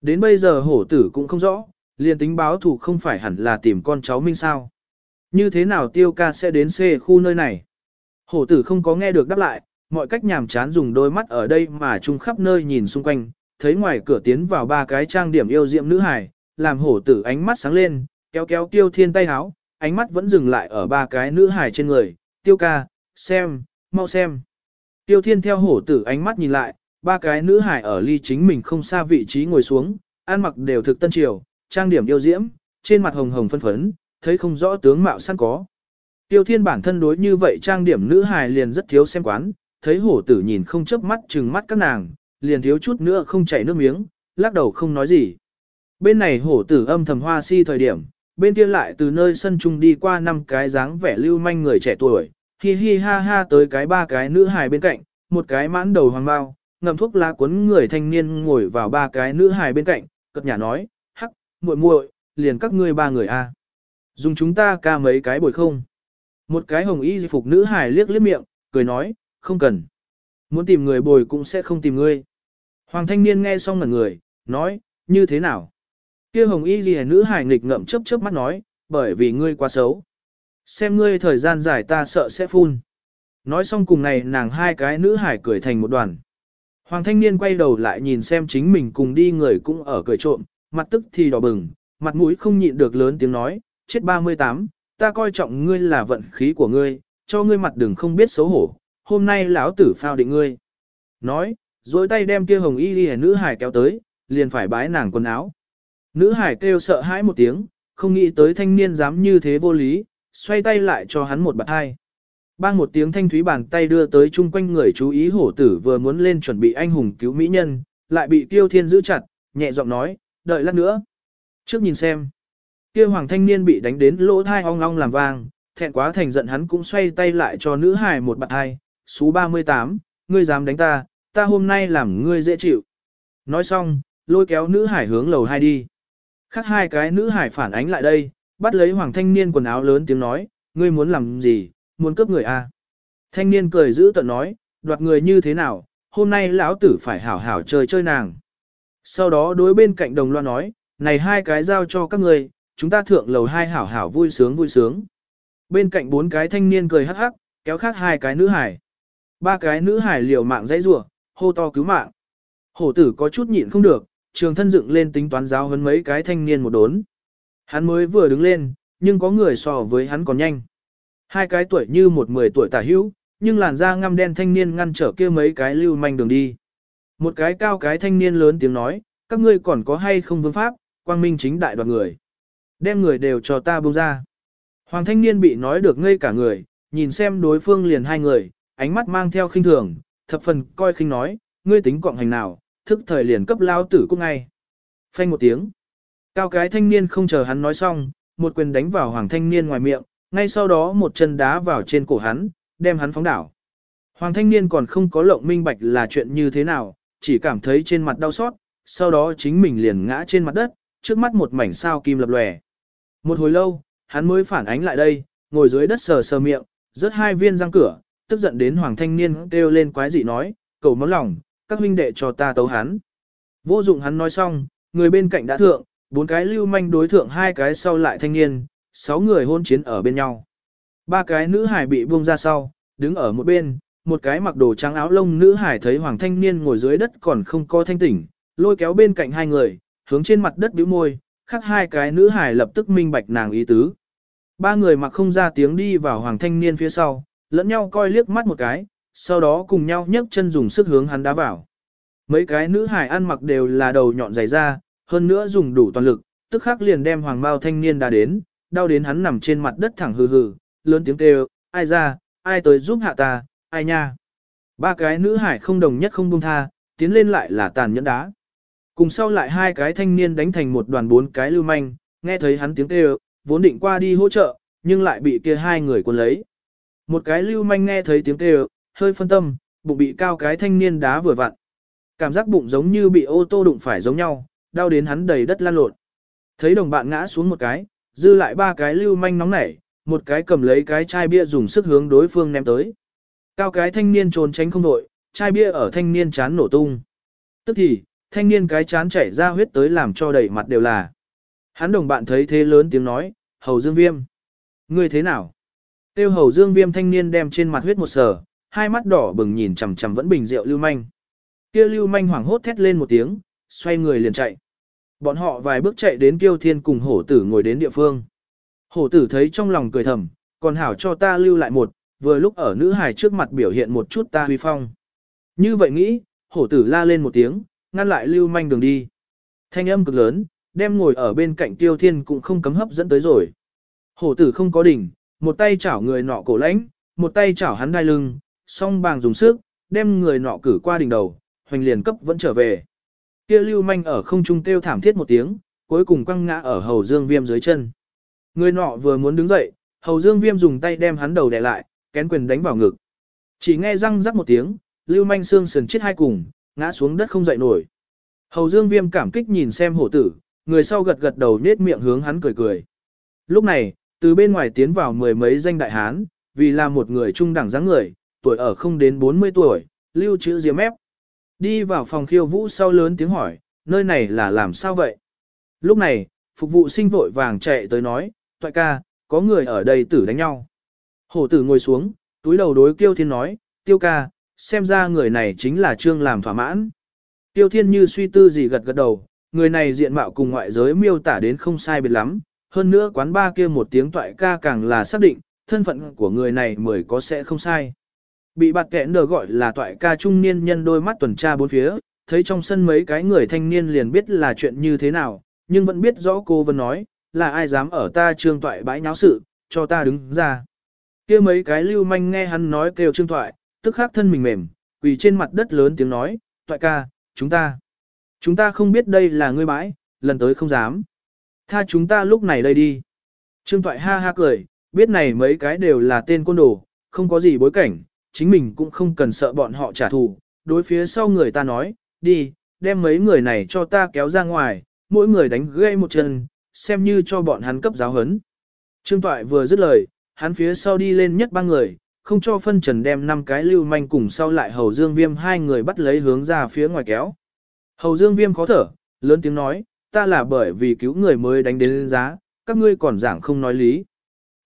Đến bây giờ hổ tử cũng không rõ, liền tính báo thủ không phải hẳn là tìm con cháu minh sao. Như thế nào tiêu ca sẽ đến xê khu nơi này? Hổ tử không có nghe được đáp lại, mọi cách nhàm chán dùng đôi mắt ở đây mà chung khắp nơi nhìn xung quanh, thấy ngoài cửa tiến vào ba cái trang điểm yêu diệm nữ hài, làm hổ tử ánh mắt sáng lên, kéo kéo tiêu thiên tay háo, ánh mắt vẫn dừng lại ở ba cái nữ hài trên người, tiêu ca, xem, mau xem. Tiêu thiên theo hổ tử ánh mắt nhìn lại, ba cái nữ hài ở ly chính mình không xa vị trí ngồi xuống, ăn mặc đều thực tân triều, trang điểm yêu diễm, trên mặt hồng hồng phân phấn, thấy không rõ tướng mạo săn có. Tiêu thiên bản thân đối như vậy trang điểm nữ hài liền rất thiếu xem quán, thấy hổ tử nhìn không chớp mắt chừng mắt các nàng, liền thiếu chút nữa không chảy nước miếng, lắc đầu không nói gì. Bên này hổ tử âm thầm hoa si thời điểm, bên kia lại từ nơi sân trung đi qua năm cái dáng vẻ lưu manh người trẻ tuổi, hi hi ha ha tới cái ba cái nữ hài bên cạnh, một cái mãn đầu hoàng bao, ngậm thuốc lá cuốn người thanh niên ngồi vào ba cái nữ hài bên cạnh, cật nhà nói, hắc, muội muội, liền các ngươi ba người a, dùng chúng ta ca mấy cái bồi không? Một cái hồng y phục nữ hài liếc liếc miệng, cười nói, không cần. Muốn tìm người bồi cũng sẽ không tìm ngươi. Hoàng thanh niên nghe xong ngẩn người, nói, như thế nào? Kia hồng y ghi nữ hài nghịch ngậm chớp chớp mắt nói, bởi vì ngươi quá xấu. Xem ngươi thời gian dài ta sợ sẽ phun. Nói xong cùng này nàng hai cái nữ hải cười thành một đoàn. Hoàng thanh niên quay đầu lại nhìn xem chính mình cùng đi người cũng ở cười trộm, mặt tức thì đỏ bừng, mặt mũi không nhịn được lớn tiếng nói, chết 38, ta coi trọng ngươi là vận khí của ngươi, cho ngươi mặt đừng không biết xấu hổ, hôm nay lão tử phao định ngươi. Nói, dối tay đem kia hồng y đi nữ hải kéo tới, liền phải bái nàng quần áo. Nữ hải kêu sợ hãi một tiếng, không nghĩ tới thanh niên dám như thế vô lý, xoay tay lại cho hắn một bạt hai. Bang một tiếng thanh thúy bàn tay đưa tới chung quanh người chú ý hổ tử vừa muốn lên chuẩn bị anh hùng cứu mỹ nhân, lại bị tiêu thiên giữ chặt, nhẹ giọng nói, đợi lát nữa. Trước nhìn xem. Kia hoàng thanh niên bị đánh đến lỗ thai ong ong làm vang, thẹn quá thành giận hắn cũng xoay tay lại cho nữ hài một bạt hai, số 38, ngươi dám đánh ta, ta hôm nay làm ngươi dễ chịu. Nói xong, lôi kéo nữ hải hướng lầu hai đi. Khác hai cái nữ hải phản ánh lại đây, bắt lấy hoàng thanh niên quần áo lớn tiếng nói, ngươi muốn làm gì, muốn cướp người à. Thanh niên cười giữ tận nói, đoạt người như thế nào, hôm nay lão tử phải hảo hảo chơi chơi nàng. Sau đó đối bên cạnh đồng loa nói, này hai cái giao cho các người, chúng ta thượng lầu hai hảo hảo vui sướng vui sướng. Bên cạnh bốn cái thanh niên cười hắc hắc, kéo khác hai cái nữ hải. Ba cái nữ hải liều mạng dãy rủa, hô to cứu mạng. Hổ tử có chút nhịn không được, trường thân dựng lên tính toán giáo hấn mấy cái thanh niên một đốn. Hắn mới vừa đứng lên, nhưng có người so với hắn còn nhanh. Hai cái tuổi như một mười tuổi tả hữu, nhưng làn da ngăm đen thanh niên ngăn trở kia mấy cái lưu manh đường đi. Một cái cao cái thanh niên lớn tiếng nói, các ngươi còn có hay không vương pháp, quang minh chính đại đoàn người. Đem người đều cho ta buông ra. Hoàng thanh niên bị nói được ngây cả người, nhìn xem đối phương liền hai người, ánh mắt mang theo khinh thường, thập phần coi khinh nói, ngươi tính quọng hành nào, thức thời liền cấp lao tử cũng ngay. Phanh một tiếng. Cao cái thanh niên không chờ hắn nói xong, một quyền đánh vào hoàng thanh niên ngoài miệng, ngay sau đó một chân đá vào trên cổ hắn, đem hắn phóng đảo. Hoàng thanh niên còn không có lộng minh bạch là chuyện như thế nào, chỉ cảm thấy trên mặt đau xót, sau đó chính mình liền ngã trên mặt đất, trước mắt một mảnh sao kim lập lòe. Một hồi lâu, hắn mới phản ánh lại đây, ngồi dưới đất sờ sờ miệng, rớt hai viên răng cửa, tức giận đến hoàng thanh niên kêu lên quái dị nói, cầu máu lòng, các huynh đệ cho ta tấu hắn. Vô dụng hắn nói xong, người bên cạnh đã thượng, bốn cái lưu manh đối thượng hai cái sau lại thanh niên, sáu người hôn chiến ở bên nhau. Ba cái nữ hải bị buông ra sau, đứng ở một bên, một cái mặc đồ trắng áo lông nữ hải thấy hoàng thanh niên ngồi dưới đất còn không có thanh tỉnh, lôi kéo bên cạnh hai người, hướng trên mặt đất bĩu môi, khác hai cái nữ hải lập tức minh bạch nàng ý tứ. Ba người mặc không ra tiếng đi vào hoàng thanh niên phía sau, lẫn nhau coi liếc mắt một cái, sau đó cùng nhau nhấc chân dùng sức hướng hắn đá vào. Mấy cái nữ hải ăn mặc đều là đầu nhọn dày ra, hơn nữa dùng đủ toàn lực, tức khắc liền đem hoàng bao thanh niên đá đến, đau đến hắn nằm trên mặt đất thẳng hừ hừ, lớn tiếng kêu, ai ra, ai tới giúp hạ ta, ai nha. Ba cái nữ hải không đồng nhất không buông tha, tiến lên lại là tàn nhẫn đá. Cùng sau lại hai cái thanh niên đánh thành một đoàn bốn cái lưu manh, nghe thấy hắn tiếng kêu, vốn định qua đi hỗ trợ, nhưng lại bị kia hai người quân lấy. Một cái lưu manh nghe thấy tiếng kêu, hơi phân tâm, bụng bị cao cái thanh niên đá vừa vặn. Cảm giác bụng giống như bị ô tô đụng phải giống nhau, đau đến hắn đầy đất lan lộn. Thấy đồng bạn ngã xuống một cái, dư lại ba cái lưu manh nóng nảy, một cái cầm lấy cái chai bia dùng sức hướng đối phương ném tới. Cao cái thanh niên trốn tránh không đội, chai bia ở thanh niên chán nổ tung. Tức thì, thanh niên cái chán chảy ra huyết tới làm cho đầy mặt đều là. Hắn đồng bạn thấy thế lớn tiếng nói, hầu dương viêm. Ngươi thế nào? Tiêu hầu dương viêm thanh niên đem trên mặt huyết một sờ, hai mắt đỏ bừng nhìn chằm chằm vẫn bình rượu lưu manh. Kia lưu manh hoảng hốt thét lên một tiếng, xoay người liền chạy. Bọn họ vài bước chạy đến kiêu thiên cùng hổ tử ngồi đến địa phương. Hổ tử thấy trong lòng cười thầm, còn hảo cho ta lưu lại một, vừa lúc ở nữ hài trước mặt biểu hiện một chút ta huy phong. Như vậy nghĩ, hổ tử la lên một tiếng, ngăn lại lưu manh đường đi. Thanh âm cực lớn, đem ngồi ở bên cạnh tiêu thiên cũng không cấm hấp dẫn tới rồi. Hổ tử không có đỉnh, một tay chảo người nọ cổ lãnh, một tay chảo hắn đai lưng, song bàng dùng sức, đem người nọ cử qua đỉnh đầu, hoành liền cấp vẫn trở về. Kia lưu manh ở không trung kêu thảm thiết một tiếng, cuối cùng quăng ngã ở hầu dương viêm dưới chân. Người nọ vừa muốn đứng dậy, hầu dương viêm dùng tay đem hắn đầu đè lại, kén quyền đánh vào ngực. Chỉ nghe răng rắc một tiếng, lưu manh xương sườn chết hai cùng, ngã xuống đất không dậy nổi. Hầu dương viêm cảm kích nhìn xem hổ tử, người sau gật gật đầu nết miệng hướng hắn cười cười. Lúc này, từ bên ngoài tiến vào mười mấy danh đại hán, vì là một người trung đẳng dáng người, tuổi ở không đến 40 tuổi, lưu chữ diếm ép. Đi vào phòng khiêu vũ sau lớn tiếng hỏi, nơi này là làm sao vậy? Lúc này, phục vụ sinh vội vàng chạy tới nói, toại ca, có người ở đây tử đánh nhau. Hổ tử ngồi xuống, túi đầu đối kiêu thiên nói, tiêu ca, xem ra người này chính là trương làm thỏa mãn. Tiêu thiên như suy tư gì gật gật đầu, người này diện mạo cùng ngoại giới miêu tả đến không sai biệt lắm, hơn nữa quán ba kia một tiếng toại ca càng là xác định, thân phận của người này mới có sẽ không sai. Bị bạt kẹn đờ gọi là toại ca trung niên nhân đôi mắt tuần tra bốn phía, thấy trong sân mấy cái người thanh niên liền biết là chuyện như thế nào, nhưng vẫn biết rõ cô Vân nói, là ai dám ở ta trương toại bãi nháo sự, cho ta đứng ra. kia mấy cái lưu manh nghe hắn nói kêu trương toại, tức khắc thân mình mềm, quỳ trên mặt đất lớn tiếng nói, toại ca, chúng ta, chúng ta không biết đây là ngươi bãi, lần tới không dám. Tha chúng ta lúc này đây đi. Trương toại ha ha cười, biết này mấy cái đều là tên côn đồ, không có gì bối cảnh, chính mình cũng không cần sợ bọn họ trả thù. Đối phía sau người ta nói, đi, đem mấy người này cho ta kéo ra ngoài, mỗi người đánh gây một chân, xem như cho bọn hắn cấp giáo hấn. Trương Toại vừa dứt lời, hắn phía sau đi lên nhất ba người, không cho phân trần đem năm cái lưu manh cùng sau lại Hầu Dương Viêm hai người bắt lấy hướng ra phía ngoài kéo. Hầu Dương Viêm khó thở, lớn tiếng nói, ta là bởi vì cứu người mới đánh đến giá, các ngươi còn giảng không nói lý.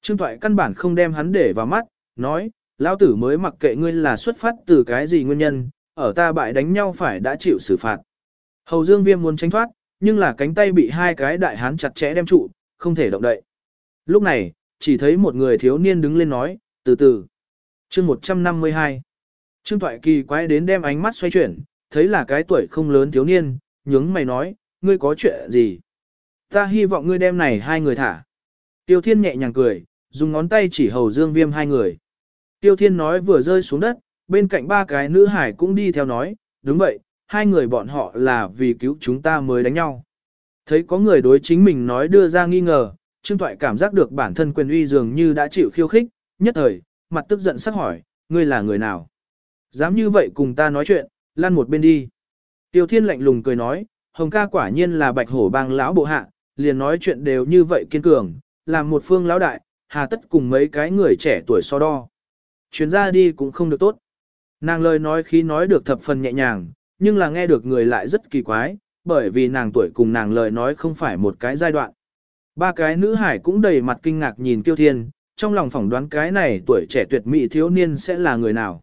Trương Toại căn bản không đem hắn để vào mắt, nói, lão tử mới mặc kệ ngươi là xuất phát từ cái gì nguyên nhân, ở ta bại đánh nhau phải đã chịu xử phạt. Hầu Dương Viêm muốn tránh thoát, nhưng là cánh tay bị hai cái đại hán chặt chẽ đem trụ, không thể động đậy. Lúc này, chỉ thấy một người thiếu niên đứng lên nói, từ từ. chương 152. Trương Toại Kỳ quái đến đem ánh mắt xoay chuyển, thấy là cái tuổi không lớn thiếu niên, nhướng mày nói, ngươi có chuyện gì? Ta hy vọng ngươi đem này hai người thả. Tiêu Thiên nhẹ nhàng cười, dùng ngón tay chỉ hầu dương viêm hai người. Tiêu Thiên nói vừa rơi xuống đất, bên cạnh ba cái nữ hải cũng đi theo nói, đúng vậy, hai người bọn họ là vì cứu chúng ta mới đánh nhau. Thấy có người đối chính mình nói đưa ra nghi ngờ, Trương Toại cảm giác được bản thân quyền uy dường như đã chịu khiêu khích, nhất thời, mặt tức giận sắc hỏi, ngươi là người nào? Dám như vậy cùng ta nói chuyện, lăn một bên đi. Tiêu Thiên lạnh lùng cười nói, Hồng ca quả nhiên là bạch hổ bang lão bộ hạ, liền nói chuyện đều như vậy kiên cường, làm một phương lão đại, hà tất cùng mấy cái người trẻ tuổi so đo. Chuyến ra đi cũng không được tốt. Nàng lời nói khi nói được thập phần nhẹ nhàng, nhưng là nghe được người lại rất kỳ quái, bởi vì nàng tuổi cùng nàng lời nói không phải một cái giai đoạn. Ba cái nữ hải cũng đầy mặt kinh ngạc nhìn Tiêu Thiên, trong lòng phỏng đoán cái này tuổi trẻ tuyệt mỹ thiếu niên sẽ là người nào.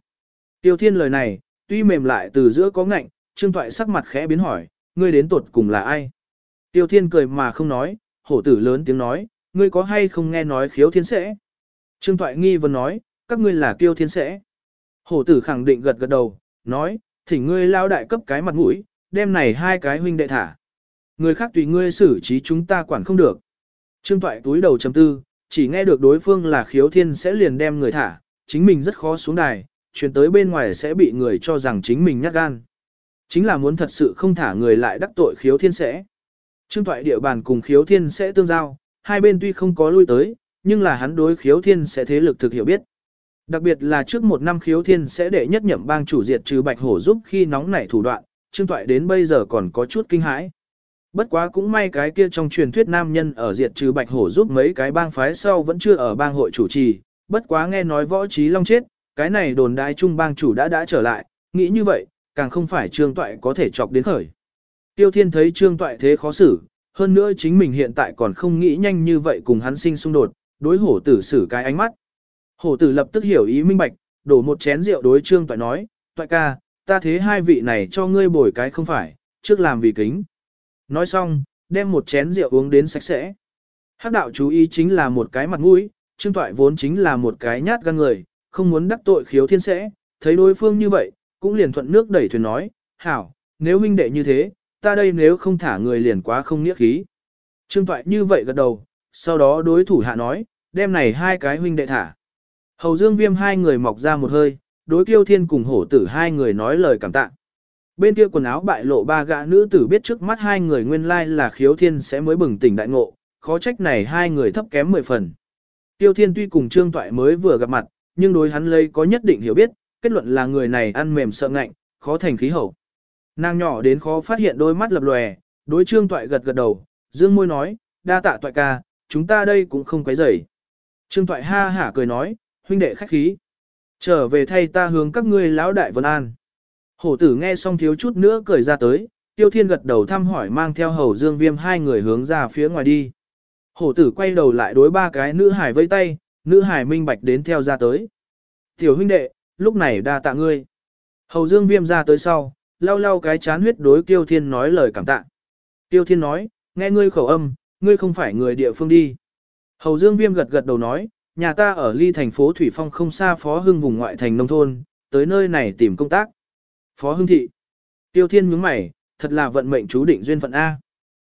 Tiêu Thiên lời này, tuy mềm lại từ giữa có ngạnh, Trương Toại sắc mặt khẽ biến hỏi, ngươi đến tuột cùng là ai? Tiêu Thiên cười mà không nói, hổ tử lớn tiếng nói, ngươi có hay không nghe nói khiếu thiên sẽ? Trương Toại nghi vấn nói, các ngươi là kiêu thiên sẽ. Hổ tử khẳng định gật gật đầu, nói, thỉnh ngươi lao đại cấp cái mặt mũi, đem này hai cái huynh đệ thả. Người khác tùy ngươi xử trí chúng ta quản không được. Trương Toại túi đầu chấm tư, chỉ nghe được đối phương là khiếu thiên sẽ liền đem người thả, chính mình rất khó xuống đài, chuyển tới bên ngoài sẽ bị người cho rằng chính mình nhát gan. Chính là muốn thật sự không thả người lại đắc tội khiếu thiên sẽ. Trương Toại địa bàn cùng khiếu thiên sẽ tương giao, hai bên tuy không có lui tới, nhưng là hắn đối khiếu thiên sẽ thế lực thực hiểu biết. Đặc biệt là trước một năm khiếu thiên sẽ để nhất nhậm bang chủ diệt trừ bạch hổ giúp khi nóng nảy thủ đoạn, Trương Toại đến bây giờ còn có chút kinh hãi. Bất quá cũng may cái kia trong truyền thuyết nam nhân ở diệt trừ bạch hổ giúp mấy cái bang phái sau vẫn chưa ở bang hội chủ trì, bất quá nghe nói võ trí long chết, cái này đồn đại trung bang chủ đã đã trở lại, nghĩ như vậy, càng không phải trương toại có thể chọc đến khởi. Tiêu thiên thấy trương toại thế khó xử, hơn nữa chính mình hiện tại còn không nghĩ nhanh như vậy cùng hắn sinh xung đột, đối hổ tử xử cái ánh mắt. Hổ tử lập tức hiểu ý minh bạch, đổ một chén rượu đối trương toại nói, toại ca, ta thế hai vị này cho ngươi bồi cái không phải, trước làm vì kính. Nói xong, đem một chén rượu uống đến sạch sẽ. Hắc đạo chú ý chính là một cái mặt mũi, trương toại vốn chính là một cái nhát gan người, không muốn đắc tội khiếu thiên sẽ, thấy đối phương như vậy, cũng liền thuận nước đẩy thuyền nói, hảo, nếu huynh đệ như thế, ta đây nếu không thả người liền quá không nghĩa khí. Trương toại như vậy gật đầu, sau đó đối thủ hạ nói, đem này hai cái huynh đệ thả. Hầu dương viêm hai người mọc ra một hơi, đối kiêu thiên cùng hổ tử hai người nói lời cảm tạ. Bên kia quần áo bại lộ ba gã nữ tử biết trước mắt hai người nguyên lai là khiếu thiên sẽ mới bừng tỉnh đại ngộ, khó trách này hai người thấp kém mười phần. Tiêu thiên tuy cùng trương toại mới vừa gặp mặt, nhưng đối hắn lấy có nhất định hiểu biết, kết luận là người này ăn mềm sợ ngạnh, khó thành khí hậu. Nàng nhỏ đến khó phát hiện đôi mắt lập lòe, đối trương toại gật gật đầu, dương môi nói, đa tạ toại ca, chúng ta đây cũng không quấy rầy. Trương toại ha hả cười nói, huynh đệ khách khí. Trở về thay ta hướng các ngươi lão đại vân an. Hổ tử nghe xong thiếu chút nữa cười ra tới, tiêu thiên gật đầu thăm hỏi mang theo hầu dương viêm hai người hướng ra phía ngoài đi. Hổ tử quay đầu lại đối ba cái nữ hải vây tay, nữ hải minh bạch đến theo ra tới. Tiểu huynh đệ, lúc này đa tạ ngươi. Hầu dương viêm ra tới sau, lau lau cái chán huyết đối tiêu thiên nói lời cảm tạ. Tiêu thiên nói, nghe ngươi khẩu âm, ngươi không phải người địa phương đi. Hầu dương viêm gật gật đầu nói, nhà ta ở ly thành phố Thủy Phong không xa phó hưng vùng ngoại thành nông thôn, tới nơi này tìm công tác. Phó Hưng Thị. Tiêu Thiên nhướng mày, thật là vận mệnh chú định duyên phận A.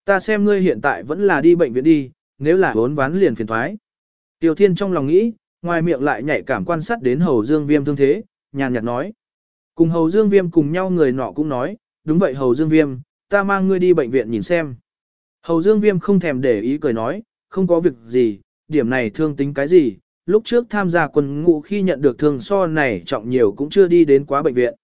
Ta xem ngươi hiện tại vẫn là đi bệnh viện đi, nếu là vốn ván liền phiền thoái. Tiêu Thiên trong lòng nghĩ, ngoài miệng lại nhạy cảm quan sát đến Hầu Dương Viêm thương thế, nhàn nhạt nói. Cùng Hầu Dương Viêm cùng nhau người nọ cũng nói, đúng vậy Hầu Dương Viêm, ta mang ngươi đi bệnh viện nhìn xem. Hầu Dương Viêm không thèm để ý cười nói, không có việc gì, điểm này thương tính cái gì, lúc trước tham gia quân ngũ khi nhận được thương so này trọng nhiều cũng chưa đi đến quá bệnh viện.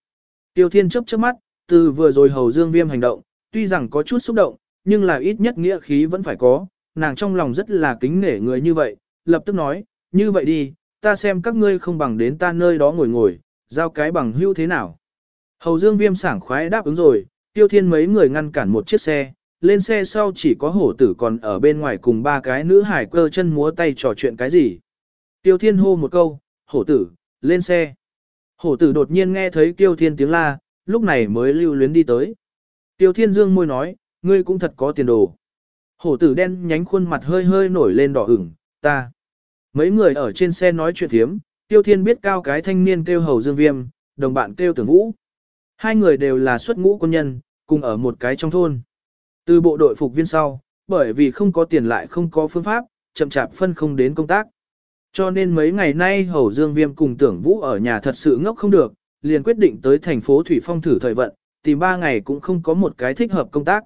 Tiêu Thiên chớp chớp mắt, từ vừa rồi hầu dương viêm hành động, tuy rằng có chút xúc động, nhưng là ít nhất nghĩa khí vẫn phải có, nàng trong lòng rất là kính nể người như vậy, lập tức nói, như vậy đi, ta xem các ngươi không bằng đến ta nơi đó ngồi ngồi, giao cái bằng hưu thế nào. Hầu dương viêm sảng khoái đáp ứng rồi, tiêu thiên mấy người ngăn cản một chiếc xe, lên xe sau chỉ có hổ tử còn ở bên ngoài cùng ba cái nữ hải cơ chân múa tay trò chuyện cái gì. Tiêu thiên hô một câu, hổ tử, lên xe. Hổ tử đột nhiên nghe thấy Tiêu Thiên tiếng la, lúc này mới lưu luyến đi tới. Tiêu Thiên dương môi nói, ngươi cũng thật có tiền đồ. Hổ tử đen nhánh khuôn mặt hơi hơi nổi lên đỏ ửng, ta. Mấy người ở trên xe nói chuyện thiếm, Tiêu Thiên biết cao cái thanh niên kêu hầu dương viêm, đồng bạn kêu tưởng vũ. Hai người đều là xuất ngũ quân nhân, cùng ở một cái trong thôn. Từ bộ đội phục viên sau, bởi vì không có tiền lại không có phương pháp, chậm chạp phân không đến công tác. Cho nên mấy ngày nay Hầu Dương Viêm cùng tưởng vũ ở nhà thật sự ngốc không được, liền quyết định tới thành phố Thủy Phong thử thời vận, tìm ba ngày cũng không có một cái thích hợp công tác.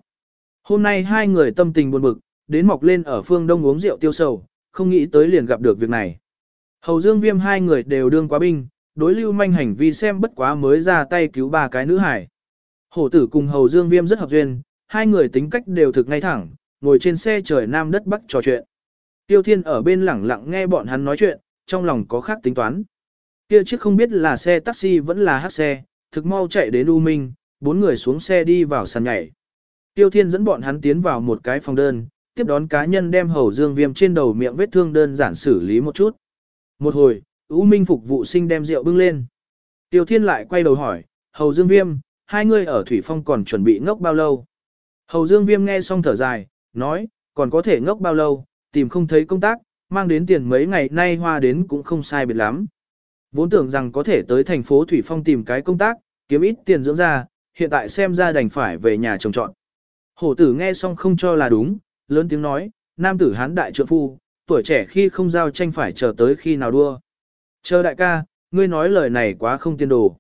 Hôm nay hai người tâm tình buồn bực, đến mọc lên ở phương đông uống rượu tiêu sầu, không nghĩ tới liền gặp được việc này. Hầu Dương Viêm hai người đều đương quá binh, đối lưu manh hành vi xem bất quá mới ra tay cứu ba cái nữ hải. Hổ tử cùng Hầu Dương Viêm rất hợp duyên, hai người tính cách đều thực ngay thẳng, ngồi trên xe trời nam đất bắc trò chuyện. Tiêu Thiên ở bên lẳng lặng nghe bọn hắn nói chuyện, trong lòng có khác tính toán. Kia chiếc không biết là xe taxi vẫn là hát xe, thực mau chạy đến U Minh, bốn người xuống xe đi vào sàn nhảy. Tiêu Thiên dẫn bọn hắn tiến vào một cái phòng đơn, tiếp đón cá nhân đem hầu dương viêm trên đầu miệng vết thương đơn giản xử lý một chút. Một hồi, U Minh phục vụ sinh đem rượu bưng lên. Tiêu Thiên lại quay đầu hỏi, hầu dương viêm, hai người ở Thủy Phong còn chuẩn bị ngốc bao lâu? Hầu dương viêm nghe xong thở dài, nói, còn có thể ngốc bao lâu, tìm không thấy công tác, mang đến tiền mấy ngày nay hoa đến cũng không sai biệt lắm. Vốn tưởng rằng có thể tới thành phố Thủy Phong tìm cái công tác, kiếm ít tiền dưỡng ra, hiện tại xem ra đành phải về nhà trồng trọn. Hổ tử nghe xong không cho là đúng, lớn tiếng nói, nam tử hán đại trượng phu, tuổi trẻ khi không giao tranh phải chờ tới khi nào đua. Chờ đại ca, ngươi nói lời này quá không tiên đồ.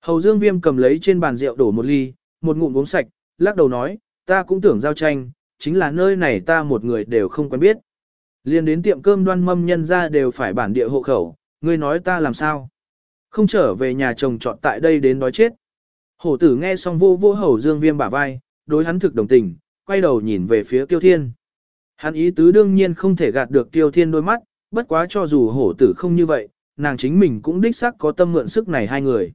Hầu Dương Viêm cầm lấy trên bàn rượu đổ một ly, một ngụm uống sạch, lắc đầu nói, ta cũng tưởng giao tranh, chính là nơi này ta một người đều không quen biết. Liên đến tiệm cơm đoan mâm nhân ra đều phải bản địa hộ khẩu, ngươi nói ta làm sao? Không trở về nhà chồng chọn tại đây đến đói chết. Hổ tử nghe xong vô vô hầu dương viêm bả vai, đối hắn thực đồng tình, quay đầu nhìn về phía tiêu thiên. Hắn ý tứ đương nhiên không thể gạt được tiêu thiên đôi mắt, bất quá cho dù hổ tử không như vậy, nàng chính mình cũng đích xác có tâm mượn sức này hai người.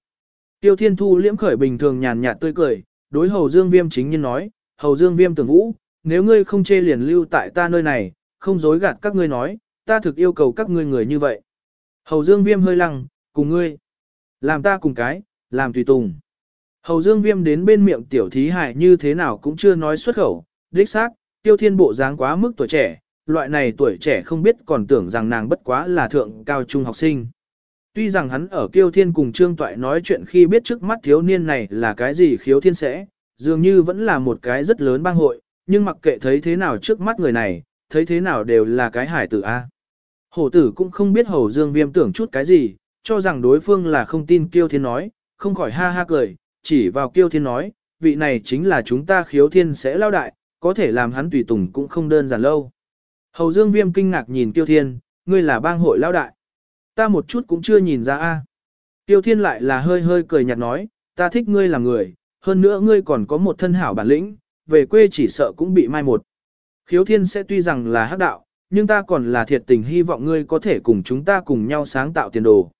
Tiêu thiên thu liễm khởi bình thường nhàn nhạt tươi cười, đối hầu dương viêm chính nhân nói, hầu dương viêm tưởng vũ, nếu ngươi không chê liền lưu tại ta nơi này, không dối gạt các ngươi nói, ta thực yêu cầu các ngươi người như vậy. Hầu dương viêm hơi lăng, cùng ngươi, làm ta cùng cái, làm tùy tùng. Hầu dương viêm đến bên miệng tiểu thí hại như thế nào cũng chưa nói xuất khẩu, đích xác, tiêu thiên bộ dáng quá mức tuổi trẻ, loại này tuổi trẻ không biết còn tưởng rằng nàng bất quá là thượng cao trung học sinh. Tuy rằng hắn ở kiêu thiên cùng trương toại nói chuyện khi biết trước mắt thiếu niên này là cái gì khiếu thiên sẽ, dường như vẫn là một cái rất lớn bang hội, nhưng mặc kệ thấy thế nào trước mắt người này, thấy thế nào đều là cái hải tử A. Hổ tử cũng không biết hầu dương viêm tưởng chút cái gì, cho rằng đối phương là không tin kiêu thiên nói, không khỏi ha ha cười, chỉ vào kiêu thiên nói, vị này chính là chúng ta khiếu thiên sẽ lao đại, có thể làm hắn tùy tùng cũng không đơn giản lâu. Hầu Dương Viêm kinh ngạc nhìn kiêu Thiên, ngươi là bang hội lao đại. Ta một chút cũng chưa nhìn ra a. Tiêu Thiên lại là hơi hơi cười nhạt nói, ta thích ngươi là người, hơn nữa ngươi còn có một thân hảo bản lĩnh, về quê chỉ sợ cũng bị mai một. Khiếu Thiên sẽ tuy rằng là hắc đạo, nhưng ta còn là thiệt tình hy vọng ngươi có thể cùng chúng ta cùng nhau sáng tạo tiền đồ.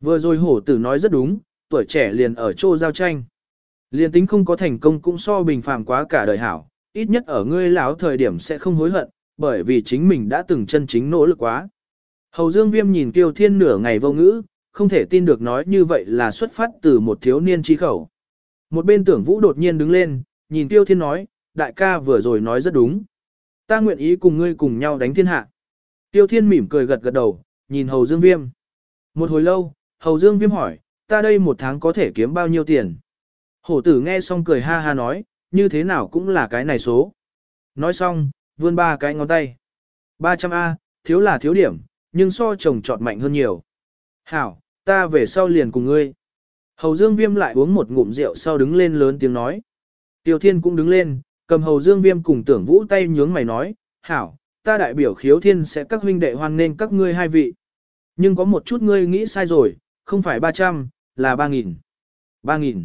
Vừa rồi hổ tử nói rất đúng, tuổi trẻ liền ở chỗ giao tranh. Liền tính không có thành công cũng so bình phàm quá cả đời hảo, ít nhất ở ngươi lão thời điểm sẽ không hối hận, bởi vì chính mình đã từng chân chính nỗ lực quá. Hầu Dương Viêm nhìn Kiều Thiên nửa ngày vô ngữ, không thể tin được nói như vậy là xuất phát từ một thiếu niên chi khẩu. Một bên tưởng vũ đột nhiên đứng lên, nhìn tiêu Thiên nói, đại ca vừa rồi nói rất đúng. Ta nguyện ý cùng ngươi cùng nhau đánh thiên hạ. Tiêu Thiên mỉm cười gật gật đầu, nhìn Hầu Dương Viêm. Một hồi lâu, Hầu Dương Viêm hỏi, ta đây một tháng có thể kiếm bao nhiêu tiền? Hổ tử nghe xong cười ha ha nói, như thế nào cũng là cái này số. Nói xong, vươn ba cái ngón tay. 300A, thiếu là thiếu điểm, nhưng so chồng trọt mạnh hơn nhiều. Hảo, ta về sau liền cùng ngươi. Hầu Dương Viêm lại uống một ngụm rượu sau đứng lên lớn tiếng nói. Tiêu Thiên cũng đứng lên, cầm Hầu Dương Viêm cùng tưởng vũ tay nhướng mày nói, Hảo, ta đại biểu khiếu thiên sẽ các huynh đệ hoan nên các ngươi hai vị. Nhưng có một chút ngươi nghĩ sai rồi, không phải 300, là 3.000. 3.000.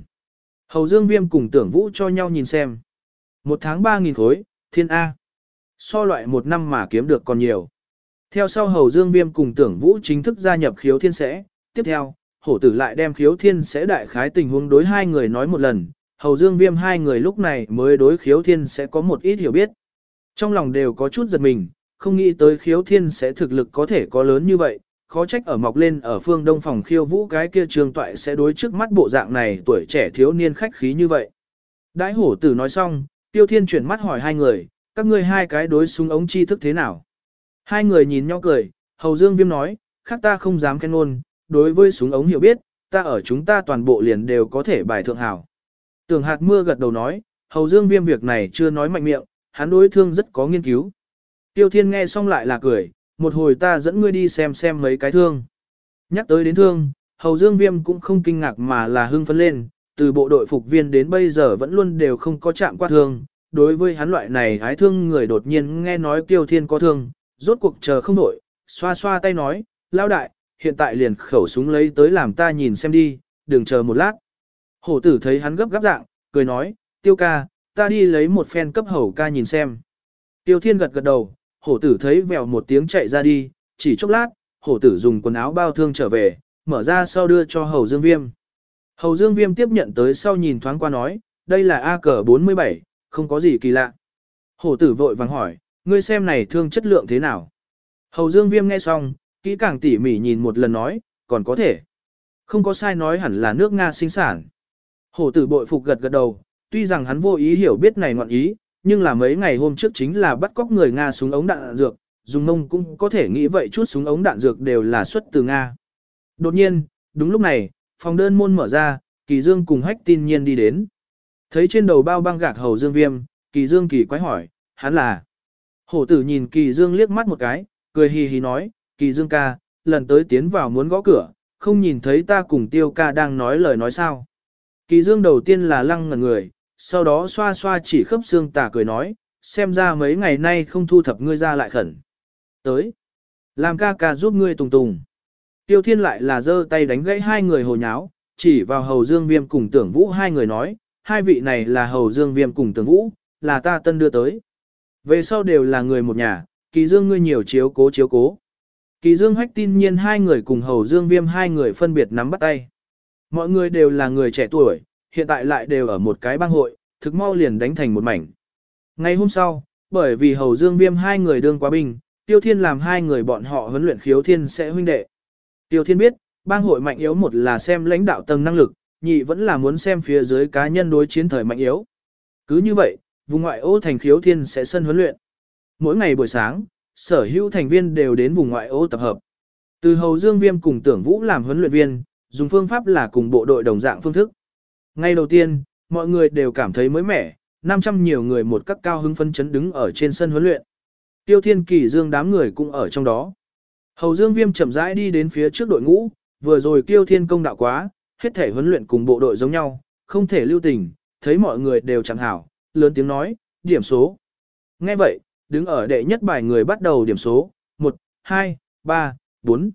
Hầu Dương Viêm cùng tưởng vũ cho nhau nhìn xem. Một tháng 3.000 khối, thiên A. So loại một năm mà kiếm được còn nhiều. Theo sau Hầu Dương Viêm cùng tưởng vũ chính thức gia nhập khiếu thiên sẽ. Tiếp theo, hổ tử lại đem khiếu thiên sẽ đại khái tình huống đối hai người nói một lần. Hầu Dương Viêm hai người lúc này mới đối khiếu thiên sẽ có một ít hiểu biết. Trong lòng đều có chút giật mình, không nghĩ tới khiếu thiên sẽ thực lực có thể có lớn như vậy, khó trách ở mọc lên ở phương đông phòng khiêu vũ cái kia trường toại sẽ đối trước mắt bộ dạng này tuổi trẻ thiếu niên khách khí như vậy. Đãi hổ tử nói xong, tiêu thiên chuyển mắt hỏi hai người, các ngươi hai cái đối súng ống chi thức thế nào? Hai người nhìn nhau cười, hầu dương viêm nói, khác ta không dám khen ngôn, đối với súng ống hiểu biết, ta ở chúng ta toàn bộ liền đều có thể bài thượng hảo. Tưởng hạt mưa gật đầu nói, hầu dương viêm việc này chưa nói mạnh miệng, hắn đối thương rất có nghiên cứu. Tiêu thiên nghe xong lại là cười, một hồi ta dẫn ngươi đi xem xem mấy cái thương. Nhắc tới đến thương, Hầu Dương Viêm cũng không kinh ngạc mà là hưng phấn lên, từ bộ đội phục viên đến bây giờ vẫn luôn đều không có chạm qua thương. Đối với hắn loại này hái thương người đột nhiên nghe nói tiêu Thiên có thương, rốt cuộc chờ không nổi, xoa xoa tay nói, lao đại, hiện tại liền khẩu súng lấy tới làm ta nhìn xem đi, đừng chờ một lát. Hổ tử thấy hắn gấp gáp dạng, cười nói, tiêu ca, ta đi lấy một phen cấp hầu ca nhìn xem. Tiêu Thiên gật gật đầu, hổ tử thấy vèo một tiếng chạy ra đi, chỉ chốc lát, hổ tử dùng quần áo bao thương trở về, mở ra sau đưa cho hầu dương viêm. Hầu dương viêm tiếp nhận tới sau nhìn thoáng qua nói, đây là A cờ 47, không có gì kỳ lạ. Hổ tử vội vàng hỏi, ngươi xem này thương chất lượng thế nào? Hầu dương viêm nghe xong, kỹ càng tỉ mỉ nhìn một lần nói, còn có thể. Không có sai nói hẳn là nước Nga sinh sản. Hổ tử bội phục gật gật đầu, tuy rằng hắn vô ý hiểu biết này ngoạn ý, nhưng là mấy ngày hôm trước chính là bắt cóc người Nga súng ống đạn, dược, dùng mông cũng có thể nghĩ vậy chút súng ống đạn dược đều là xuất từ Nga. Đột nhiên, đúng lúc này, phòng đơn môn mở ra, Kỳ Dương cùng hách tin nhiên đi đến. Thấy trên đầu bao băng gạc hầu Dương Viêm, Kỳ Dương kỳ quái hỏi, hắn là. Hổ tử nhìn Kỳ Dương liếc mắt một cái, cười hì hì nói, Kỳ Dương ca, lần tới tiến vào muốn gõ cửa, không nhìn thấy ta cùng tiêu ca đang nói lời nói sao. Kỳ Dương đầu tiên là lăng ngẩn người, sau đó xoa xoa chỉ khớp xương tà cười nói, xem ra mấy ngày nay không thu thập ngươi ra lại khẩn. Tới, làm ca ca giúp ngươi tùng tùng. Tiêu Thiên lại là giơ tay đánh gãy hai người hồ nháo, chỉ vào Hầu Dương Viêm cùng Tưởng Vũ hai người nói, hai vị này là Hầu Dương Viêm cùng Tưởng Vũ, là ta tân đưa tới. Về sau đều là người một nhà, Kỳ Dương ngươi nhiều chiếu cố chiếu cố. Kỳ Dương hách tin nhiên hai người cùng Hầu Dương Viêm hai người phân biệt nắm bắt tay. Mọi người đều là người trẻ tuổi, hiện tại lại đều ở một cái bang hội, thực mau liền đánh thành một mảnh. Ngày hôm sau, bởi vì Hầu Dương Viêm hai người đương quá binh, Tiêu Thiên làm hai người bọn họ huấn luyện khiếu thiên sẽ huynh đệ. Tiêu Thiên biết, bang hội mạnh yếu một là xem lãnh đạo tầng năng lực, nhị vẫn là muốn xem phía dưới cá nhân đối chiến thời mạnh yếu. Cứ như vậy, vùng ngoại ô thành khiếu thiên sẽ sân huấn luyện. Mỗi ngày buổi sáng, sở hữu thành viên đều đến vùng ngoại ô tập hợp. Từ Hầu Dương Viêm cùng Tưởng Vũ làm huấn luyện viên, dùng phương pháp là cùng bộ đội đồng dạng phương thức. Ngay đầu tiên, mọi người đều cảm thấy mới mẻ, 500 nhiều người một các cao hứng phấn chấn đứng ở trên sân huấn luyện. Tiêu Thiên Kỳ Dương đám người cũng ở trong đó. Hầu Dương Viêm chậm rãi đi đến phía trước đội ngũ, vừa rồi Tiêu Thiên công đạo quá, hết thể huấn luyện cùng bộ đội giống nhau, không thể lưu tình, thấy mọi người đều chẳng hảo, lớn tiếng nói, điểm số. Nghe vậy, đứng ở đệ nhất bài người bắt đầu điểm số, 1, 2, 3, 4.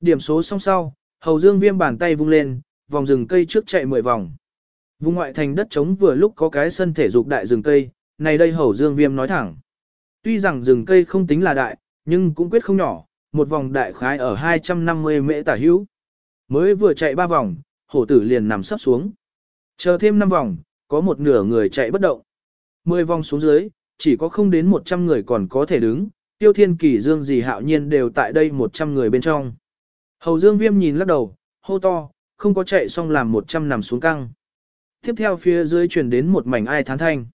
Điểm số xong sau, Hầu Dương Viêm bàn tay vung lên, vòng rừng cây trước chạy 10 vòng. Vùng ngoại thành đất trống vừa lúc có cái sân thể dục đại rừng cây, này đây Hầu Dương Viêm nói thẳng. Tuy rằng rừng cây không tính là đại, nhưng cũng quyết không nhỏ, một vòng đại khái ở 250 mễ tả hữu. Mới vừa chạy 3 vòng, hổ tử liền nằm sắp xuống. Chờ thêm 5 vòng, có một nửa người chạy bất động. 10 vòng xuống dưới, chỉ có không đến 100 người còn có thể đứng, tiêu thiên kỳ dương gì hạo nhiên đều tại đây 100 người bên trong. Hầu dương viêm nhìn lắc đầu, hô to, không có chạy xong làm 100 nằm xuống căng. Tiếp theo phía dưới truyền đến một mảnh ai thán thanh.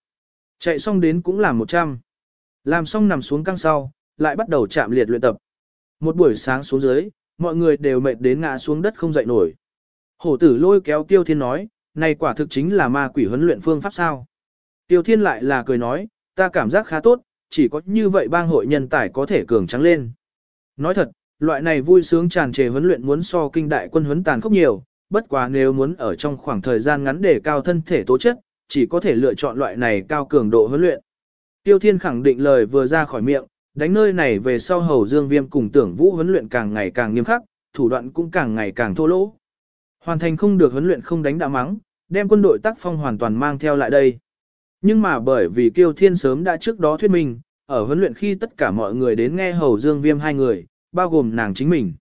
Chạy xong đến cũng làm 100. Làm xong nằm xuống căng sau, lại bắt đầu chạm liệt luyện tập. Một buổi sáng xuống dưới, mọi người đều mệt đến ngã xuống đất không dậy nổi. Hổ tử lôi kéo Tiêu Thiên nói, này quả thực chính là ma quỷ huấn luyện phương pháp sao. Tiêu Thiên lại là cười nói, ta cảm giác khá tốt, chỉ có như vậy bang hội nhân tài có thể cường trắng lên. Nói thật, loại này vui sướng tràn trề huấn luyện muốn so kinh đại quân huấn tàn khốc nhiều, bất quá nếu muốn ở trong khoảng thời gian ngắn để cao thân thể tố chất, chỉ có thể lựa chọn loại này cao cường độ huấn luyện. Tiêu Thiên khẳng định lời vừa ra khỏi miệng, đánh nơi này về sau hầu dương viêm cùng tưởng vũ huấn luyện càng ngày càng nghiêm khắc, thủ đoạn cũng càng ngày càng thô lỗ. Hoàn thành không được huấn luyện không đánh đã mắng, đem quân đội tác phong hoàn toàn mang theo lại đây. Nhưng mà bởi vì Kiêu Thiên sớm đã trước đó thuyết minh, ở huấn luyện khi tất cả mọi người đến nghe hầu dương viêm hai người, bao gồm nàng chính mình.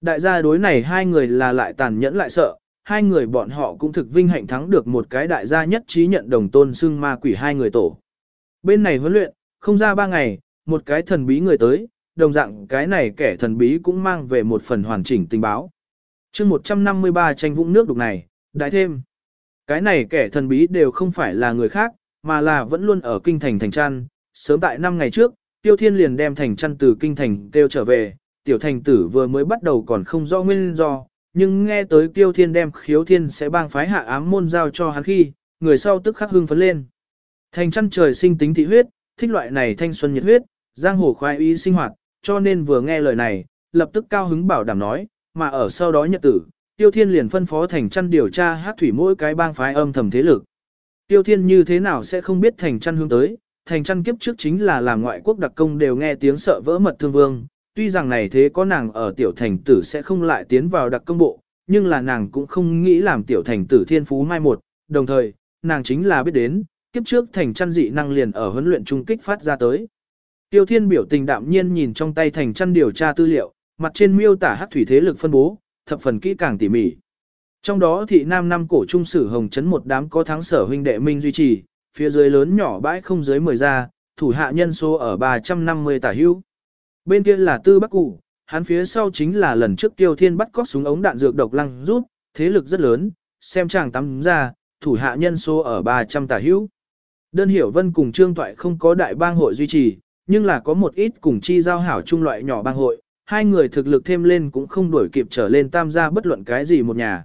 Đại gia đối này hai người là lại tàn nhẫn lại sợ, hai người bọn họ cũng thực vinh hạnh thắng được một cái đại gia nhất trí nhận đồng tôn xưng ma quỷ hai người tổ. Bên này huấn luyện, không ra ba ngày, một cái thần bí người tới, đồng dạng cái này kẻ thần bí cũng mang về một phần hoàn chỉnh tình báo. chương 153 tranh vũng nước đục này, đại thêm. Cái này kẻ thần bí đều không phải là người khác, mà là vẫn luôn ở kinh thành thành trăn. Sớm tại năm ngày trước, Tiêu Thiên liền đem thành trăn từ kinh thành kêu trở về, tiểu thành tử vừa mới bắt đầu còn không rõ nguyên do, nhưng nghe tới Tiêu Thiên đem khiếu thiên sẽ bang phái hạ ám môn giao cho hắn khi, người sau tức khắc hưng phấn lên. Thành trăn trời sinh tính thị huyết, thích loại này thanh xuân nhiệt huyết, giang hồ khoái ý sinh hoạt, cho nên vừa nghe lời này, lập tức cao hứng bảo đảm nói, mà ở sau đó nhật tử, Tiêu Thiên liền phân phó thành trăn điều tra hát thủy mỗi cái bang phái âm thầm thế lực. Tiêu Thiên như thế nào sẽ không biết thành chăn hướng tới, thành chăn kiếp trước chính là làm ngoại quốc đặc công đều nghe tiếng sợ vỡ mật thương vương, tuy rằng này thế có nàng ở tiểu thành tử sẽ không lại tiến vào đặc công bộ, nhưng là nàng cũng không nghĩ làm tiểu thành tử thiên phú mai một, đồng thời, nàng chính là biết đến, kiếp trước thành chăn dị năng liền ở huấn luyện trung kích phát ra tới. Tiêu Thiên biểu tình đạm nhiên nhìn trong tay thành chăn điều tra tư liệu, mặt trên miêu tả hắc thủy thế lực phân bố, thập phần kỹ càng tỉ mỉ. Trong đó thị nam năm cổ trung sử hồng chấn một đám có thắng sở huynh đệ minh duy trì, phía dưới lớn nhỏ bãi không dưới 10 gia thủ hạ nhân số ở 350 tả hữu. Bên kia là tư bắc cụ, hắn phía sau chính là lần trước Tiêu Thiên bắt cóc súng ống đạn dược độc lăng rút, thế lực rất lớn, xem chàng tắm ra, thủ hạ nhân số ở 300 tả hữu. Đơn hiểu vân cùng trương toại không có đại bang hội duy trì, nhưng là có một ít cùng chi giao hảo trung loại nhỏ bang hội, hai người thực lực thêm lên cũng không đuổi kịp trở lên tam gia bất luận cái gì một nhà.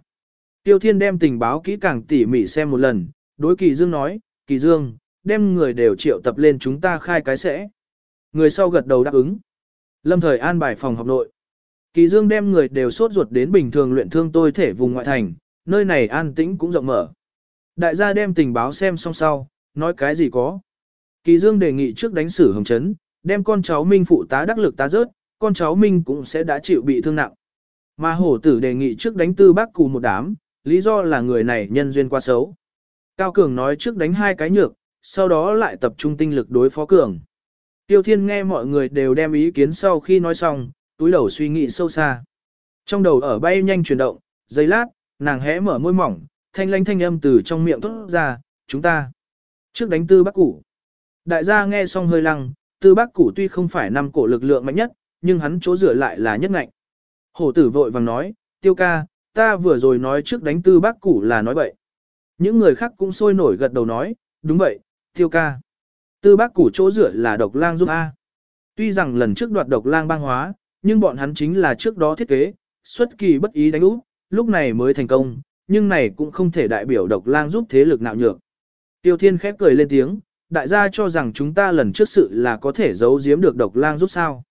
Tiêu Thiên đem tình báo kỹ càng tỉ mỉ xem một lần, đối Kỳ Dương nói, Kỳ Dương, đem người đều triệu tập lên chúng ta khai cái sẽ. Người sau gật đầu đáp ứng. Lâm thời an bài phòng học nội. Kỳ Dương đem người đều sốt ruột đến bình thường luyện thương tôi thể vùng ngoại thành, nơi này an tĩnh cũng rộng mở. Đại gia đem tình báo xem xong sau, nói cái gì có. Kỳ Dương đề nghị trước đánh xử hồng chấn, đem con cháu Minh phụ tá đắc lực tá rớt, con cháu Minh cũng sẽ đã chịu bị thương nặng. Mà hổ tử đề nghị trước đánh tư bác cụ một đám, lý do là người này nhân duyên quá xấu. Cao Cường nói trước đánh hai cái nhược, sau đó lại tập trung tinh lực đối phó Cường. Tiêu Thiên nghe mọi người đều đem ý kiến sau khi nói xong, túi đầu suy nghĩ sâu xa. Trong đầu ở bay nhanh chuyển động, giây lát, nàng hé mở môi mỏng, thanh lanh thanh âm từ trong miệng thốt ra, chúng ta. Trước đánh tư bác củ. Đại gia nghe xong hơi lăng, tư bác củ tuy không phải năm cổ lực lượng mạnh nhất, nhưng hắn chỗ rửa lại là nhất ngạnh. Hổ tử vội vàng nói, tiêu ca, ta vừa rồi nói trước đánh tư bác củ là nói bậy. Những người khác cũng sôi nổi gật đầu nói, đúng vậy, tiêu ca. Tư bác củ chỗ rửa là độc lang giúp A. Tuy rằng lần trước đoạt độc lang băng hóa, nhưng bọn hắn chính là trước đó thiết kế, xuất kỳ bất ý đánh úp, lúc này mới thành công, nhưng này cũng không thể đại biểu độc lang giúp thế lực nạo nhược. Tiêu Thiên khép cười lên tiếng, đại gia cho rằng chúng ta lần trước sự là có thể giấu giếm được độc lang giúp sao.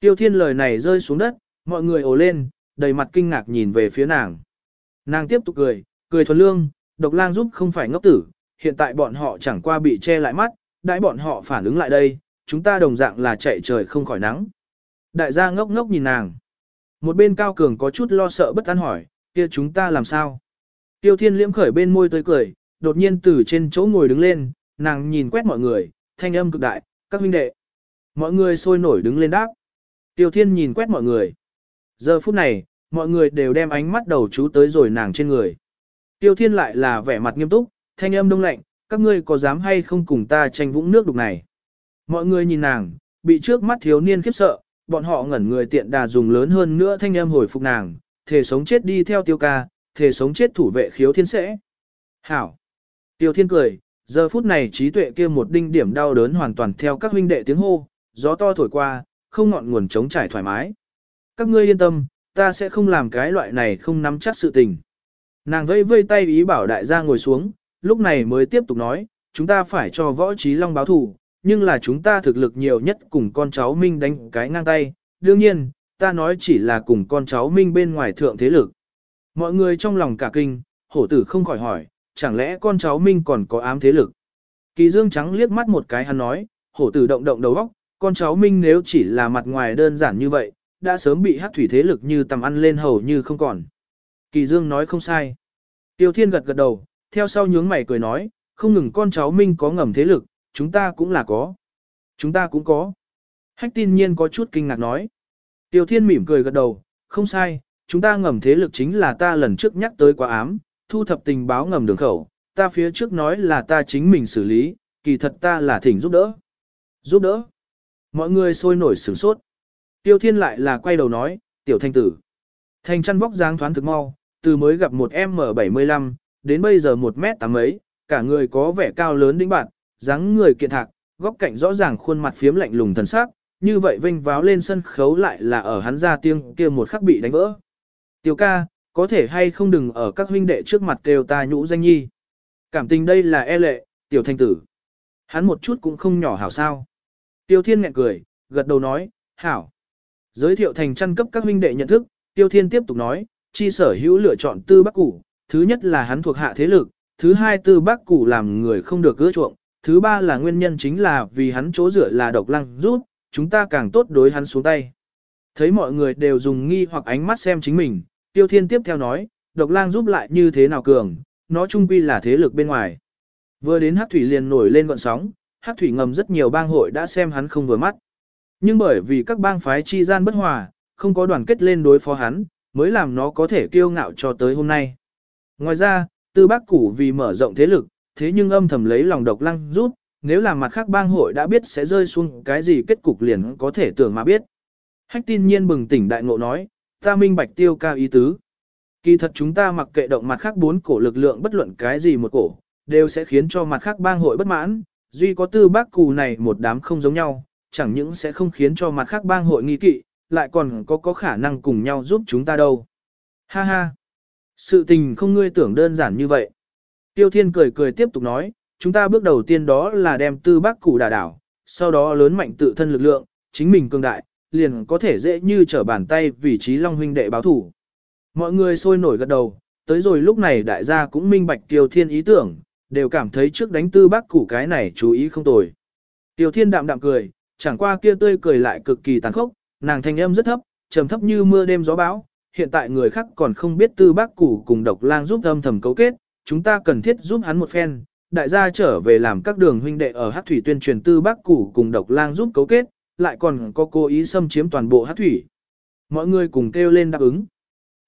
Tiêu Thiên lời này rơi xuống đất, mọi người ồ lên, đầy mặt kinh ngạc nhìn về phía nàng. Nàng tiếp tục cười, cười thuần lương, độc lang giúp không phải ngốc tử, hiện tại bọn họ chẳng qua bị che lại mắt, đãi bọn họ phản ứng lại đây, chúng ta đồng dạng là chạy trời không khỏi nắng. Đại gia ngốc ngốc nhìn nàng. Một bên cao cường có chút lo sợ bất an hỏi, kia chúng ta làm sao? Tiêu thiên liễm khởi bên môi tươi cười, đột nhiên từ trên chỗ ngồi đứng lên, nàng nhìn quét mọi người, thanh âm cực đại, các huynh đệ. Mọi người sôi nổi đứng lên đáp. Tiêu thiên nhìn quét mọi người. Giờ phút này, mọi người đều đem ánh mắt đầu chú tới rồi nàng trên người. Tiêu thiên lại là vẻ mặt nghiêm túc, thanh âm đông lạnh, các ngươi có dám hay không cùng ta tranh vũng nước đục này. Mọi người nhìn nàng, bị trước mắt thiếu niên khiếp sợ, bọn họ ngẩn người tiện đà dùng lớn hơn nữa thanh âm hồi phục nàng, thể sống chết đi theo tiêu ca, thể sống chết thủ vệ khiếu thiên sẽ. Hảo! Tiêu thiên cười, giờ phút này trí tuệ kia một đinh điểm đau đớn hoàn toàn theo các huynh đệ tiếng hô, gió to thổi qua, không ngọn nguồn trống trải thoải mái. Các ngươi yên tâm, ta sẽ không làm cái loại này không nắm chắc sự tình. Nàng vây vây tay ý bảo đại gia ngồi xuống, lúc này mới tiếp tục nói, chúng ta phải cho võ trí long báo thù, nhưng là chúng ta thực lực nhiều nhất cùng con cháu Minh đánh cái ngang tay, đương nhiên, ta nói chỉ là cùng con cháu Minh bên ngoài thượng thế lực. Mọi người trong lòng cả kinh, hổ tử không khỏi hỏi, chẳng lẽ con cháu Minh còn có ám thế lực? Kỳ dương trắng liếc mắt một cái hắn nói, hổ tử động động đầu óc, con cháu Minh nếu chỉ là mặt ngoài đơn giản như vậy, đã sớm bị hắc thủy thế lực như tầm ăn lên hầu như không còn. Kỳ dương nói không sai. Tiêu thiên gật gật đầu, theo sau nhướng mày cười nói, không ngừng con cháu Minh có ngầm thế lực, chúng ta cũng là có. Chúng ta cũng có. Hách tin nhiên có chút kinh ngạc nói. Tiêu thiên mỉm cười gật đầu, không sai, chúng ta ngầm thế lực chính là ta lần trước nhắc tới quá ám, thu thập tình báo ngầm đường khẩu, ta phía trước nói là ta chính mình xử lý, kỳ thật ta là thỉnh giúp đỡ. Giúp đỡ. Mọi người sôi nổi sửng sốt. Tiêu thiên lại là quay đầu nói, tiểu thanh tử. Thanh chăn vóc dáng thoáng thực mau, từ mới gặp một M75, đến bây giờ một mét tám mấy, cả người có vẻ cao lớn đĩnh bạn, dáng người kiện thạc, góc cạnh rõ ràng khuôn mặt phiếm lạnh lùng thần sắc, như vậy vinh váo lên sân khấu lại là ở hắn ra tiếng kia một khắc bị đánh vỡ. Tiểu ca, có thể hay không đừng ở các huynh đệ trước mặt kêu ta nhũ danh nhi. Cảm tình đây là e lệ, tiểu thanh tử. Hắn một chút cũng không nhỏ hảo sao. Tiêu thiên nghẹn cười, gật đầu nói, hảo. Giới thiệu thành chăn cấp các huynh đệ nhận thức, tiêu thiên tiếp tục nói, chi sở hữu lựa chọn tư bắc củ, thứ nhất là hắn thuộc hạ thế lực, thứ hai tư bắc củ làm người không được gỡ chuộng, thứ ba là nguyên nhân chính là vì hắn chỗ rửa là độc lăng rút, chúng ta càng tốt đối hắn xuống tay. Thấy mọi người đều dùng nghi hoặc ánh mắt xem chính mình, tiêu thiên tiếp theo nói, độc lang giúp lại như thế nào cường, nó trung quy là thế lực bên ngoài. Vừa đến Hắc thủy liền nổi lên gọn sóng, Hắc thủy ngầm rất nhiều bang hội đã xem hắn không vừa mắt. Nhưng bởi vì các bang phái chi gian bất hòa, không có đoàn kết lên đối phó hắn, mới làm nó có thể kiêu ngạo cho tới hôm nay. Ngoài ra, tư bác củ vì mở rộng thế lực, thế nhưng âm thầm lấy lòng độc lăng rút, nếu là mặt khác bang hội đã biết sẽ rơi xuống cái gì kết cục liền có thể tưởng mà biết. Hách tin nhiên bừng tỉnh đại ngộ nói, ta minh bạch tiêu ca ý tứ. Kỳ thật chúng ta mặc kệ động mặt khác bốn cổ lực lượng bất luận cái gì một cổ, đều sẽ khiến cho mặt khác bang hội bất mãn, duy có tư bác cù này một đám không giống nhau, chẳng những sẽ không khiến cho mặt khác bang hội nghi kỵ, lại còn có có khả năng cùng nhau giúp chúng ta đâu. Ha ha! Sự tình không ngươi tưởng đơn giản như vậy. Tiêu Thiên cười cười tiếp tục nói, chúng ta bước đầu tiên đó là đem tư bác củ đà đảo, sau đó lớn mạnh tự thân lực lượng, chính mình cường đại, liền có thể dễ như trở bàn tay vị trí Long huynh đệ báo thủ. Mọi người sôi nổi gật đầu, tới rồi lúc này đại gia cũng minh bạch Tiêu Thiên ý tưởng, đều cảm thấy trước đánh tư bác củ cái này chú ý không tồi. Tiêu Thiên đạm đạm cười, chẳng qua kia tươi cười lại cực kỳ tàn khốc, nàng thanh âm rất thấp, trầm thấp như mưa đêm gió bão, hiện tại người khác còn không biết tư bác củ cùng độc lang giúp âm thầm cấu kết, chúng ta cần thiết giúp hắn một phen, đại gia trở về làm các đường huynh đệ ở hát thủy tuyên truyền tư bác củ cùng độc lang giúp cấu kết, lại còn có cố ý xâm chiếm toàn bộ hát thủy. Mọi người cùng kêu lên đáp ứng.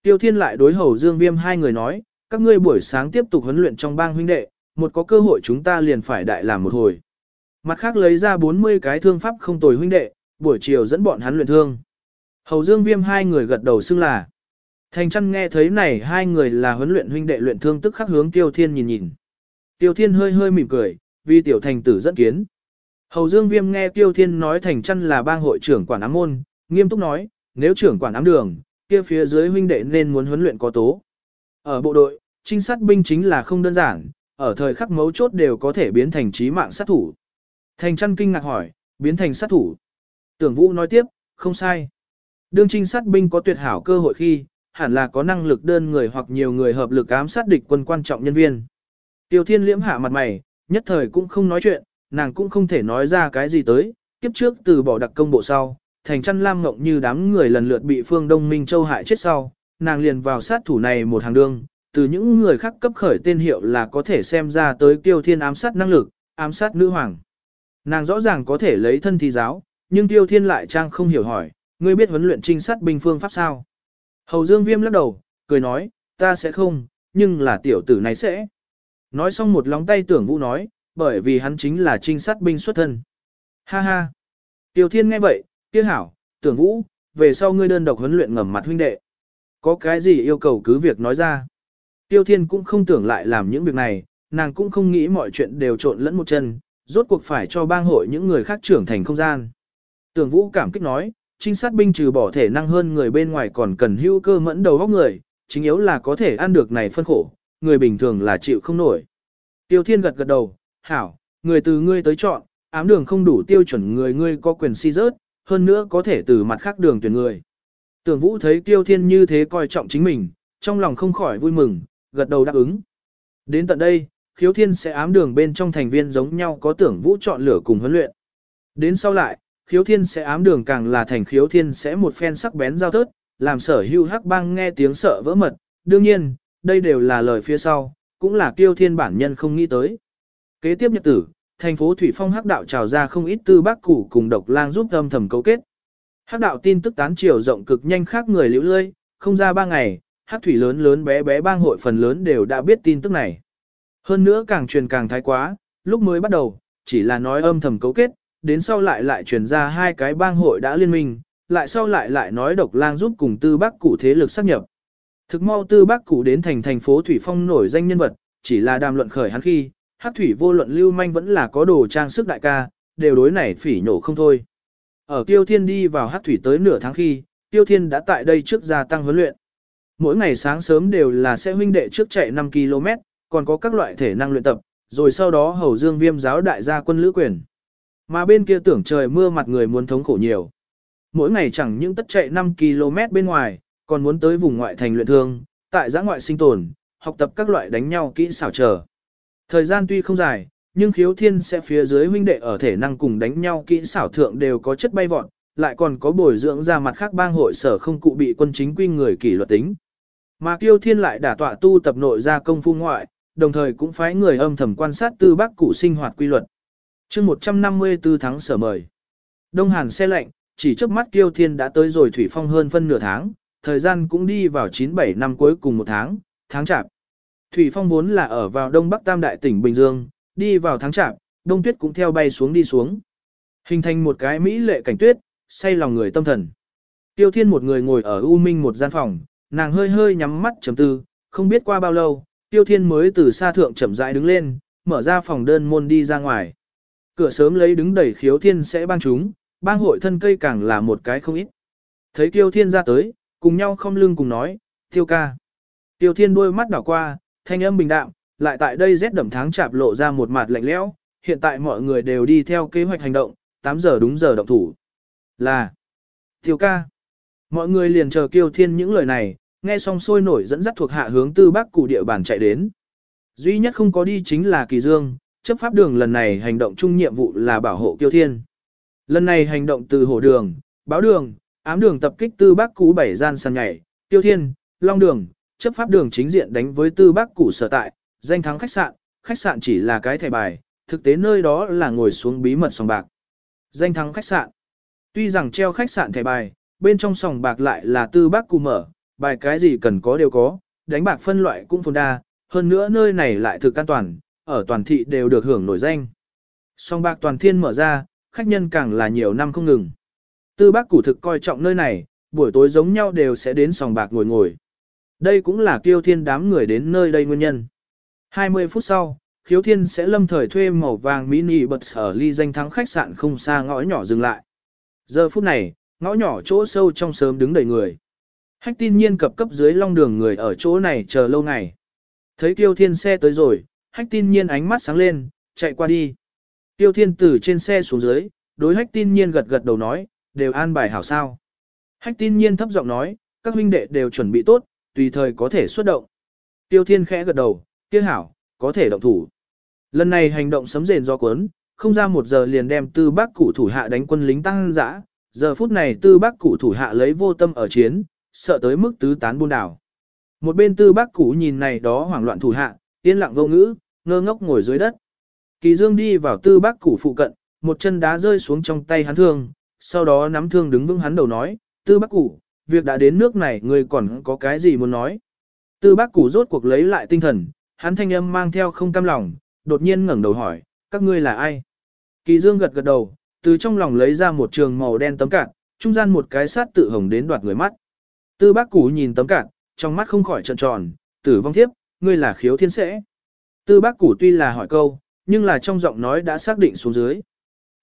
Tiêu Thiên lại đối hầu Dương Viêm hai người nói, các ngươi buổi sáng tiếp tục huấn luyện trong bang huynh đệ, một có cơ hội chúng ta liền phải đại làm một hồi. Mặt khác lấy ra 40 cái thương pháp không tồi huynh đệ, buổi chiều dẫn bọn hắn luyện thương. Hầu Dương Viêm hai người gật đầu xưng là. Thành chăn nghe thấy này hai người là huấn luyện huynh đệ luyện thương tức khắc hướng Tiêu Thiên nhìn nhìn. Tiêu Thiên hơi hơi mỉm cười, vì tiểu thành tử dẫn kiến. Hầu Dương Viêm nghe Tiêu Thiên nói thành chăn là bang hội trưởng quản ám môn, nghiêm túc nói, nếu trưởng quản ám đường, kia phía dưới huynh đệ nên muốn huấn luyện có tố. Ở bộ đội, trinh sát binh chính là không đơn giản, ở thời khắc mấu chốt đều có thể biến thành trí mạng sát thủ. Thành chăn kinh ngạc hỏi, biến thành sát thủ. Tưởng Vũ nói tiếp, không sai. Đương trinh sát binh có tuyệt hảo cơ hội khi, hẳn là có năng lực đơn người hoặc nhiều người hợp lực ám sát địch quân quan trọng nhân viên. Tiêu Thiên liễm hạ mặt mày, nhất thời cũng không nói chuyện, nàng cũng không thể nói ra cái gì tới, kiếp trước từ bỏ đặc công bộ sau, thành chăn lam ngộng như đám người lần lượt bị phương Đông Minh Châu hại chết sau, nàng liền vào sát thủ này một hàng đương, từ những người khác cấp khởi tên hiệu là có thể xem ra tới Tiêu Thiên ám sát năng lực, ám sát nữ hoàng. Nàng rõ ràng có thể lấy thân thi giáo, nhưng Tiêu Thiên lại trang không hiểu hỏi, ngươi biết huấn luyện trinh sát binh phương pháp sao? Hầu Dương Viêm lắc đầu, cười nói, ta sẽ không, nhưng là tiểu tử này sẽ. Nói xong một lóng tay tưởng vũ nói, bởi vì hắn chính là trinh sát binh xuất thân. Ha ha. Tiêu Thiên nghe vậy, kia hảo, tưởng vũ, về sau ngươi đơn độc huấn luyện ngầm mặt huynh đệ. Có cái gì yêu cầu cứ việc nói ra. Tiêu Thiên cũng không tưởng lại làm những việc này, nàng cũng không nghĩ mọi chuyện đều trộn lẫn một chân, rốt cuộc phải cho bang hội những người khác trưởng thành không gian. Tưởng Vũ cảm kích nói, trinh sát binh trừ bỏ thể năng hơn người bên ngoài còn cần hưu cơ mẫn đầu góc người, chính yếu là có thể ăn được này phân khổ, người bình thường là chịu không nổi. Tiêu Thiên gật gật đầu, hảo, người từ ngươi tới chọn, ám đường không đủ tiêu chuẩn người ngươi có quyền si rớt, hơn nữa có thể từ mặt khác đường tuyển người. Tưởng Vũ thấy Tiêu Thiên như thế coi trọng chính mình, trong lòng không khỏi vui mừng, gật đầu đáp ứng. Đến tận đây, khiếu thiên sẽ ám đường bên trong thành viên giống nhau có tưởng Vũ chọn lửa cùng huấn luyện. Đến sau lại, khiếu thiên sẽ ám đường càng là thành khiếu thiên sẽ một phen sắc bén giao thớt, làm sở hưu hắc bang nghe tiếng sợ vỡ mật. Đương nhiên, đây đều là lời phía sau, cũng là kiêu thiên bản nhân không nghĩ tới. Kế tiếp nhật tử, thành phố Thủy Phong hắc đạo trào ra không ít tư bác củ cùng độc lang giúp âm thầm cấu kết. Hắc đạo tin tức tán triều rộng cực nhanh khác người liễu lơi, không ra ba ngày, hắc thủy lớn lớn bé bé bang hội phần lớn đều đã biết tin tức này. Hơn nữa càng truyền càng thái quá, lúc mới bắt đầu, chỉ là nói âm thầm cấu kết, đến sau lại lại truyền ra hai cái bang hội đã liên minh, lại sau lại lại nói độc lang giúp cùng tư bác cụ thế lực xác nhập. Thực mau tư bác cụ đến thành thành phố Thủy Phong nổi danh nhân vật, chỉ là đàm luận khởi hắn khi, hắc thủy vô luận lưu manh vẫn là có đồ trang sức đại ca, đều đối này phỉ nhổ không thôi. Ở Tiêu Thiên đi vào hắc thủy tới nửa tháng khi, Tiêu Thiên đã tại đây trước gia tăng huấn luyện. Mỗi ngày sáng sớm đều là sẽ huynh đệ trước chạy 5 km, còn có các loại thể năng luyện tập, rồi sau đó hầu dương viêm giáo đại gia quân lữ quyền. Mà bên kia tưởng trời mưa mặt người muốn thống khổ nhiều. Mỗi ngày chẳng những tất chạy 5 km bên ngoài, còn muốn tới vùng ngoại thành luyện thương, tại giã ngoại sinh tồn, học tập các loại đánh nhau kỹ xảo trở, Thời gian tuy không dài, nhưng khiếu thiên sẽ phía dưới huynh đệ ở thể năng cùng đánh nhau kỹ xảo thượng đều có chất bay vọt, lại còn có bồi dưỡng ra mặt khác bang hội sở không cụ bị quân chính quy người kỷ luật tính. Mà kiêu thiên lại đả tọa tu tập nội ra công phu ngoại, đồng thời cũng phái người âm thầm quan sát tư bác cụ sinh hoạt quy luật. chương 154 tháng sở mời. Đông Hàn xe lạnh, chỉ trước mắt kiêu thiên đã tới rồi thủy phong hơn phân nửa tháng, thời gian cũng đi vào 97 năm cuối cùng một tháng, tháng chạp. Thủy phong vốn là ở vào đông bắc tam đại tỉnh Bình Dương, đi vào tháng chạp, đông tuyết cũng theo bay xuống đi xuống. Hình thành một cái mỹ lệ cảnh tuyết, say lòng người tâm thần. Tiêu thiên một người ngồi ở U Minh một gian phòng, nàng hơi hơi nhắm mắt chấm tư, không biết qua bao lâu, Tiêu Thiên mới từ xa thượng chậm rãi đứng lên, mở ra phòng đơn môn đi ra ngoài. Cửa sớm lấy đứng đẩy khiếu thiên sẽ bang chúng, bang hội thân cây càng là một cái không ít. Thấy Tiêu Thiên ra tới, cùng nhau không lưng cùng nói, Tiêu ca. Tiêu Thiên đôi mắt đảo qua, thanh âm bình đạm, lại tại đây rét đậm tháng chạp lộ ra một mặt lạnh lẽo. hiện tại mọi người đều đi theo kế hoạch hành động, 8 giờ đúng giờ động thủ. Là, Tiêu ca. Mọi người liền chờ Kiêu Thiên những lời này, nghe xong sôi nổi dẫn dắt thuộc hạ hướng tư bắc cụ địa bàn chạy đến. Duy nhất không có đi chính là Kỳ Dương, chấp pháp đường lần này hành động chung nhiệm vụ là bảo hộ Kiêu Thiên. Lần này hành động từ Hổ đường, báo đường, ám đường tập kích tư bắc cụ bảy gian sàn nhảy, Tiêu Thiên, Long Đường, chấp pháp đường chính diện đánh với Tư Bắc Củ sở tại, danh thắng khách sạn, khách sạn chỉ là cái thẻ bài, thực tế nơi đó là ngồi xuống bí mật sòng bạc. Danh thắng khách sạn. Tuy rằng treo khách sạn thẻ bài, bên trong sòng bạc lại là Tư Bắc Củ mở, bài cái gì cần có đều có, đánh bạc phân loại cũng phồn đa, hơn nữa nơi này lại thực an toàn, ở toàn thị đều được hưởng nổi danh. Song bạc toàn thiên mở ra, khách nhân càng là nhiều năm không ngừng. Tư bác củ thực coi trọng nơi này, buổi tối giống nhau đều sẽ đến sòng bạc ngồi ngồi. Đây cũng là kiêu thiên đám người đến nơi đây nguyên nhân. 20 phút sau, khiếu thiên sẽ lâm thời thuê màu vàng mini bật ở ly danh thắng khách sạn không xa ngõ nhỏ dừng lại. Giờ phút này, ngõ nhỏ chỗ sâu trong sớm đứng đầy người. Hách tin nhiên cập cấp dưới long đường người ở chỗ này chờ lâu ngày. Thấy Tiêu Thiên xe tới rồi, hách tin nhiên ánh mắt sáng lên, chạy qua đi. Tiêu Thiên từ trên xe xuống dưới, đối hách tin nhiên gật gật đầu nói, đều an bài hảo sao. Hách tin nhiên thấp giọng nói, các huynh đệ đều chuẩn bị tốt, tùy thời có thể xuất động. Tiêu Thiên khẽ gật đầu, Tiêu hảo, có thể động thủ. Lần này hành động sấm rền do cuốn, không ra một giờ liền đem tư bác cụ thủ hạ đánh quân lính tăng dã. Giờ phút này tư bác cụ thủ hạ lấy vô tâm ở chiến, sợ tới mức tứ tán buôn đảo. Một bên tư bác cũ nhìn này đó hoảng loạn thủ hạ, yên lặng vô ngữ, ngơ ngốc ngồi dưới đất. Kỳ Dương đi vào tư bác cũ phụ cận, một chân đá rơi xuống trong tay hắn thương, sau đó nắm thương đứng vững hắn đầu nói, tư bác cũ, việc đã đến nước này người còn có cái gì muốn nói. Tư bác cũ rốt cuộc lấy lại tinh thần, hắn thanh âm mang theo không cam lòng, đột nhiên ngẩng đầu hỏi, các ngươi là ai? Kỳ Dương gật gật đầu, từ trong lòng lấy ra một trường màu đen tấm cạn, trung gian một cái sát tự hồng đến đoạt người mắt. Tư bác Củ nhìn tấm cạn, trong mắt không khỏi trợn tròn, tử vong thiếp, ngươi là khiếu thiên sẽ. Tư bác Củ tuy là hỏi câu, nhưng là trong giọng nói đã xác định xuống dưới.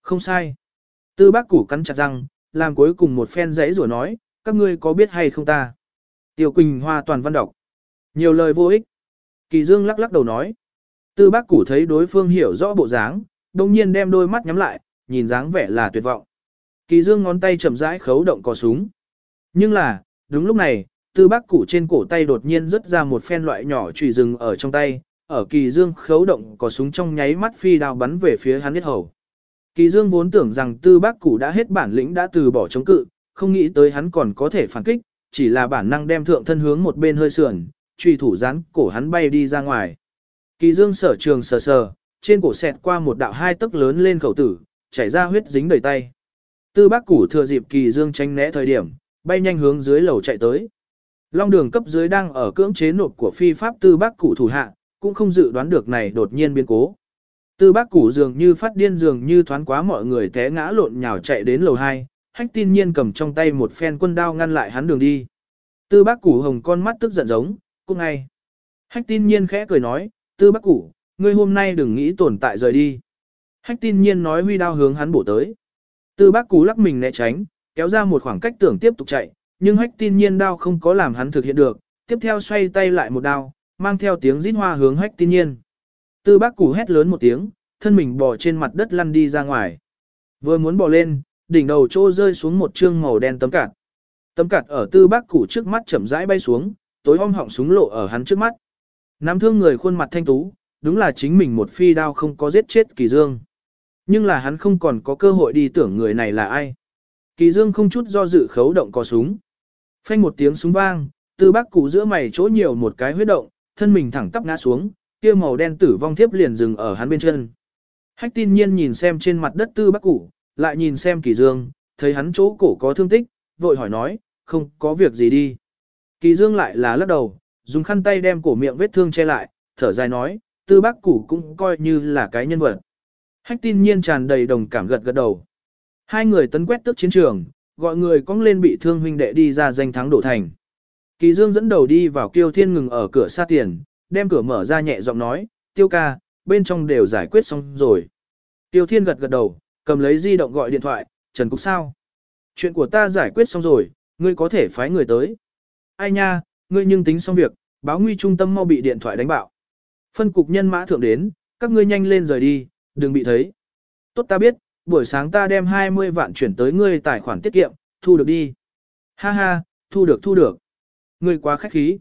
Không sai. Tư bác Củ cắn chặt răng, làm cuối cùng một phen giấy rủa nói, các ngươi có biết hay không ta? Tiểu Quỳnh Hoa toàn văn đọc. Nhiều lời vô ích. Kỳ Dương lắc lắc đầu nói. Tư bác Củ thấy đối phương hiểu rõ bộ dáng, đồng nhiên đem đôi mắt nhắm lại, nhìn dáng vẻ là tuyệt vọng. Kỳ Dương ngón tay chậm rãi khấu động cò súng. Nhưng là, đúng lúc này, tư bác cụ trên cổ tay đột nhiên rớt ra một phen loại nhỏ trùy rừng ở trong tay, ở kỳ dương khấu động có súng trong nháy mắt phi đao bắn về phía hắn hết hầu. Kỳ dương vốn tưởng rằng tư bác cụ đã hết bản lĩnh đã từ bỏ chống cự, không nghĩ tới hắn còn có thể phản kích, chỉ là bản năng đem thượng thân hướng một bên hơi sườn, truy thủ rán cổ hắn bay đi ra ngoài. Kỳ dương sở trường sờ sờ, trên cổ xẹt qua một đạo hai tấc lớn lên khẩu tử, chảy ra huyết dính đầy tay. Tư bác củ thừa dịp kỳ dương tranh né thời điểm, bay nhanh hướng dưới lầu chạy tới. Long đường cấp dưới đang ở cưỡng chế nộp của phi pháp tư bác cụ thủ hạ, cũng không dự đoán được này đột nhiên biến cố. Tư bác củ dường như phát điên dường như thoáng quá mọi người té ngã lộn nhào chạy đến lầu 2, hách tin nhiên cầm trong tay một phen quân đao ngăn lại hắn đường đi. Tư bác củ hồng con mắt tức giận giống, cũng ngay. Hách tin nhiên khẽ cười nói, tư bác củ, ngươi hôm nay đừng nghĩ tồn tại rời đi. Hách tin nhiên nói huy đao hướng hắn bổ tới. Tư bác củ lắc mình né tránh, kéo ra một khoảng cách tưởng tiếp tục chạy, nhưng hách tin nhiên đao không có làm hắn thực hiện được, tiếp theo xoay tay lại một đao, mang theo tiếng rít hoa hướng hách tin nhiên. Tư bác củ hét lớn một tiếng, thân mình bò trên mặt đất lăn đi ra ngoài. Vừa muốn bò lên, đỉnh đầu trô rơi xuống một trương màu đen tấm cạt. Tấm cạt ở tư bác củ trước mắt chậm rãi bay xuống, tối om họng súng lộ ở hắn trước mắt. Nắm thương người khuôn mặt thanh tú, đúng là chính mình một phi đao không có giết chết kỳ dương. Nhưng là hắn không còn có cơ hội đi tưởng người này là ai. Kỳ dương không chút do dự khấu động có súng. Phanh một tiếng súng vang, tư bác cụ giữa mày chỗ nhiều một cái huyết động, thân mình thẳng tắp ngã xuống, kia màu đen tử vong thiếp liền dừng ở hắn bên chân. Hách tin nhiên nhìn xem trên mặt đất tư bác cụ, lại nhìn xem kỳ dương, thấy hắn chỗ cổ có thương tích, vội hỏi nói, không có việc gì đi. Kỳ dương lại là lắc đầu, dùng khăn tay đem cổ miệng vết thương che lại, thở dài nói, tư bác cụ cũng coi như là cái nhân vật. Hách tin nhiên tràn đầy đồng cảm gật gật đầu. Hai người tấn quét tước chiến trường, gọi người cong lên bị thương huynh đệ đi ra danh thắng đổ thành. Kỳ Dương dẫn đầu đi vào Kiêu Thiên ngừng ở cửa xa tiền, đem cửa mở ra nhẹ giọng nói, tiêu ca, bên trong đều giải quyết xong rồi. Tiêu Thiên gật gật đầu, cầm lấy di động gọi điện thoại, Trần Cục sao? Chuyện của ta giải quyết xong rồi, ngươi có thể phái người tới. Ai nha, ngươi nhưng tính xong việc, báo nguy trung tâm mau bị điện thoại đánh bạo. Phân cục nhân mã thượng đến, các ngươi nhanh lên rời đi, đừng bị thấy. Tốt ta biết, buổi sáng ta đem 20 vạn chuyển tới ngươi tài khoản tiết kiệm, thu được đi. Ha ha, thu được thu được. Ngươi quá khách khí.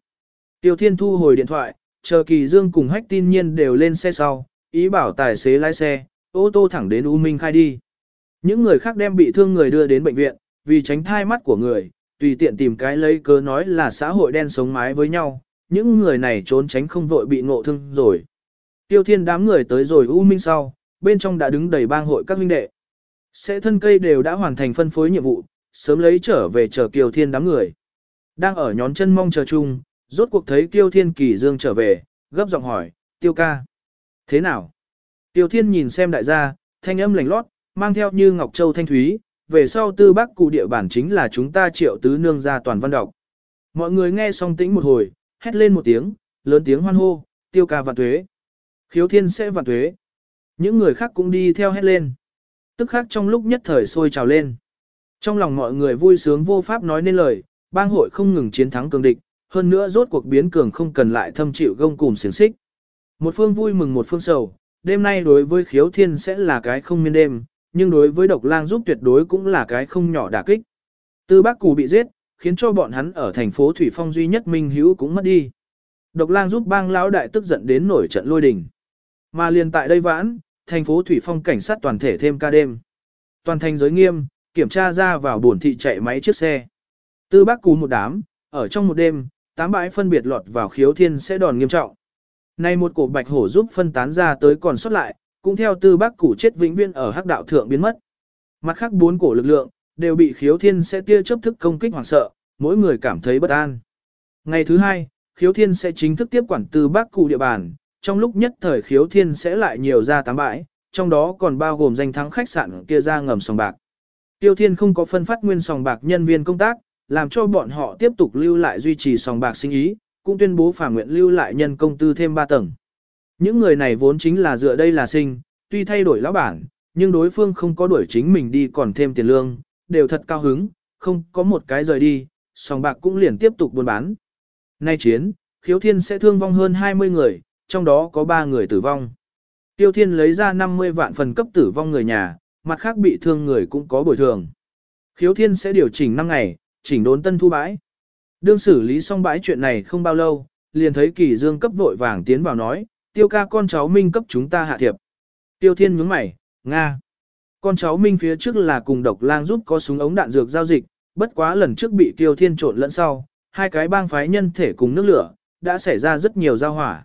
Tiêu Thiên thu hồi điện thoại, chờ Kỳ Dương cùng Hách tin nhiên đều lên xe sau, ý bảo tài xế lái xe, ô tô thẳng đến U Minh khai đi. Những người khác đem bị thương người đưa đến bệnh viện, vì tránh thai mắt của người, tùy tiện tìm cái lấy cớ nói là xã hội đen sống mái với nhau, những người này trốn tránh không vội bị ngộ thương rồi. Tiêu thiên đám người tới rồi U Minh sau, bên trong đã đứng đầy bang hội các huynh đệ. Sẽ thân cây đều đã hoàn thành phân phối nhiệm vụ, sớm lấy trở về chờ Kiều Thiên đám người. Đang ở nhón chân mong chờ chung, rốt cuộc thấy Kiều Thiên Kỳ Dương trở về, gấp giọng hỏi, Tiêu ca. Thế nào? Tiêu Thiên nhìn xem đại gia, thanh âm lành lót, mang theo như Ngọc Châu Thanh Thúy, về sau tư bắc cụ địa bản chính là chúng ta triệu tứ nương ra toàn văn đọc. Mọi người nghe xong tĩnh một hồi, hét lên một tiếng, lớn tiếng hoan hô, tiêu ca vạn tuế. Khiếu thiên sẽ vạn tuế. Những người khác cũng đi theo hét lên. Tức khác trong lúc nhất thời sôi trào lên. Trong lòng mọi người vui sướng vô pháp nói nên lời, bang hội không ngừng chiến thắng cường địch, hơn nữa rốt cuộc biến cường không cần lại thâm chịu gông cùm xiềng xích. Một phương vui mừng một phương sầu, đêm nay đối với khiếu thiên sẽ là cái không miên đêm, nhưng đối với độc lang giúp tuyệt đối cũng là cái không nhỏ đả kích. Tư bác cù bị giết, khiến cho bọn hắn ở thành phố Thủy Phong duy nhất minh hữu cũng mất đi. Độc lang giúp bang lão đại tức giận đến nổi trận lôi đình. Mà liền tại đây vãn, thành phố Thủy Phong cảnh sát toàn thể thêm ca đêm. Toàn thành giới nghiêm, kiểm tra ra vào buồn thị chạy máy chiếc xe. Tư bác cú một đám, ở trong một đêm, tám bãi phân biệt lọt vào khiếu thiên sẽ đòn nghiêm trọng. Nay một cổ bạch hổ giúp phân tán ra tới còn xuất lại, cũng theo tư bác củ chết vĩnh viên ở hắc đạo thượng biến mất. Mặt khác bốn cổ lực lượng, đều bị khiếu thiên sẽ tia chấp thức công kích hoảng sợ, mỗi người cảm thấy bất an. Ngày thứ hai, khiếu thiên sẽ chính thức tiếp quản tư bác cụ địa bàn, trong lúc nhất thời khiếu thiên sẽ lại nhiều ra tám bãi, trong đó còn bao gồm danh thắng khách sạn kia ra ngầm sòng bạc. Tiêu thiên không có phân phát nguyên sòng bạc nhân viên công tác, làm cho bọn họ tiếp tục lưu lại duy trì sòng bạc sinh ý, cũng tuyên bố phản nguyện lưu lại nhân công tư thêm 3 tầng. Những người này vốn chính là dựa đây là sinh, tuy thay đổi lão bản, nhưng đối phương không có đuổi chính mình đi còn thêm tiền lương, đều thật cao hứng, không có một cái rời đi, sòng bạc cũng liền tiếp tục buôn bán. Nay chiến, khiếu thiên sẽ thương vong hơn 20 người, trong đó có 3 người tử vong. Tiêu thiên lấy ra 50 vạn phần cấp tử vong người nhà, mặt khác bị thương người cũng có bồi thường. Khiếu thiên sẽ điều chỉnh 5 ngày, chỉnh đốn tân thu bãi. Đương xử lý xong bãi chuyện này không bao lâu, liền thấy kỳ dương cấp vội vàng tiến vào nói, tiêu ca con cháu Minh cấp chúng ta hạ thiệp. Tiêu thiên nhướng mày, Nga. Con cháu Minh phía trước là cùng độc lang giúp có súng ống đạn dược giao dịch, bất quá lần trước bị tiêu thiên trộn lẫn sau, hai cái bang phái nhân thể cùng nước lửa, đã xảy ra rất nhiều giao hỏa.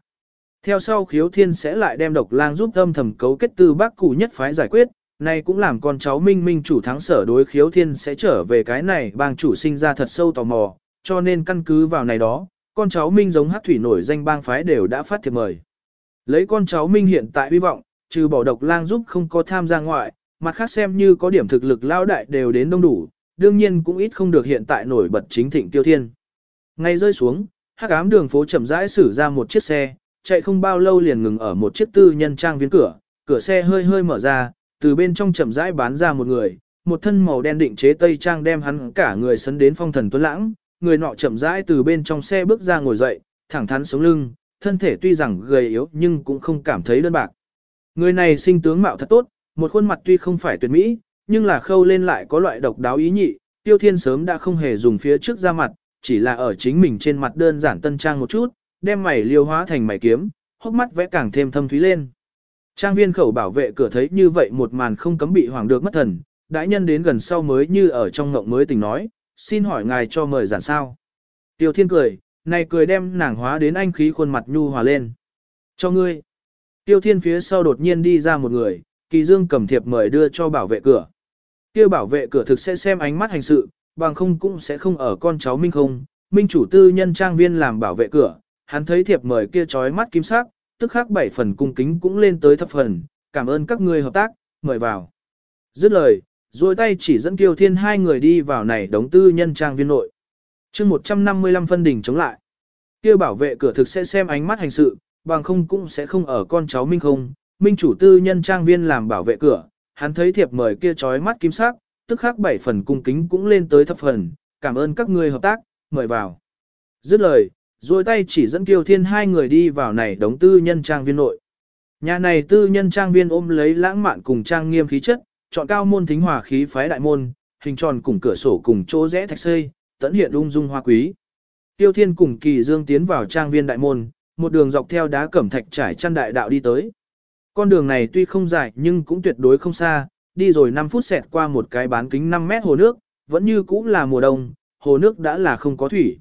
Theo sau khiếu thiên sẽ lại đem độc lang giúp âm thầm cấu kết tư bác cụ nhất phái giải quyết, này cũng làm con cháu minh minh chủ thắng sở đối khiếu thiên sẽ trở về cái này bang chủ sinh ra thật sâu tò mò, cho nên căn cứ vào này đó, con cháu minh giống hát thủy nổi danh bang phái đều đã phát thiệp mời. Lấy con cháu Minh hiện tại hy vọng, trừ bỏ độc lang giúp không có tham gia ngoại, mặt khác xem như có điểm thực lực lao đại đều đến đông đủ, đương nhiên cũng ít không được hiện tại nổi bật chính thịnh tiêu thiên. Ngay rơi xuống, hắc ám đường phố chậm rãi xử ra một chiếc xe, chạy không bao lâu liền ngừng ở một chiếc tư nhân trang viên cửa, cửa xe hơi hơi mở ra, từ bên trong chậm rãi bán ra một người, một thân màu đen định chế tây trang đem hắn cả người sấn đến phong thần tuấn lãng, người nọ chậm rãi từ bên trong xe bước ra ngồi dậy, thẳng thắn sống lưng, thân thể tuy rằng gầy yếu nhưng cũng không cảm thấy đơn bạc. Người này sinh tướng mạo thật tốt, một khuôn mặt tuy không phải tuyệt mỹ, nhưng là khâu lên lại có loại độc đáo ý nhị, tiêu thiên sớm đã không hề dùng phía trước ra mặt, chỉ là ở chính mình trên mặt đơn giản tân trang một chút, đem mày liêu hóa thành mày kiếm, hốc mắt vẽ càng thêm thâm thúy lên. Trang viên khẩu bảo vệ cửa thấy như vậy một màn không cấm bị hoảng được mất thần, Đại nhân đến gần sau mới như ở trong ngộng mới tỉnh nói, xin hỏi ngài cho mời giản sao. Tiêu thiên cười, này cười đem nàng hóa đến anh khí khuôn mặt nhu hòa lên. Cho ngươi. Tiêu thiên phía sau đột nhiên đi ra một người, kỳ dương cầm thiệp mời đưa cho bảo vệ cửa. Tiêu bảo vệ cửa thực sẽ xem ánh mắt hành sự, bằng không cũng sẽ không ở con cháu Minh không. Minh chủ tư nhân trang viên làm bảo vệ cửa, hắn thấy thiệp mời kia trói mắt kim sắc, tức khắc bảy phần cung kính cũng lên tới thập phần, cảm ơn các ngươi hợp tác, mời vào. Dứt lời, rồi tay chỉ dẫn Kiều Thiên hai người đi vào này đóng tư nhân trang viên nội chương 155 phân đỉnh chống lại. kia bảo vệ cửa thực sẽ xem ánh mắt hành sự, bằng không cũng sẽ không ở con cháu Minh không. Minh chủ tư nhân trang viên làm bảo vệ cửa, hắn thấy thiệp mời kia trói mắt kim sắc, tức khắc bảy phần cung kính cũng lên tới thập phần, cảm ơn các ngươi hợp tác, mời vào. Dứt lời, rồi tay chỉ dẫn Kiều Thiên hai người đi vào này đóng tư nhân trang viên nội. Nhà này tư nhân trang viên ôm lấy lãng mạn cùng trang nghiêm khí chất, chọn cao môn thính hòa khí phái đại môn, hình tròn cùng cửa sổ cùng chỗ rẽ thạch xây, tẫn hiện ung dung hoa quý. Tiêu Thiên cùng Kỳ Dương tiến vào trang viên đại môn, một đường dọc theo đá cẩm thạch trải chăn đại đạo đi tới. Con đường này tuy không dài nhưng cũng tuyệt đối không xa, đi rồi 5 phút xẹt qua một cái bán kính 5 mét hồ nước, vẫn như cũ là mùa đông, hồ nước đã là không có thủy.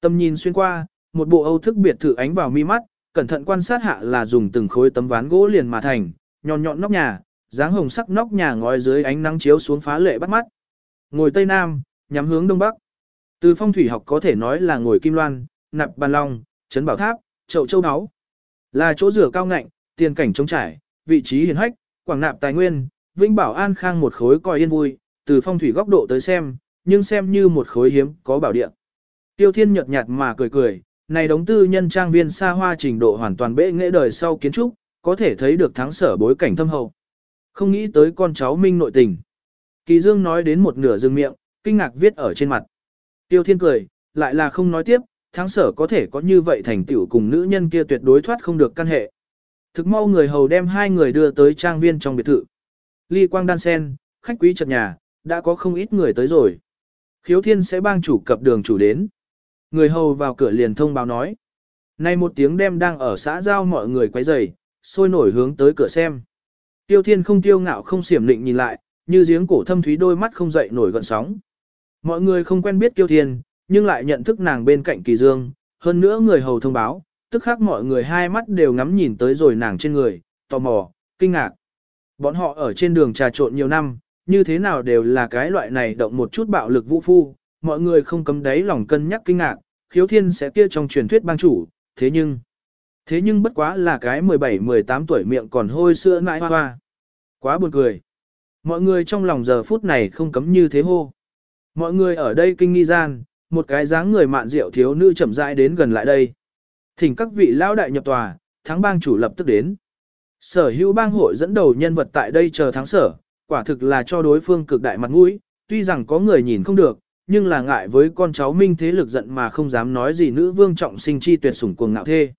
Tâm nhìn xuyên qua, một bộ âu thức biệt thự ánh vào mi mắt, cẩn thận quan sát hạ là dùng từng khối tấm ván gỗ liền mà thành, nhọn nhọn nóc nhà, dáng hồng sắc nóc nhà ngói dưới ánh nắng chiếu xuống phá lệ bắt mắt. Ngồi tây nam, nhắm hướng đông bắc. Từ phong thủy học có thể nói là ngồi kim loan, nạp bàn long, trấn bảo tháp, chậu châu náu. Là chỗ rửa cao ngạnh, tiền cảnh trống trải, vị trí hiền hách, quảng nạp tài nguyên, vinh bảo an khang một khối coi yên vui, từ phong thủy góc độ tới xem, nhưng xem như một khối hiếm có bảo địa. Tiêu Thiên nhợt nhạt mà cười cười, này đống tư nhân trang viên xa hoa trình độ hoàn toàn bệ nghệ đời sau kiến trúc, có thể thấy được thắng sở bối cảnh thâm hậu. Không nghĩ tới con cháu minh nội tình. Kỳ Dương nói đến một nửa dừng miệng, kinh ngạc viết ở trên mặt. Tiêu Thiên cười, lại là không nói tiếp, thắng sở có thể có như vậy thành tựu cùng nữ nhân kia tuyệt đối thoát không được căn hệ. Thực mau người hầu đem hai người đưa tới trang viên trong biệt thự. Ly quang đan sen, khách quý chật nhà, đã có không ít người tới rồi. Khiếu thiên sẽ bang chủ cập đường chủ đến. Người hầu vào cửa liền thông báo nói. Nay một tiếng đem đang ở xã giao mọi người quấy rầy, sôi nổi hướng tới cửa xem. Tiêu thiên không tiêu ngạo không xiểm định nhìn lại, như giếng cổ thâm thúy đôi mắt không dậy nổi gọn sóng. Mọi người không quen biết tiêu thiên, nhưng lại nhận thức nàng bên cạnh kỳ dương, hơn nữa người hầu thông báo, tức khác mọi người hai mắt đều ngắm nhìn tới rồi nàng trên người, tò mò, kinh ngạc. Bọn họ ở trên đường trà trộn nhiều năm, như thế nào đều là cái loại này động một chút bạo lực vũ phu, mọi người không cấm đáy lòng cân nhắc kinh ngạc, khiếu thiên sẽ kia trong truyền thuyết bang chủ, thế nhưng, thế nhưng bất quá là cái 17-18 tuổi miệng còn hôi sữa nãi hoa hoa. Quá buồn cười. Mọi người trong lòng giờ phút này không cấm như thế hô. Mọi người ở đây kinh nghi gian, một cái dáng người mạn rượu thiếu nữ chậm rãi đến gần lại đây. Thỉnh các vị lão đại nhập tòa, thắng bang chủ lập tức đến. Sở hữu bang hội dẫn đầu nhân vật tại đây chờ thắng sở, quả thực là cho đối phương cực đại mặt mũi, tuy rằng có người nhìn không được, nhưng là ngại với con cháu minh thế lực giận mà không dám nói gì nữ vương trọng sinh chi tuyệt sủng cuồng ngạo thê.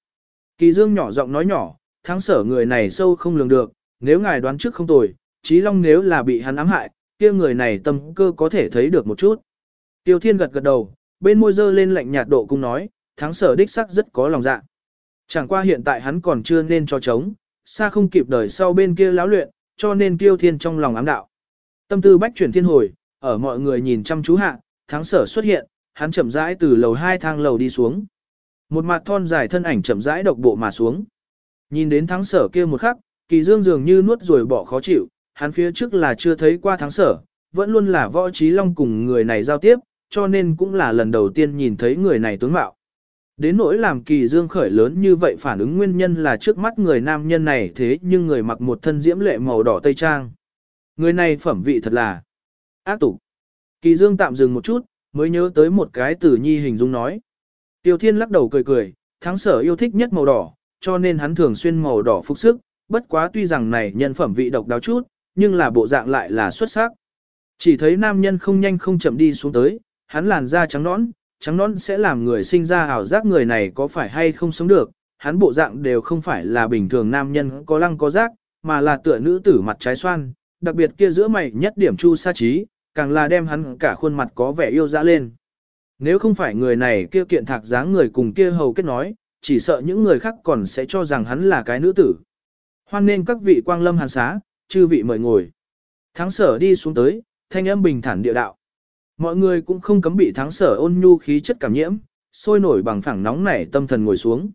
Kỳ dương nhỏ giọng nói nhỏ, thắng sở người này sâu không lường được, nếu ngài đoán trước không tồi, Chí Long nếu là bị hắn ám hại, kia người này tâm cơ có thể thấy được một chút. Tiêu Thiên gật gật đầu, bên môi dơ lên lạnh nhạt độ cung nói, thắng sở đích sắc rất có lòng dạ. Chẳng qua hiện tại hắn còn chưa nên cho chống, xa không kịp đời sau bên kia láo luyện, cho nên Tiêu Thiên trong lòng ám đạo. Tâm tư bách chuyển thiên hồi, ở mọi người nhìn chăm chú hạ, thắng sở xuất hiện, hắn chậm rãi từ lầu hai thang lầu đi xuống. Một mặt thon dài thân ảnh chậm rãi độc bộ mà xuống. Nhìn đến thắng sở kia một khắc, kỳ dương dường như nuốt rồi bỏ khó chịu, hắn phía trước là chưa thấy qua thắng sở, vẫn luôn là võ trí long cùng người này giao tiếp, cho nên cũng là lần đầu tiên nhìn thấy người này tướng mạo. Đến nỗi làm kỳ dương khởi lớn như vậy phản ứng nguyên nhân là trước mắt người nam nhân này thế nhưng người mặc một thân diễm lệ màu đỏ tây trang. Người này phẩm vị thật là ác tục. Kỳ dương tạm dừng một chút, mới nhớ tới một cái từ nhi hình dung nói. Tiêu thiên lắc đầu cười cười, thắng sở yêu thích nhất màu đỏ, cho nên hắn thường xuyên màu đỏ phục sức, bất quá tuy rằng này nhân phẩm vị độc đáo chút, nhưng là bộ dạng lại là xuất sắc. Chỉ thấy nam nhân không nhanh không chậm đi xuống tới, hắn làn da trắng nõn, trắng nõn sẽ làm người sinh ra ảo giác người này có phải hay không sống được, hắn bộ dạng đều không phải là bình thường nam nhân có lăng có giác, mà là tựa nữ tử mặt trái xoan, đặc biệt kia giữa mày nhất điểm chu sa trí, càng là đem hắn cả khuôn mặt có vẻ yêu dã lên. Nếu không phải người này kia kiện thạc dáng người cùng kia hầu kết nói, chỉ sợ những người khác còn sẽ cho rằng hắn là cái nữ tử. Hoan nên các vị quang lâm hàn xá, chư vị mời ngồi. Thắng sở đi xuống tới, thanh âm bình thản địa đạo. Mọi người cũng không cấm bị thắng sở ôn nhu khí chất cảm nhiễm, sôi nổi bằng phẳng nóng nảy tâm thần ngồi xuống.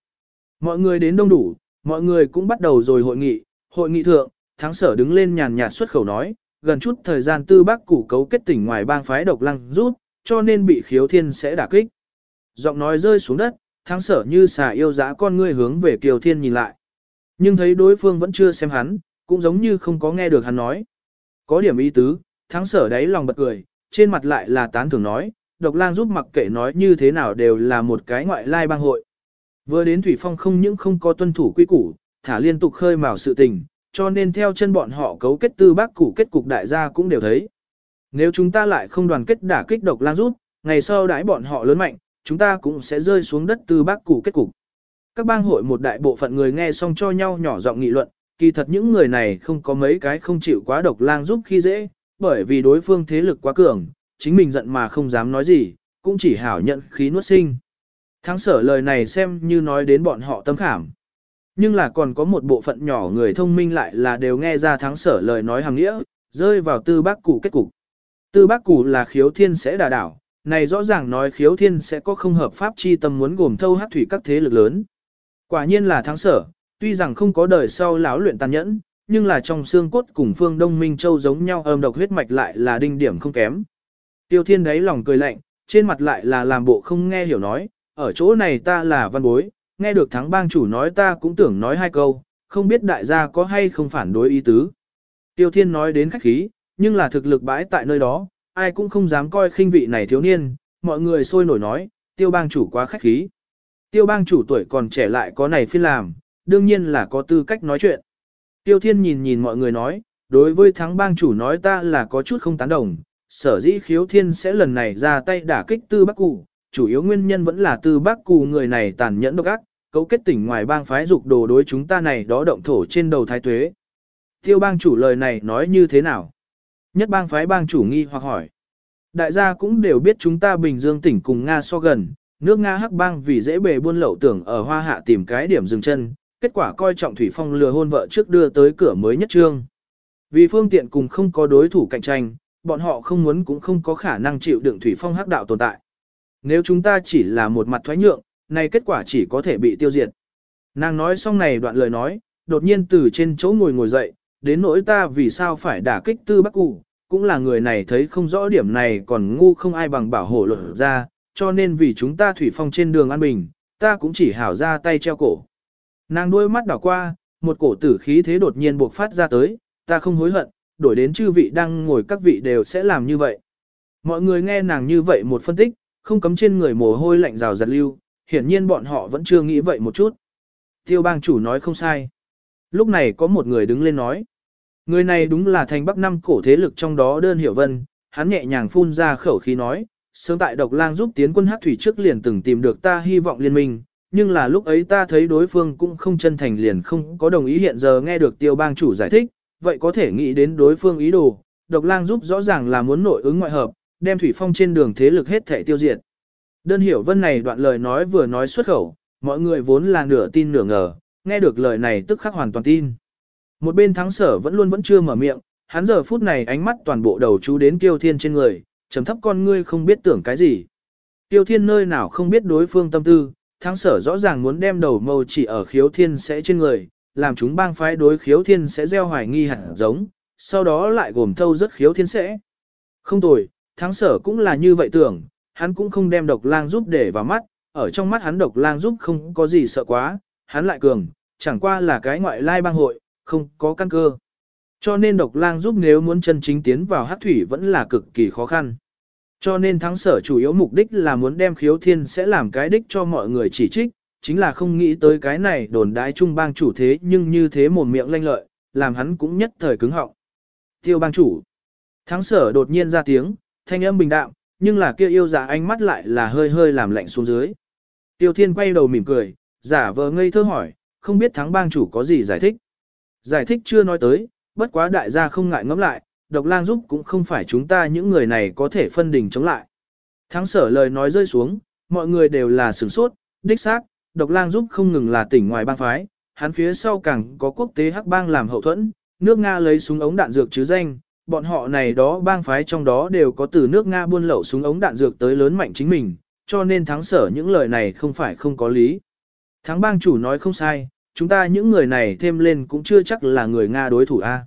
Mọi người đến đông đủ, mọi người cũng bắt đầu rồi hội nghị, hội nghị thượng, thắng sở đứng lên nhàn nhạt xuất khẩu nói, gần chút thời gian tư bác củ cấu kết tỉnh ngoài bang phái độc lăng rút, cho nên bị khiếu thiên sẽ đả kích. Giọng nói rơi xuống đất, thắng sở như xà yêu dã con ngươi hướng về kiều thiên nhìn lại. Nhưng thấy đối phương vẫn chưa xem hắn, cũng giống như không có nghe được hắn nói. Có điểm ý tứ, thắng sở đáy lòng bật cười, trên mặt lại là tán thưởng nói, độc lang giúp mặc kệ nói như thế nào đều là một cái ngoại lai bang hội. Vừa đến Thủy Phong không những không có tuân thủ quy củ, thả liên tục khơi mào sự tình, cho nên theo chân bọn họ cấu kết tư bác củ kết cục đại gia cũng đều thấy. Nếu chúng ta lại không đoàn kết đả kích độc lang rút, ngày sau đãi bọn họ lớn mạnh, chúng ta cũng sẽ rơi xuống đất tư bác củ kết cục. Các bang hội một đại bộ phận người nghe xong cho nhau nhỏ giọng nghị luận, kỳ thật những người này không có mấy cái không chịu quá độc lang giúp khi dễ, bởi vì đối phương thế lực quá cường, chính mình giận mà không dám nói gì, cũng chỉ hảo nhận khí nuốt sinh. Thắng sở lời này xem như nói đến bọn họ tâm khảm. Nhưng là còn có một bộ phận nhỏ người thông minh lại là đều nghe ra thắng sở lời nói hàng nghĩa, rơi vào tư bác củ kết cục. Tư bác củ là khiếu thiên sẽ đà đảo, này rõ ràng nói khiếu thiên sẽ có không hợp pháp chi tâm muốn gồm thâu hát thủy các thế lực lớn. Quả nhiên là thắng sở, tuy rằng không có đời sau lão luyện tàn nhẫn, nhưng là trong xương cốt cùng phương Đông Minh Châu giống nhau âm độc huyết mạch lại là đinh điểm không kém. Tiêu thiên đấy lòng cười lạnh, trên mặt lại là làm bộ không nghe hiểu nói, ở chỗ này ta là văn bối, nghe được thắng bang chủ nói ta cũng tưởng nói hai câu, không biết đại gia có hay không phản đối ý tứ. Tiêu thiên nói đến khách khí, nhưng là thực lực bãi tại nơi đó, ai cũng không dám coi khinh vị này thiếu niên, mọi người sôi nổi nói, tiêu bang chủ quá khách khí. Tiêu bang chủ tuổi còn trẻ lại có này phiên làm, đương nhiên là có tư cách nói chuyện. Tiêu thiên nhìn nhìn mọi người nói, đối với thắng bang chủ nói ta là có chút không tán đồng, sở dĩ khiếu thiên sẽ lần này ra tay đả kích tư bắc cụ, chủ yếu nguyên nhân vẫn là tư bắc Cù người này tàn nhẫn độc ác, cấu kết tỉnh ngoài bang phái dục đồ đối chúng ta này đó động thổ trên đầu thái tuế. Tiêu bang chủ lời này nói như thế nào? Nhất bang phái bang chủ nghi hoặc hỏi. Đại gia cũng đều biết chúng ta Bình Dương tỉnh cùng Nga so gần, nước Nga hắc bang vì dễ bề buôn lậu tưởng ở hoa hạ tìm cái điểm dừng chân, kết quả coi trọng Thủy Phong lừa hôn vợ trước đưa tới cửa mới nhất trương. Vì phương tiện cùng không có đối thủ cạnh tranh, bọn họ không muốn cũng không có khả năng chịu đựng Thủy Phong hắc đạo tồn tại. Nếu chúng ta chỉ là một mặt thoái nhượng, này kết quả chỉ có thể bị tiêu diệt. Nàng nói xong này đoạn lời nói, đột nhiên từ trên chỗ ngồi ngồi dậy, đến nỗi ta vì sao phải đả kích tư bắc cụ, cũng là người này thấy không rõ điểm này còn ngu không ai bằng bảo hộ luật ra, cho nên vì chúng ta thủy phong trên đường an bình, ta cũng chỉ hảo ra tay treo cổ. Nàng đuôi mắt đảo qua, một cổ tử khí thế đột nhiên buộc phát ra tới, ta không hối hận, đổi đến chư vị đang ngồi các vị đều sẽ làm như vậy. Mọi người nghe nàng như vậy một phân tích, không cấm trên người mồ hôi lạnh rào giật lưu, hiển nhiên bọn họ vẫn chưa nghĩ vậy một chút. Tiêu bang chủ nói không sai. Lúc này có một người đứng lên nói. Người này đúng là thành bắc năm cổ thế lực trong đó đơn hiểu vân, hắn nhẹ nhàng phun ra khẩu khí nói, sớm tại độc lang giúp tiến quân hát thủy trước liền từng tìm được ta hy vọng liên minh, nhưng là lúc ấy ta thấy đối phương cũng không chân thành liền không có đồng ý hiện giờ nghe được tiêu bang chủ giải thích, vậy có thể nghĩ đến đối phương ý đồ, độc lang giúp rõ ràng là muốn nội ứng ngoại hợp, đem thủy phong trên đường thế lực hết thể tiêu diệt. Đơn hiểu vân này đoạn lời nói vừa nói xuất khẩu, mọi người vốn là nửa tin nửa ngờ, nghe được lời này tức khắc hoàn toàn tin. Một bên thắng sở vẫn luôn vẫn chưa mở miệng, hắn giờ phút này ánh mắt toàn bộ đầu chú đến Tiêu Thiên trên người, trầm thấp con ngươi không biết tưởng cái gì. Tiêu Thiên nơi nào không biết đối phương tâm tư, thắng sở rõ ràng muốn đem đầu mâu chỉ ở khiếu thiên sẽ trên người, làm chúng bang phái đối khiếu thiên sẽ gieo hoài nghi hẳn giống, sau đó lại gồm thâu rất khiếu thiên sẽ. Không tồi, thắng sở cũng là như vậy tưởng, hắn cũng không đem độc lang giúp để vào mắt, ở trong mắt hắn độc lang giúp không có gì sợ quá, hắn lại cường, chẳng qua là cái ngoại lai bang hội, không có căn cơ. Cho nên độc lang giúp nếu muốn chân chính tiến vào hắc thủy vẫn là cực kỳ khó khăn. Cho nên thắng sở chủ yếu mục đích là muốn đem khiếu thiên sẽ làm cái đích cho mọi người chỉ trích, chính là không nghĩ tới cái này đồn đái trung bang chủ thế nhưng như thế mồm miệng lanh lợi, làm hắn cũng nhất thời cứng họng. Tiêu bang chủ. Thắng sở đột nhiên ra tiếng, thanh âm bình đạm, nhưng là kia yêu giả ánh mắt lại là hơi hơi làm lạnh xuống dưới. Tiêu thiên quay đầu mỉm cười, giả vờ ngây thơ hỏi, không biết thắng bang chủ có gì giải thích. Giải thích chưa nói tới, bất quá đại gia không ngại ngẫm lại, độc lang giúp cũng không phải chúng ta những người này có thể phân đỉnh chống lại. Thắng sở lời nói rơi xuống, mọi người đều là sửng sốt, đích xác, độc lang giúp không ngừng là tỉnh ngoài bang phái, hắn phía sau càng có quốc tế hắc bang làm hậu thuẫn, nước Nga lấy súng ống đạn dược chứ danh, bọn họ này đó bang phái trong đó đều có từ nước Nga buôn lậu súng ống đạn dược tới lớn mạnh chính mình, cho nên thắng sở những lời này không phải không có lý. Thắng bang chủ nói không sai, chúng ta những người này thêm lên cũng chưa chắc là người Nga đối thủ A.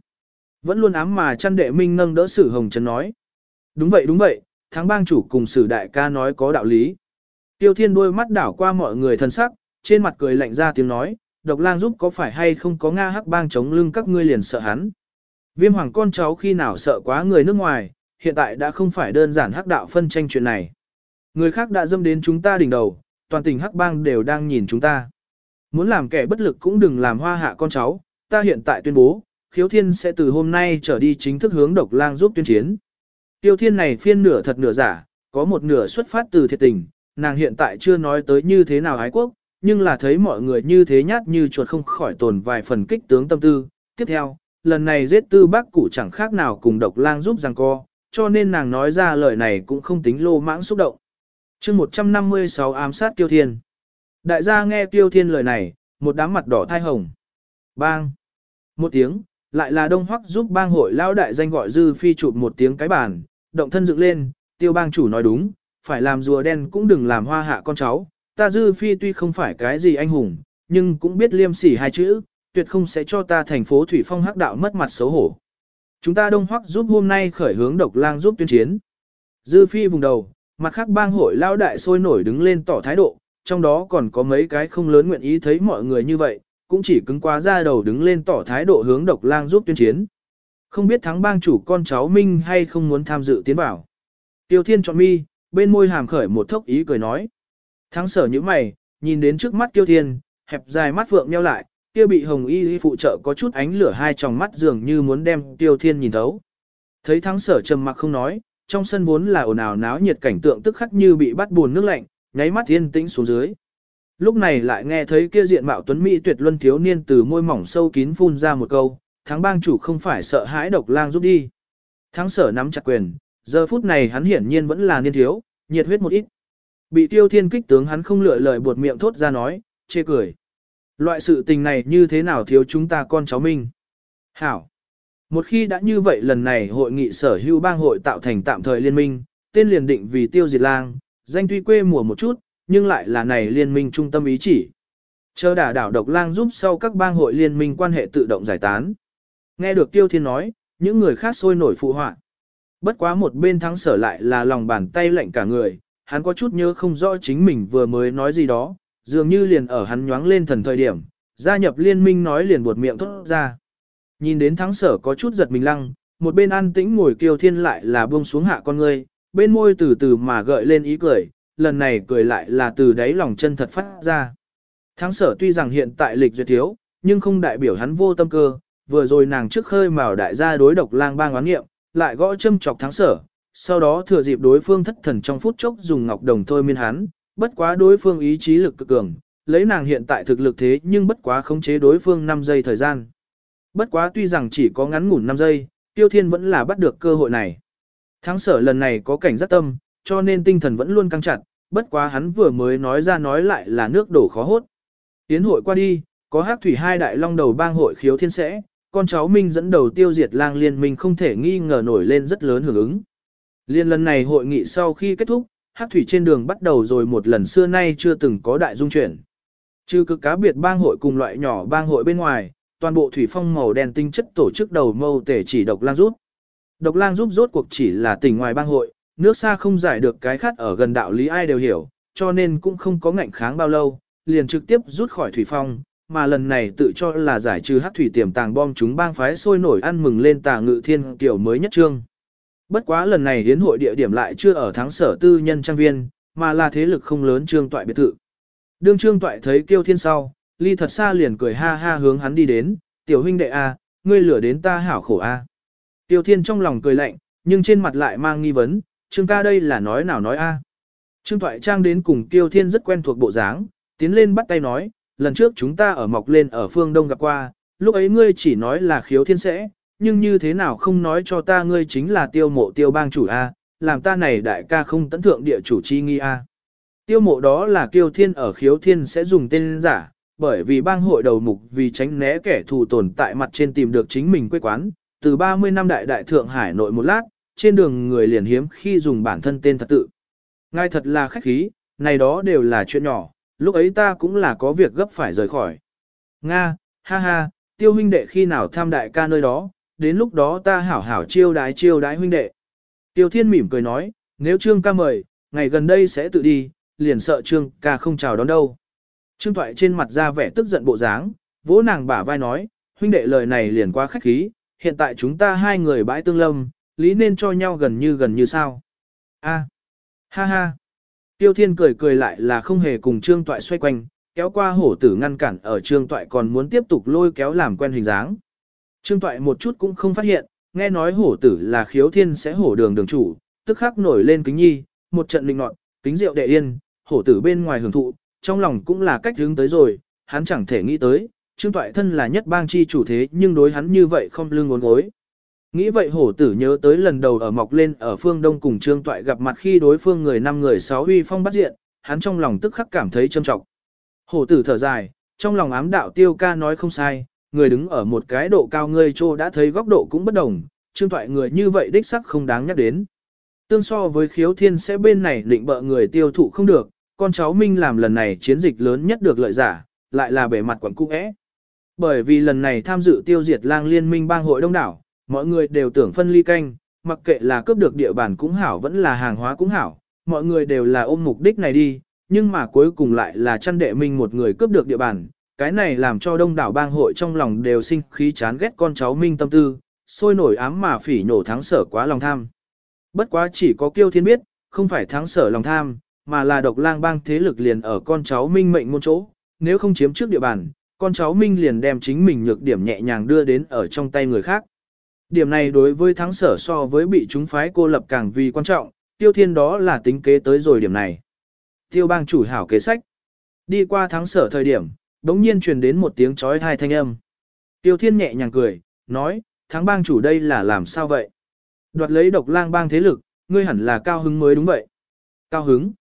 Vẫn luôn ám mà chăn đệ minh nâng đỡ sử hồng trần nói. Đúng vậy đúng vậy, thắng bang chủ cùng sử đại ca nói có đạo lý. Tiêu thiên đôi mắt đảo qua mọi người thân sắc, trên mặt cười lạnh ra tiếng nói, độc lang giúp có phải hay không có Nga hắc bang chống lưng các ngươi liền sợ hắn. Viêm hoàng con cháu khi nào sợ quá người nước ngoài, hiện tại đã không phải đơn giản hắc đạo phân tranh chuyện này. Người khác đã dâm đến chúng ta đỉnh đầu, toàn tỉnh hắc bang đều đang nhìn chúng ta. Muốn làm kẻ bất lực cũng đừng làm hoa hạ con cháu, ta hiện tại tuyên bố, khiếu thiên sẽ từ hôm nay trở đi chính thức hướng độc lang giúp tuyên chiến. Tiêu thiên này phiên nửa thật nửa giả, có một nửa xuất phát từ thiệt tình, nàng hiện tại chưa nói tới như thế nào ái quốc, nhưng là thấy mọi người như thế nhát như chuột không khỏi tồn vài phần kích tướng tâm tư. Tiếp theo, lần này giết tư bác cụ chẳng khác nào cùng độc lang giúp rằng co, cho nên nàng nói ra lời này cũng không tính lô mãng xúc động. chương 156 ám sát Tiêu Thiên. Đại gia nghe Tiêu Thiên lời này, một đám mặt đỏ thai hồng. Bang! Một tiếng, lại là đông hoắc giúp bang hội lão đại danh gọi dư phi chụp một tiếng cái bàn, động thân dựng lên, tiêu bang chủ nói đúng, phải làm rùa đen cũng đừng làm hoa hạ con cháu, ta dư phi tuy không phải cái gì anh hùng, nhưng cũng biết liêm sỉ hai chữ, tuyệt không sẽ cho ta thành phố Thủy Phong hắc đạo mất mặt xấu hổ. Chúng ta đông hoắc giúp hôm nay khởi hướng độc lang giúp tuyên chiến. Dư phi vùng đầu, mặt khác bang hội lao đại sôi nổi đứng lên tỏ thái độ, trong đó còn có mấy cái không lớn nguyện ý thấy mọi người như vậy, cũng chỉ cứng quá ra đầu đứng lên tỏ thái độ hướng độc lang giúp tuyên chiến. Không biết thắng bang chủ con cháu Minh hay không muốn tham dự tiến vào. Tiêu Thiên chọn mi, bên môi hàm khởi một thốc ý cười nói. Thắng sở như mày, nhìn đến trước mắt Tiêu Thiên, hẹp dài mắt vượng nheo lại, kia bị hồng y phụ trợ có chút ánh lửa hai tròng mắt dường như muốn đem Tiêu Thiên nhìn thấu. Thấy thắng sở trầm mặc không nói, trong sân vốn là ồn ào náo nhiệt cảnh tượng tức khắc như bị bắt buồn nước lạnh, nháy mắt thiên tĩnh xuống dưới. Lúc này lại nghe thấy kia diện mạo tuấn mỹ tuyệt luân thiếu niên từ môi mỏng sâu kín phun ra một câu, thắng bang chủ không phải sợ hãi độc lang giúp đi. Thắng sở nắm chặt quyền, giờ phút này hắn hiển nhiên vẫn là niên thiếu, nhiệt huyết một ít. Bị tiêu thiên kích tướng hắn không lựa lời buột miệng thốt ra nói, chê cười. Loại sự tình này như thế nào thiếu chúng ta con cháu mình? Hảo. Một khi đã như vậy lần này hội nghị sở hữu bang hội tạo thành tạm thời liên minh, tên liền định vì tiêu diệt lang, danh tuy quê mùa một chút, nhưng lại là này liên minh trung tâm ý chỉ. Chờ đả đảo độc lang giúp sau các bang hội liên minh quan hệ tự động giải tán. Nghe được tiêu thiên nói, những người khác sôi nổi phụ họa. Bất quá một bên thắng sở lại là lòng bàn tay lạnh cả người, hắn có chút nhớ không rõ chính mình vừa mới nói gì đó, dường như liền ở hắn nhoáng lên thần thời điểm, gia nhập liên minh nói liền buột miệng thốt ra. Nhìn đến thắng sở có chút giật mình lăng, một bên an tĩnh ngồi kiêu thiên lại là buông xuống hạ con ngươi, bên môi từ từ mà gợi lên ý cười, lần này cười lại là từ đáy lòng chân thật phát ra. Thắng sở tuy rằng hiện tại lịch duyệt thiếu, nhưng không đại biểu hắn vô tâm cơ, vừa rồi nàng trước khơi mào đại gia đối độc lang bang oán nghiệm, lại gõ châm chọc thắng sở, sau đó thừa dịp đối phương thất thần trong phút chốc dùng ngọc đồng thôi miên hắn, bất quá đối phương ý chí lực cực cường, lấy nàng hiện tại thực lực thế nhưng bất quá khống chế đối phương 5 giây thời gian. Bất quá tuy rằng chỉ có ngắn ngủn 5 giây, Tiêu Thiên vẫn là bắt được cơ hội này. Thắng sở lần này có cảnh giác tâm, cho nên tinh thần vẫn luôn căng chặt, bất quá hắn vừa mới nói ra nói lại là nước đổ khó hốt. Tiến hội qua đi, có hát thủy hai đại long đầu bang hội khiếu thiên sẽ, con cháu Minh dẫn đầu tiêu diệt lang liên minh không thể nghi ngờ nổi lên rất lớn hưởng ứng. Liên lần này hội nghị sau khi kết thúc, hát thủy trên đường bắt đầu rồi một lần xưa nay chưa từng có đại dung chuyển. Trừ cực cá biệt bang hội cùng loại nhỏ bang hội bên ngoài, toàn bộ thủy phong màu đen tinh chất tổ chức đầu mâu tể chỉ độc lang rút. Độc lang giúp rốt cuộc chỉ là tỉnh ngoài bang hội, nước xa không giải được cái khát ở gần đạo lý ai đều hiểu, cho nên cũng không có ngạnh kháng bao lâu, liền trực tiếp rút khỏi thủy phong, mà lần này tự cho là giải trừ hắc thủy tiềm tàng bom chúng bang phái sôi nổi ăn mừng lên tà ngự thiên kiểu mới nhất trương. Bất quá lần này hiến hội địa điểm lại chưa ở thắng sở tư nhân trang viên, mà là thế lực không lớn trương toại biệt thự. Đương trương toại thấy kiêu thiên sau, ly thật xa liền cười ha ha hướng hắn đi đến, tiểu huynh đệ a, ngươi lửa đến ta hảo khổ à. a. Tiêu thiên trong lòng cười lạnh, nhưng trên mặt lại mang nghi vấn, trương ca đây là nói nào nói a. Trương toại trang đến cùng Tiêu thiên rất quen thuộc bộ dáng, tiến lên bắt tay nói, lần trước chúng ta ở mọc lên ở phương đông gặp qua, lúc ấy ngươi chỉ nói là khiếu thiên sẽ, nhưng như thế nào không nói cho ta ngươi chính là tiêu mộ tiêu bang chủ A, làm ta này đại ca không tấn thượng địa chủ chi nghi A. Tiêu mộ đó là kiêu thiên ở khiếu thiên sẽ dùng tên giả, bởi vì bang hội đầu mục vì tránh né kẻ thù tồn tại mặt trên tìm được chính mình quê quán, từ 30 năm đại đại thượng hải nội một lát, trên đường người liền hiếm khi dùng bản thân tên thật tự. Ngay thật là khách khí, này đó đều là chuyện nhỏ, lúc ấy ta cũng là có việc gấp phải rời khỏi. Nga, ha ha, tiêu huynh đệ khi nào tham đại ca nơi đó, đến lúc đó ta hảo hảo chiêu đái chiêu đái huynh đệ. Tiêu thiên mỉm cười nói, nếu trương ca mời, ngày gần đây sẽ tự đi, liền sợ trương ca không chào đón đâu. Trương toại trên mặt ra vẻ tức giận bộ dáng, vỗ nàng bả vai nói, huynh đệ lời này liền quá khách khí, hiện tại chúng ta hai người bãi tương lâm, lý nên cho nhau gần như gần như sao. A, ha ha. Tiêu Thiên cười cười lại là không hề cùng Trương Toại xoay quanh, kéo qua hổ tử ngăn cản ở Trương Toại còn muốn tiếp tục lôi kéo làm quen hình dáng. Trương Toại một chút cũng không phát hiện, nghe nói hổ tử là khiếu thiên sẽ hổ đường đường chủ, tức khắc nổi lên kính nhi, một trận linh nọt, kính rượu đệ yên, hổ tử bên ngoài hưởng thụ, trong lòng cũng là cách hướng tới rồi, hắn chẳng thể nghĩ tới, Trương Toại thân là nhất bang chi chủ thế nhưng đối hắn như vậy không lương ngốn gối. Nghĩ vậy hổ tử nhớ tới lần đầu ở mọc lên ở phương đông cùng trương toại gặp mặt khi đối phương người năm người sáu uy phong bắt diện, hắn trong lòng tức khắc cảm thấy châm trọng. Hổ tử thở dài, trong lòng ám đạo tiêu ca nói không sai, người đứng ở một cái độ cao ngươi trô đã thấy góc độ cũng bất đồng, trương thoại người như vậy đích sắc không đáng nhắc đến. Tương so với khiếu thiên sẽ bên này định bợ người tiêu thụ không được, con cháu Minh làm lần này chiến dịch lớn nhất được lợi giả, lại là bề mặt quẩn cung ế. Bởi vì lần này tham dự tiêu diệt lang liên minh bang hội đông đảo, mọi người đều tưởng phân ly canh, mặc kệ là cướp được địa bàn cũng hảo vẫn là hàng hóa cũng hảo, mọi người đều là ôm mục đích này đi, nhưng mà cuối cùng lại là chăn đệ minh một người cướp được địa bàn, cái này làm cho đông đảo bang hội trong lòng đều sinh khí chán ghét con cháu minh tâm tư, sôi nổi ám mà phỉ nổ thắng sở quá lòng tham. Bất quá chỉ có kiêu thiên biết, không phải thắng sở lòng tham, mà là độc lang bang thế lực liền ở con cháu minh mệnh môn chỗ, nếu không chiếm trước địa bàn, con cháu minh liền đem chính mình nhược điểm nhẹ nhàng đưa đến ở trong tay người khác. Điểm này đối với thắng sở so với bị chúng phái cô lập càng vì quan trọng, tiêu thiên đó là tính kế tới rồi điểm này. Tiêu bang chủ hảo kế sách. Đi qua thắng sở thời điểm, đống nhiên truyền đến một tiếng chói thai thanh âm. Tiêu thiên nhẹ nhàng cười, nói, thắng bang chủ đây là làm sao vậy? Đoạt lấy độc lang bang thế lực, ngươi hẳn là cao hứng mới đúng vậy. Cao hứng?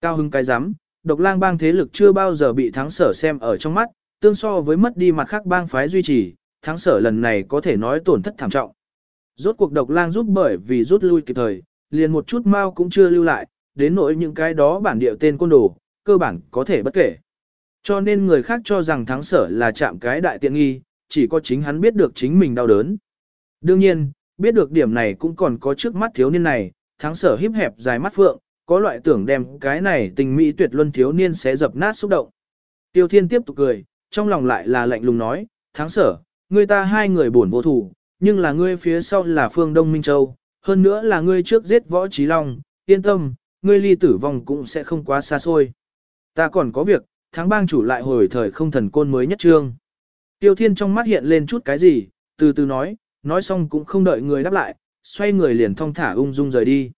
Cao hứng cái rắm độc lang bang thế lực chưa bao giờ bị thắng sở xem ở trong mắt, tương so với mất đi mặt khác bang phái duy trì, thắng sở lần này có thể nói tổn thất thảm trọng. Rốt cuộc độc lang rút bởi vì rút lui kịp thời, liền một chút mau cũng chưa lưu lại, đến nỗi những cái đó bản địa tên côn đồ, cơ bản có thể bất kể. Cho nên người khác cho rằng thắng sở là chạm cái đại tiện nghi, chỉ có chính hắn biết được chính mình đau đớn. Đương nhiên, biết được điểm này cũng còn có trước mắt thiếu niên này, thắng sở híp hẹp dài mắt phượng, có loại tưởng đem cái này tình mỹ tuyệt luân thiếu niên sẽ dập nát xúc động. Tiêu thiên tiếp tục cười, trong lòng lại là lạnh lùng nói, thắng sở, người ta hai người buồn vô thủ, nhưng là ngươi phía sau là phương Đông Minh Châu, hơn nữa là ngươi trước giết võ trí long, yên tâm, ngươi ly tử vong cũng sẽ không quá xa xôi. Ta còn có việc, tháng bang chủ lại hồi thời không thần côn mới nhất trương. Tiêu thiên trong mắt hiện lên chút cái gì, từ từ nói, nói xong cũng không đợi người đáp lại, xoay người liền thong thả ung dung rời đi.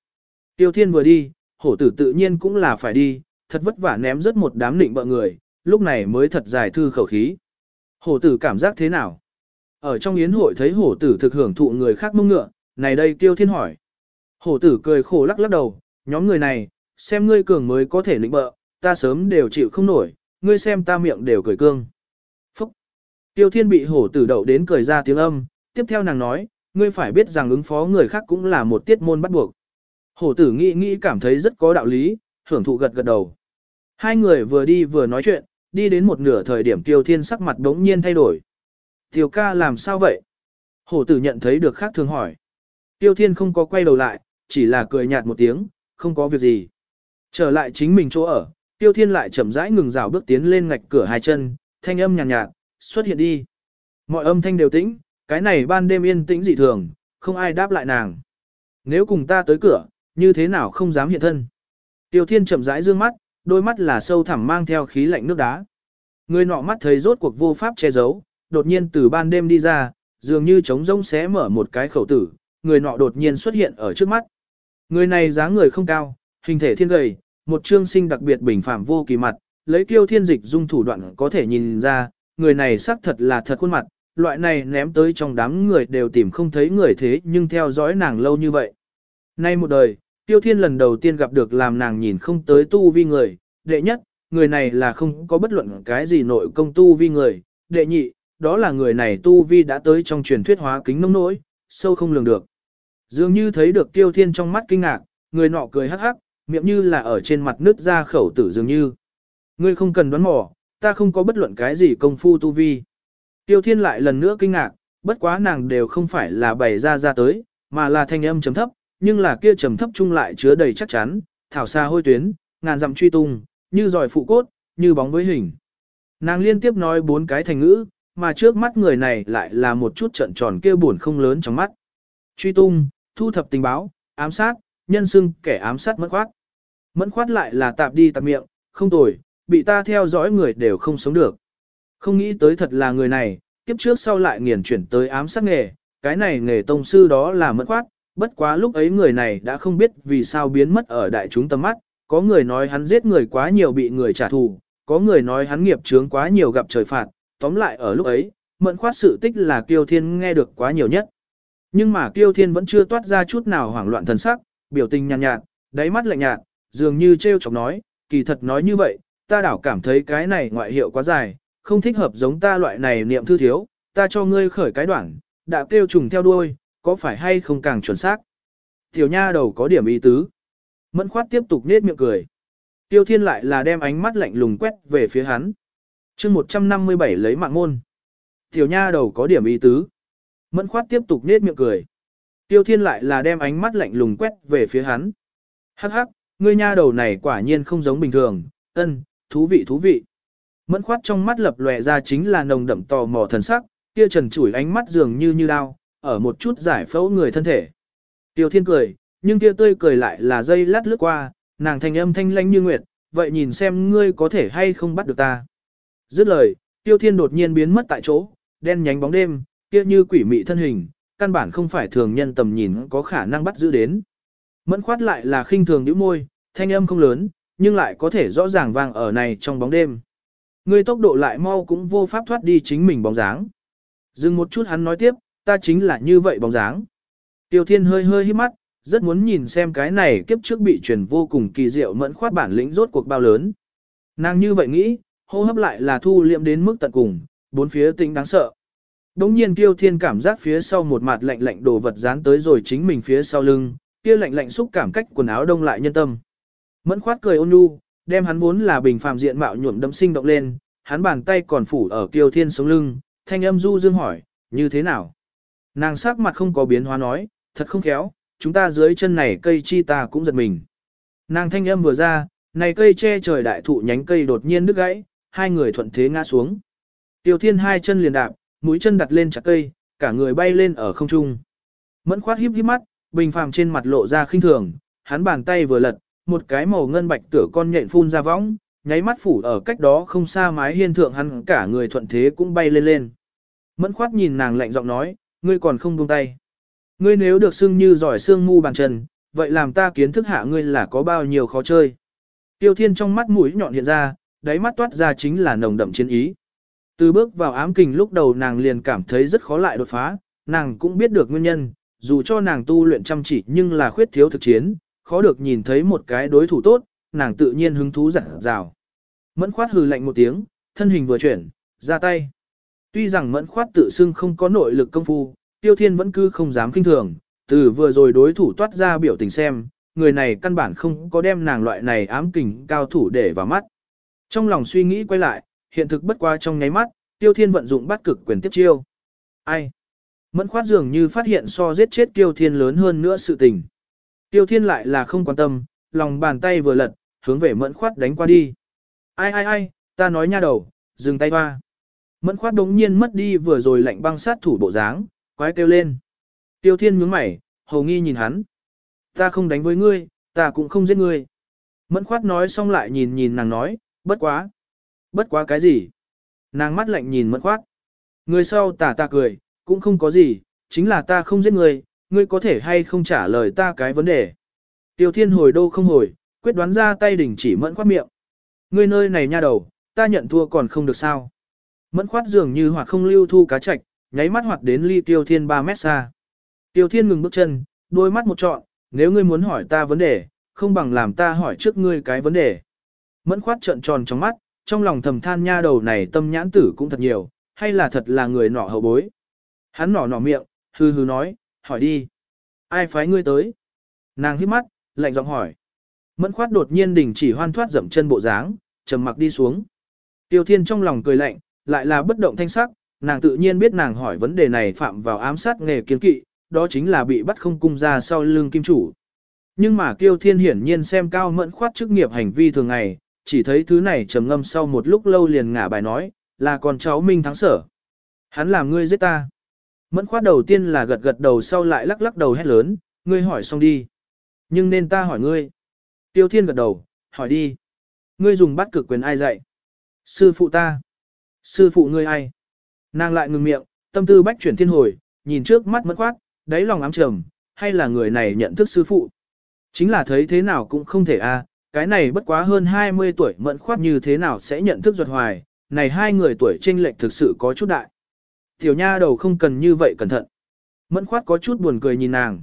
Tiêu thiên vừa đi, hổ tử tự nhiên cũng là phải đi, thật vất vả ném rất một đám định bợ người, lúc này mới thật dài thư khẩu khí. Hổ tử cảm giác thế nào? Ở trong yến hội thấy hổ tử thực hưởng thụ người khác mông ngựa, này đây tiêu thiên hỏi. Hổ tử cười khổ lắc lắc đầu, nhóm người này, xem ngươi cường mới có thể định bợ, ta sớm đều chịu không nổi, ngươi xem ta miệng đều cười cương. Phúc! Tiêu thiên bị hổ tử đậu đến cười ra tiếng âm, tiếp theo nàng nói, ngươi phải biết rằng ứng phó người khác cũng là một tiết môn bắt buộc. Hổ tử nghĩ nghĩ cảm thấy rất có đạo lý, hưởng thụ gật gật đầu. Hai người vừa đi vừa nói chuyện, đi đến một nửa thời điểm tiêu thiên sắc mặt đống nhiên thay đổi. Tiêu ca làm sao vậy? Hổ tử nhận thấy được khác thường hỏi. Tiêu thiên không có quay đầu lại, chỉ là cười nhạt một tiếng, không có việc gì. Trở lại chính mình chỗ ở, tiêu thiên lại chậm rãi ngừng rào bước tiến lên ngạch cửa hai chân, thanh âm nhàn nhạt, nhạt, xuất hiện đi. Mọi âm thanh đều tĩnh, cái này ban đêm yên tĩnh dị thường, không ai đáp lại nàng. Nếu cùng ta tới cửa, như thế nào không dám hiện thân. Tiêu thiên chậm rãi dương mắt, đôi mắt là sâu thẳm mang theo khí lạnh nước đá. Người nọ mắt thấy rốt cuộc vô pháp che giấu, đột nhiên từ ban đêm đi ra, dường như trống rông xé mở một cái khẩu tử, người nọ đột nhiên xuất hiện ở trước mắt. Người này dáng người không cao, hình thể thiên gầy, một trương sinh đặc biệt bình phạm vô kỳ mặt, lấy kiêu thiên dịch dung thủ đoạn có thể nhìn ra, người này xác thật là thật khuôn mặt, loại này ném tới trong đám người đều tìm không thấy người thế nhưng theo dõi nàng lâu như vậy. Nay một đời, tiêu thiên lần đầu tiên gặp được làm nàng nhìn không tới tu vi người, đệ nhất, người này là không có bất luận cái gì nội công tu vi người, đệ nhị, đó là người này tu vi đã tới trong truyền thuyết hóa kính nông nỗi, sâu không lường được. Dường như thấy được tiêu thiên trong mắt kinh ngạc, người nọ cười hắc hắc, miệng như là ở trên mặt nứt ra khẩu tử dường như. Ngươi không cần đoán mò, ta không có bất luận cái gì công phu tu vi. Tiêu thiên lại lần nữa kinh ngạc, bất quá nàng đều không phải là bày ra ra tới, mà là thanh âm chấm thấp, nhưng là kia trầm thấp chung lại chứa đầy chắc chắn, thảo xa hôi tuyến, ngàn dặm truy tung, như giỏi phụ cốt, như bóng với hình. Nàng liên tiếp nói bốn cái thành ngữ, mà trước mắt người này lại là một chút trận tròn kia buồn không lớn trong mắt. Truy tung, thu thập tình báo, ám sát, nhân xưng kẻ ám sát mẫn khoát. Mẫn khoát lại là tạp đi tạp miệng, không tồi, bị ta theo dõi người đều không sống được. Không nghĩ tới thật là người này, kiếp trước sau lại nghiền chuyển tới ám sát nghề, cái này nghề tông sư đó là mẫn khoát, bất quá lúc ấy người này đã không biết vì sao biến mất ở đại chúng tầm mắt, có người nói hắn giết người quá nhiều bị người trả thù, có người nói hắn nghiệp chướng quá nhiều gặp trời phạt, tóm lại ở lúc ấy, mẫn khoát sự tích là Kiêu Thiên nghe được quá nhiều nhất. Nhưng mà Kiêu Thiên vẫn chưa toát ra chút nào hoảng loạn thần sắc, biểu tình nhàn nhạt, nhạt, đáy mắt lạnh nhạt, dường như trêu chọc nói, kỳ thật nói như vậy, ta đảo cảm thấy cái này ngoại hiệu quá dài, không thích hợp giống ta loại này niệm thư thiếu, ta cho ngươi khởi cái đoạn, đã kêu trùng theo đuôi, có phải hay không càng chuẩn xác. Tiểu nha đầu có điểm ý tứ. Mẫn khoát tiếp tục nết miệng cười. Tiêu thiên lại là đem ánh mắt lạnh lùng quét về phía hắn. chương 157 lấy mạng môn. Tiểu nha đầu có điểm ý tứ. Mẫn khoát tiếp tục nết miệng cười. Tiêu thiên lại là đem ánh mắt lạnh lùng quét về phía hắn. Hắc hắc, ngươi nha đầu này quả nhiên không giống bình thường, ân, thú vị thú vị. Mẫn khoát trong mắt lập lòe ra chính là nồng đậm tò mò thần sắc, kia trần chủi ánh mắt dường như như đao, ở một chút giải phẫu người thân thể. Tiêu thiên cười, nhưng kia tươi cười lại là dây lát lướt qua, nàng thanh âm thanh lanh như nguyệt, vậy nhìn xem ngươi có thể hay không bắt được ta. Dứt lời, tiêu thiên đột nhiên biến mất tại chỗ, đen nhánh bóng đêm, kia như quỷ mị thân hình, căn bản không phải thường nhân tầm nhìn có khả năng bắt giữ đến. Mẫn khoát lại là khinh thường nhíu môi, thanh âm không lớn, nhưng lại có thể rõ ràng vang ở này trong bóng đêm. Ngươi tốc độ lại mau cũng vô pháp thoát đi chính mình bóng dáng. Dừng một chút hắn nói tiếp, ta chính là như vậy bóng dáng. Tiêu Thiên hơi hơi hít mắt, rất muốn nhìn xem cái này kiếp trước bị truyền vô cùng kỳ diệu mẫn khoát bản lĩnh rốt cuộc bao lớn. Nàng như vậy nghĩ, hô hấp lại là thu liệm đến mức tận cùng, bốn phía tính đáng sợ. Đống nhiên Tiêu Thiên cảm giác phía sau một mặt lạnh lạnh đồ vật dán tới rồi chính mình phía sau lưng, kia lạnh lạnh xúc cảm cách quần áo đông lại nhân tâm. Mẫn khoát cười ôn nhu, đem hắn vốn là bình phàm diện mạo nhuộm đấm sinh động lên, hắn bàn tay còn phủ ở Tiêu Thiên sống lưng, thanh âm du dương hỏi, như thế nào? Nàng sắc mặt không có biến hóa nói, thật không khéo, chúng ta dưới chân này cây chi ta cũng giật mình. Nàng thanh âm vừa ra, này cây che trời đại thụ nhánh cây đột nhiên đứt gãy, hai người thuận thế ngã xuống. Tiêu Thiên hai chân liền đạp, mũi chân đặt lên chặt cây, cả người bay lên ở không trung. Mẫn khoát híp híp mắt, bình phàm trên mặt lộ ra khinh thường, hắn bàn tay vừa lật, một cái màu ngân bạch tựa con nhện phun ra võng, nháy mắt phủ ở cách đó không xa mái hiên thượng hắn cả người thuận thế cũng bay lên lên. Mẫn khoát nhìn nàng lạnh giọng nói, ngươi còn không buông tay. Ngươi nếu được xưng như giỏi xương mu bàn chân, vậy làm ta kiến thức hạ ngươi là có bao nhiêu khó chơi. Tiêu thiên trong mắt mũi nhọn hiện ra, đáy mắt toát ra chính là nồng đậm chiến ý. Từ bước vào ám kình lúc đầu nàng liền cảm thấy rất khó lại đột phá, nàng cũng biết được nguyên nhân, dù cho nàng tu luyện chăm chỉ nhưng là khuyết thiếu thực chiến, khó được nhìn thấy một cái đối thủ tốt, nàng tự nhiên hứng thú dặn dào. Mẫn khoát hừ lạnh một tiếng, thân hình vừa chuyển, ra tay. Tuy rằng mẫn khoát tự xưng không có nội lực công phu, tiêu thiên vẫn cứ không dám kinh thường, từ vừa rồi đối thủ toát ra biểu tình xem, người này căn bản không có đem nàng loại này ám kình cao thủ để vào mắt. Trong lòng suy nghĩ quay lại, hiện thực bất qua trong nháy mắt, tiêu thiên vận dụng bắt cực quyền tiếp chiêu. Ai? Mẫn khoát dường như phát hiện so giết chết tiêu thiên lớn hơn nữa sự tình. Tiêu thiên lại là không quan tâm, lòng bàn tay vừa lật, hướng về mẫn khoát đánh qua đi. Ai ai ai, ta nói nha đầu, dừng tay hoa. Mẫn khoát đống nhiên mất đi vừa rồi lạnh băng sát thủ bộ dáng, quái kêu lên. Tiêu thiên nhướng mày, hầu nghi nhìn hắn. Ta không đánh với ngươi, ta cũng không giết ngươi. Mẫn khoát nói xong lại nhìn nhìn nàng nói, bất quá. Bất quá cái gì? Nàng mắt lạnh nhìn mẫn khoát. Người sau tà ta cười, cũng không có gì, chính là ta không giết ngươi, ngươi có thể hay không trả lời ta cái vấn đề. Tiêu thiên hồi đô không hồi, quyết đoán ra tay đỉnh chỉ mẫn khoát miệng. Ngươi nơi này nha đầu, ta nhận thua còn không được sao. Mẫn khoát dường như hoặc không lưu thu cá chạch, nháy mắt hoặc đến ly tiêu thiên 3 mét xa. Tiêu thiên ngừng bước chân, đôi mắt một trọn, nếu ngươi muốn hỏi ta vấn đề, không bằng làm ta hỏi trước ngươi cái vấn đề. Mẫn khoát trợn tròn trong mắt, trong lòng thầm than nha đầu này tâm nhãn tử cũng thật nhiều, hay là thật là người nọ hậu bối. Hắn nỏ nỏ miệng, hư hư nói, hỏi đi. Ai phái ngươi tới? Nàng hít mắt, lạnh giọng hỏi. Mẫn khoát đột nhiên đình chỉ hoan thoát dậm chân bộ dáng, trầm mặc đi xuống. Tiêu thiên trong lòng cười lạnh, lại là bất động thanh sắc, nàng tự nhiên biết nàng hỏi vấn đề này phạm vào ám sát nghề kiến kỵ, đó chính là bị bắt không cung ra sau lưng kim chủ. Nhưng mà Tiêu Thiên hiển nhiên xem cao mẫn khoát chức nghiệp hành vi thường ngày, chỉ thấy thứ này trầm ngâm sau một lúc lâu liền ngả bài nói, là con cháu Minh thắng sở. Hắn làm ngươi giết ta. Mẫn khoát đầu tiên là gật gật đầu sau lại lắc lắc đầu hét lớn, ngươi hỏi xong đi. Nhưng nên ta hỏi ngươi. Tiêu Thiên gật đầu, hỏi đi. Ngươi dùng bắt cực quyền ai dạy? Sư phụ ta. Sư phụ ngươi ai? Nàng lại ngừng miệng, tâm tư bách chuyển thiên hồi, nhìn trước mắt mẫn khoát, đáy lòng ám trầm, hay là người này nhận thức sư phụ? Chính là thấy thế nào cũng không thể a, cái này bất quá hơn 20 tuổi mẫn khoát như thế nào sẽ nhận thức ruột hoài, này hai người tuổi chênh lệch thực sự có chút đại. Tiểu nha đầu không cần như vậy cẩn thận. Mẫn khoát có chút buồn cười nhìn nàng.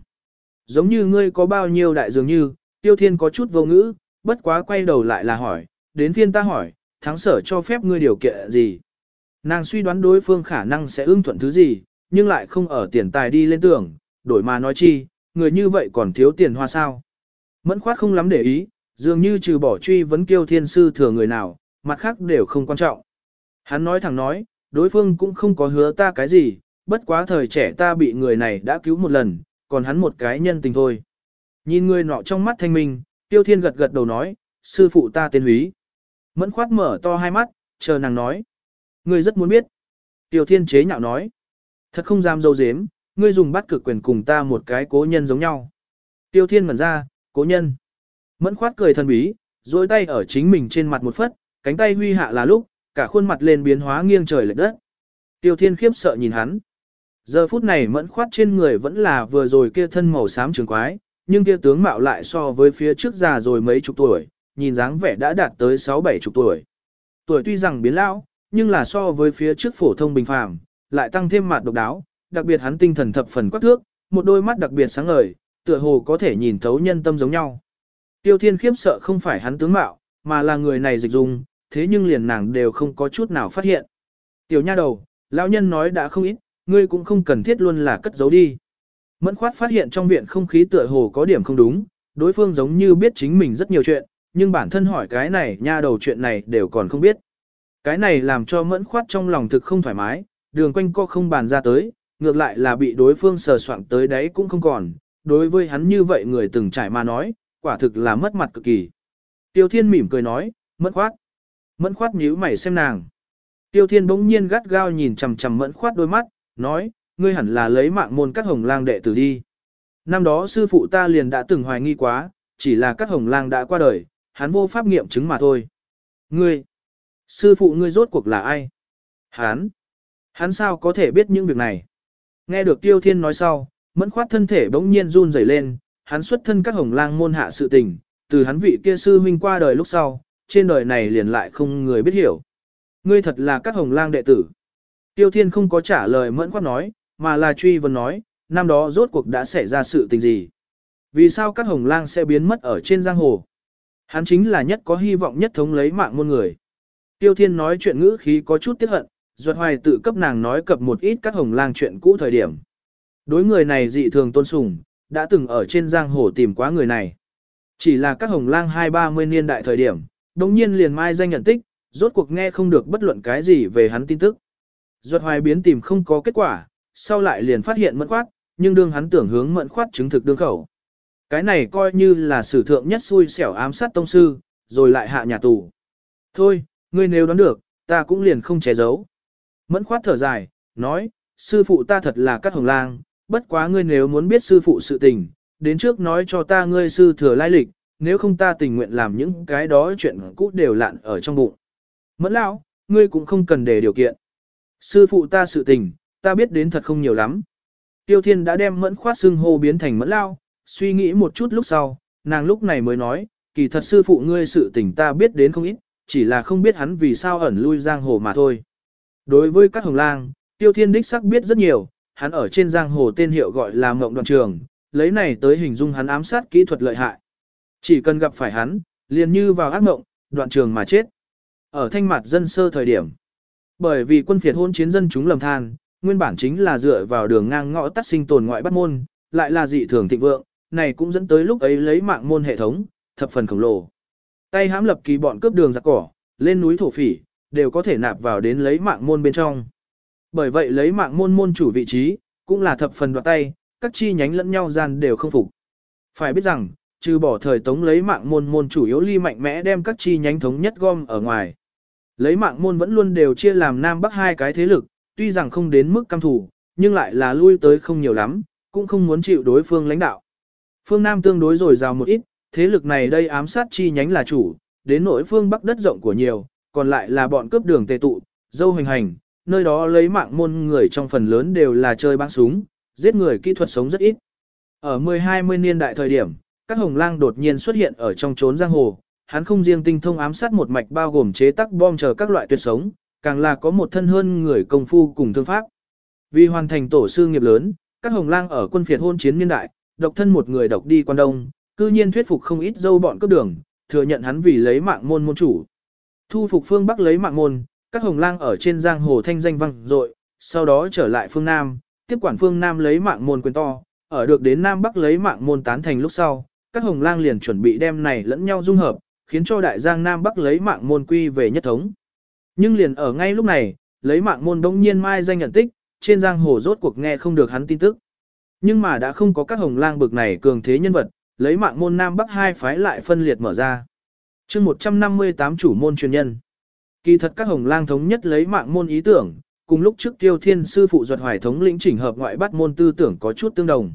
Giống như ngươi có bao nhiêu đại dường như, tiêu thiên có chút vô ngữ, bất quá quay đầu lại là hỏi, đến phiên ta hỏi, thắng sở cho phép ngươi điều kiện gì. Nàng suy đoán đối phương khả năng sẽ ưng thuận thứ gì, nhưng lại không ở tiền tài đi lên tưởng, đổi mà nói chi, người như vậy còn thiếu tiền hoa sao. Mẫn khoát không lắm để ý, dường như trừ bỏ truy vấn kiêu thiên sư thừa người nào, mặt khác đều không quan trọng. Hắn nói thẳng nói, đối phương cũng không có hứa ta cái gì, bất quá thời trẻ ta bị người này đã cứu một lần, còn hắn một cái nhân tình thôi. Nhìn người nọ trong mắt thanh minh, tiêu thiên gật gật đầu nói, sư phụ ta tên húy. Mẫn khoát mở to hai mắt, chờ nàng nói. Ngươi rất muốn biết. Tiêu thiên chế nhạo nói. Thật không dám dâu dếm, ngươi dùng bắt cực quyền cùng ta một cái cố nhân giống nhau. Tiêu thiên ngẩn ra, cố nhân. Mẫn khoát cười thần bí, dối tay ở chính mình trên mặt một phất, cánh tay huy hạ là lúc, cả khuôn mặt lên biến hóa nghiêng trời lệch đất. Tiêu thiên khiếp sợ nhìn hắn. Giờ phút này mẫn khoát trên người vẫn là vừa rồi kia thân màu xám trường quái, nhưng kia tướng mạo lại so với phía trước già rồi mấy chục tuổi, nhìn dáng vẻ đã đạt tới sáu bảy chục tuổi. Tuổi tuy rằng biến lão, nhưng là so với phía trước phổ thông bình phàm, lại tăng thêm mặt độc đáo, đặc biệt hắn tinh thần thập phần quắc thước, một đôi mắt đặc biệt sáng ngời, tựa hồ có thể nhìn thấu nhân tâm giống nhau. Tiêu Thiên khiếp sợ không phải hắn tướng mạo, mà là người này dịch dung, thế nhưng liền nàng đều không có chút nào phát hiện. Tiểu nha đầu, lão nhân nói đã không ít, ngươi cũng không cần thiết luôn là cất giấu đi. Mẫn khoát phát hiện trong viện không khí tựa hồ có điểm không đúng, đối phương giống như biết chính mình rất nhiều chuyện, nhưng bản thân hỏi cái này nha đầu chuyện này đều còn không biết. Cái này làm cho mẫn khoát trong lòng thực không thoải mái, đường quanh co không bàn ra tới, ngược lại là bị đối phương sờ soạn tới đấy cũng không còn, đối với hắn như vậy người từng trải mà nói, quả thực là mất mặt cực kỳ. Tiêu Thiên mỉm cười nói, mẫn khoát. Mẫn khoát nhíu mày xem nàng. Tiêu Thiên bỗng nhiên gắt gao nhìn chằm chằm mẫn khoát đôi mắt, nói, ngươi hẳn là lấy mạng môn các hồng lang đệ tử đi. Năm đó sư phụ ta liền đã từng hoài nghi quá, chỉ là các hồng lang đã qua đời, hắn vô pháp nghiệm chứng mà thôi. Ngươi, sư phụ ngươi rốt cuộc là ai? Hắn, hắn sao có thể biết những việc này? Nghe được Tiêu Thiên nói sau, mẫn khoát thân thể bỗng nhiên run rẩy lên, hắn xuất thân các hồng lang môn hạ sự tình, từ hắn vị kia sư huynh qua đời lúc sau, trên đời này liền lại không người biết hiểu. Ngươi thật là các hồng lang đệ tử. Tiêu Thiên không có trả lời mẫn quát nói, mà là truy vấn nói, năm đó rốt cuộc đã xảy ra sự tình gì? Vì sao các hồng lang sẽ biến mất ở trên giang hồ? Hắn chính là nhất có hy vọng nhất thống lấy mạng môn người. Tiêu Thiên nói chuyện ngữ khí có chút tiếc hận, Duật Hoài tự cấp nàng nói cập một ít các hồng lang chuyện cũ thời điểm. Đối người này dị thường tôn sùng, đã từng ở trên giang hồ tìm quá người này. Chỉ là các hồng lang hai ba mươi niên đại thời điểm, đồng nhiên liền mai danh nhận tích, rốt cuộc nghe không được bất luận cái gì về hắn tin tức. Duật Hoài biến tìm không có kết quả, sau lại liền phát hiện mẫn khoát, nhưng đương hắn tưởng hướng mẫn khoát chứng thực đương khẩu. Cái này coi như là sử thượng nhất xui xẻo ám sát tông sư, rồi lại hạ nhà tù. Thôi, ngươi nếu đoán được, ta cũng liền không che giấu. Mẫn khoát thở dài, nói, sư phụ ta thật là cắt hồng lang, bất quá ngươi nếu muốn biết sư phụ sự tình, đến trước nói cho ta ngươi sư thừa lai lịch, nếu không ta tình nguyện làm những cái đó chuyện cũ đều lạn ở trong bụng. Mẫn lão, ngươi cũng không cần để điều kiện. Sư phụ ta sự tình, ta biết đến thật không nhiều lắm. Tiêu Thiên đã đem mẫn khoát xưng hô biến thành mẫn lao, suy nghĩ một chút lúc sau, nàng lúc này mới nói, kỳ thật sư phụ ngươi sự tình ta biết đến không ít, chỉ là không biết hắn vì sao ẩn lui giang hồ mà thôi. Đối với các hồng lang, Tiêu Thiên đích sắc biết rất nhiều, hắn ở trên giang hồ tên hiệu gọi là Mộng Đoàn Trường, lấy này tới hình dung hắn ám sát kỹ thuật lợi hại. Chỉ cần gặp phải hắn, liền như vào ác mộng, đoạn trường mà chết. Ở thanh mặt dân sơ thời điểm, bởi vì quân phiệt hôn chiến dân chúng lầm than, nguyên bản chính là dựa vào đường ngang ngõ tắt sinh tồn ngoại bắt môn, lại là dị thường thịnh vượng, này cũng dẫn tới lúc ấy lấy mạng môn hệ thống, thập phần khổng lồ. Tay hãm lập kỳ bọn cướp đường giặc cỏ, lên núi thổ phỉ, đều có thể nạp vào đến lấy mạng môn bên trong. Bởi vậy lấy mạng môn môn chủ vị trí, cũng là thập phần đoạt tay, các chi nhánh lẫn nhau gian đều không phục. Phải biết rằng, trừ bỏ thời tống lấy mạng môn môn chủ yếu ly mạnh mẽ đem các chi nhánh thống nhất gom ở ngoài. Lấy mạng môn vẫn luôn đều chia làm Nam Bắc hai cái thế lực, tuy rằng không đến mức cam thủ, nhưng lại là lui tới không nhiều lắm, cũng không muốn chịu đối phương lãnh đạo. Phương Nam tương đối rồi rào một ít, thế lực này đây ám sát chi nhánh là chủ, đến nỗi phương Bắc đất rộng của nhiều, còn lại là bọn cướp đường tề tụ, dâu hành hành, nơi đó lấy mạng môn người trong phần lớn đều là chơi bắn súng, giết người kỹ thuật sống rất ít. Ở 10-20 niên đại thời điểm, các hồng lang đột nhiên xuất hiện ở trong trốn giang hồ, hắn không riêng tinh thông ám sát một mạch bao gồm chế tác bom chờ các loại tuyệt sống, càng là có một thân hơn người công phu cùng thương pháp. Vì hoàn thành tổ sư nghiệp lớn, các hồng lang ở quân phiệt hôn chiến niên đại, độc thân một người độc đi quan đông, cư nhiên thuyết phục không ít dâu bọn cấp đường, thừa nhận hắn vì lấy mạng môn môn chủ. Thu phục phương Bắc lấy mạng môn, các hồng lang ở trên giang hồ thanh danh vang dội, sau đó trở lại phương Nam, tiếp quản phương Nam lấy mạng môn quyền to, ở được đến Nam Bắc lấy mạng môn tán thành lúc sau, các hồng lang liền chuẩn bị đem này lẫn nhau dung hợp, khiến cho đại giang Nam Bắc lấy mạng môn quy về nhất thống. Nhưng liền ở ngay lúc này, lấy mạng môn đông nhiên mai danh nhận tích, trên giang hồ rốt cuộc nghe không được hắn tin tức. Nhưng mà đã không có các hồng lang bực này cường thế nhân vật, lấy mạng môn Nam Bắc hai phái lại phân liệt mở ra. chương 158 chủ môn truyền nhân. Kỳ thật các hồng lang thống nhất lấy mạng môn ý tưởng, cùng lúc trước tiêu thiên sư phụ duật hoài thống lĩnh chỉnh hợp ngoại bắt môn tư tưởng có chút tương đồng.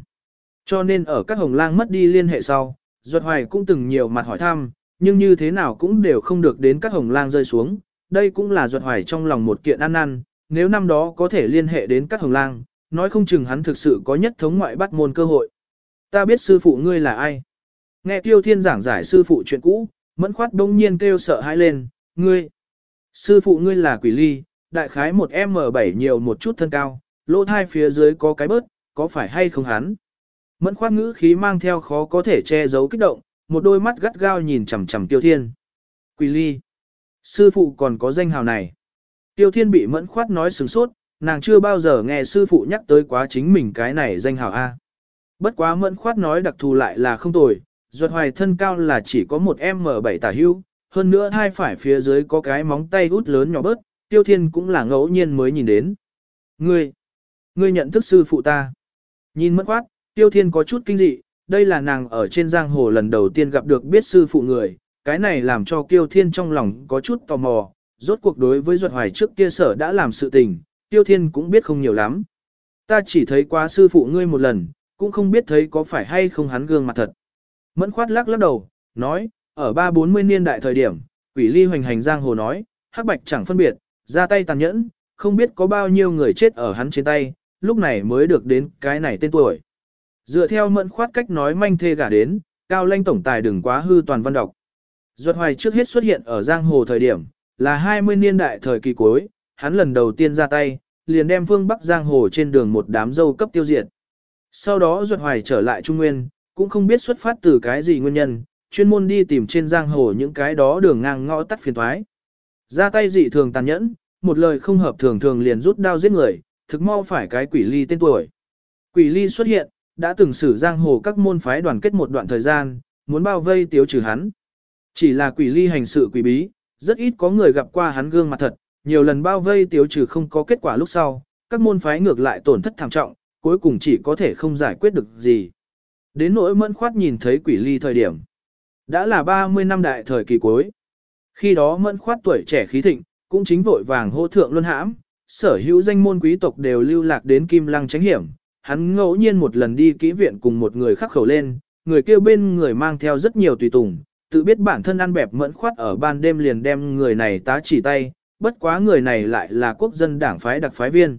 Cho nên ở các hồng lang mất đi liên hệ sau, duật hoài cũng từng nhiều mặt hỏi thăm, nhưng như thế nào cũng đều không được đến các hồng lang rơi xuống. Đây cũng là duật hoài trong lòng một kiện ăn năn, nếu năm đó có thể liên hệ đến các hồng lang, nói không chừng hắn thực sự có nhất thống ngoại bắt môn cơ hội. Ta biết sư phụ ngươi là ai. Nghe tiêu thiên giảng giải sư phụ chuyện cũ, mẫn khoát đông nhiên kêu sợ hãi lên, ngươi. Sư phụ ngươi là quỷ ly, đại khái một M7 nhiều một chút thân cao, lỗ thai phía dưới có cái bớt, có phải hay không hắn? Mẫn khoát ngữ khí mang theo khó có thể che giấu kích động, một đôi mắt gắt gao nhìn chằm chằm tiêu thiên. Quỷ ly. Sư phụ còn có danh hào này. Tiêu thiên bị mẫn khoát nói sừng sốt, nàng chưa bao giờ nghe sư phụ nhắc tới quá chính mình cái này danh hào A. Bất quá mẫn khoát nói đặc thù lại là không tồi, ruột hoài thân cao là chỉ có một M7 tả hưu, hơn nữa hai phải phía dưới có cái móng tay út lớn nhỏ bớt, tiêu thiên cũng là ngẫu nhiên mới nhìn đến. Ngươi, ngươi nhận thức sư phụ ta. Nhìn mất quát, tiêu thiên có chút kinh dị, đây là nàng ở trên giang hồ lần đầu tiên gặp được biết sư phụ người, cái này làm cho tiêu thiên trong lòng có chút tò mò, rốt cuộc đối với ruột hoài trước kia sở đã làm sự tình, tiêu thiên cũng biết không nhiều lắm. Ta chỉ thấy qua sư phụ ngươi một lần, cũng không biết thấy có phải hay không hắn gương mặt thật. Mẫn khoát lắc lắc đầu, nói, ở ba bốn mươi niên đại thời điểm, quỷ ly hoành hành giang hồ nói, hắc bạch chẳng phân biệt, ra tay tàn nhẫn, không biết có bao nhiêu người chết ở hắn trên tay, lúc này mới được đến cái này tên tuổi. Dựa theo mẫn khoát cách nói manh thê gả đến, cao lanh tổng tài đừng quá hư toàn văn đọc. Duật hoài trước hết xuất hiện ở giang hồ thời điểm, là 20 niên đại thời kỳ cuối, hắn lần đầu tiên ra tay, liền đem phương Bắc giang hồ trên đường một đám dâu cấp tiêu diệt. Sau đó Duật hoài trở lại Trung Nguyên, cũng không biết xuất phát từ cái gì nguyên nhân, chuyên môn đi tìm trên giang hồ những cái đó đường ngang ngõ tắt phiền thoái. Ra tay dị thường tàn nhẫn, một lời không hợp thường thường liền rút đao giết người, thực mau phải cái quỷ ly tên tuổi. Quỷ ly xuất hiện, đã từng xử giang hồ các môn phái đoàn kết một đoạn thời gian, muốn bao vây tiêu trừ hắn. Chỉ là quỷ ly hành sự quỷ bí, rất ít có người gặp qua hắn gương mặt thật, nhiều lần bao vây tiêu trừ không có kết quả lúc sau, các môn phái ngược lại tổn thất thảm trọng, cuối cùng chỉ có thể không giải quyết được gì. Đến nỗi mẫn khoát nhìn thấy quỷ ly thời điểm. Đã là 30 năm đại thời kỳ cuối. Khi đó mẫn khoát tuổi trẻ khí thịnh, cũng chính vội vàng hô thượng luân hãm, sở hữu danh môn quý tộc đều lưu lạc đến kim lăng tránh hiểm. Hắn ngẫu nhiên một lần đi kỹ viện cùng một người khắc khẩu lên, người kêu bên người mang theo rất nhiều tùy tùng, tự biết bản thân ăn bẹp mẫn khoát ở ban đêm liền đem người này tá chỉ tay, bất quá người này lại là quốc dân đảng phái đặc phái viên.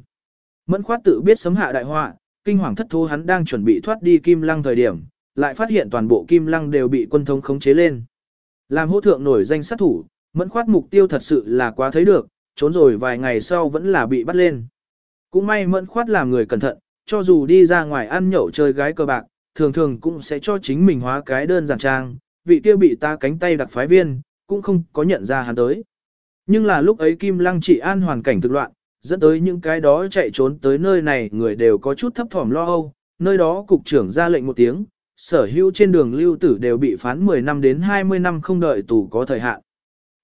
Mẫn khoát tự biết sấm hạ đại họa, kinh hoàng thất thố hắn đang chuẩn bị thoát đi kim lăng thời điểm, lại phát hiện toàn bộ kim lăng đều bị quân thống khống chế lên. Làm hỗ thượng nổi danh sát thủ, mẫn khoát mục tiêu thật sự là quá thấy được, trốn rồi vài ngày sau vẫn là bị bắt lên. Cũng may mẫn khoát làm người cẩn thận, cho dù đi ra ngoài ăn nhậu chơi gái cờ bạc, thường thường cũng sẽ cho chính mình hóa cái đơn giản trang, vị kia bị ta cánh tay đặc phái viên, cũng không có nhận ra hắn tới. Nhưng là lúc ấy Kim Lăng chỉ an hoàn cảnh thực loạn, dẫn tới những cái đó chạy trốn tới nơi này người đều có chút thấp thỏm lo âu, nơi đó cục trưởng ra lệnh một tiếng, sở hữu trên đường lưu tử đều bị phán 10 năm đến 20 năm không đợi tù có thời hạn.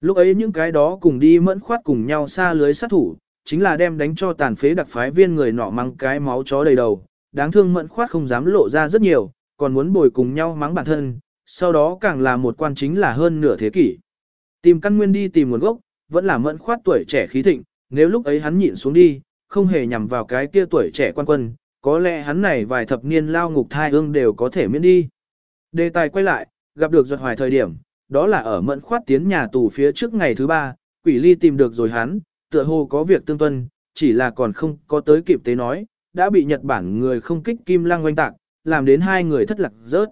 Lúc ấy những cái đó cùng đi mẫn khoát cùng nhau xa lưới sát thủ, chính là đem đánh cho tàn phế đặc phái viên người nọ mang cái máu chó đầy đầu, đáng thương mẫn khoát không dám lộ ra rất nhiều, còn muốn bồi cùng nhau mắng bản thân, sau đó càng là một quan chính là hơn nửa thế kỷ. Tìm căn nguyên đi tìm nguồn gốc, vẫn là mẫn khoát tuổi trẻ khí thịnh, nếu lúc ấy hắn nhịn xuống đi, không hề nhằm vào cái kia tuổi trẻ quan quân, có lẽ hắn này vài thập niên lao ngục thai ương đều có thể miễn đi. Đề tài quay lại, gặp được giật hoài thời điểm, đó là ở mẫn khoát tiến nhà tù phía trước ngày thứ ba, quỷ ly tìm được rồi hắn, tựa hồ có việc tương tuân, chỉ là còn không có tới kịp tế nói, đã bị Nhật Bản người không kích kim Lang oanh tạc, làm đến hai người thất lạc rớt.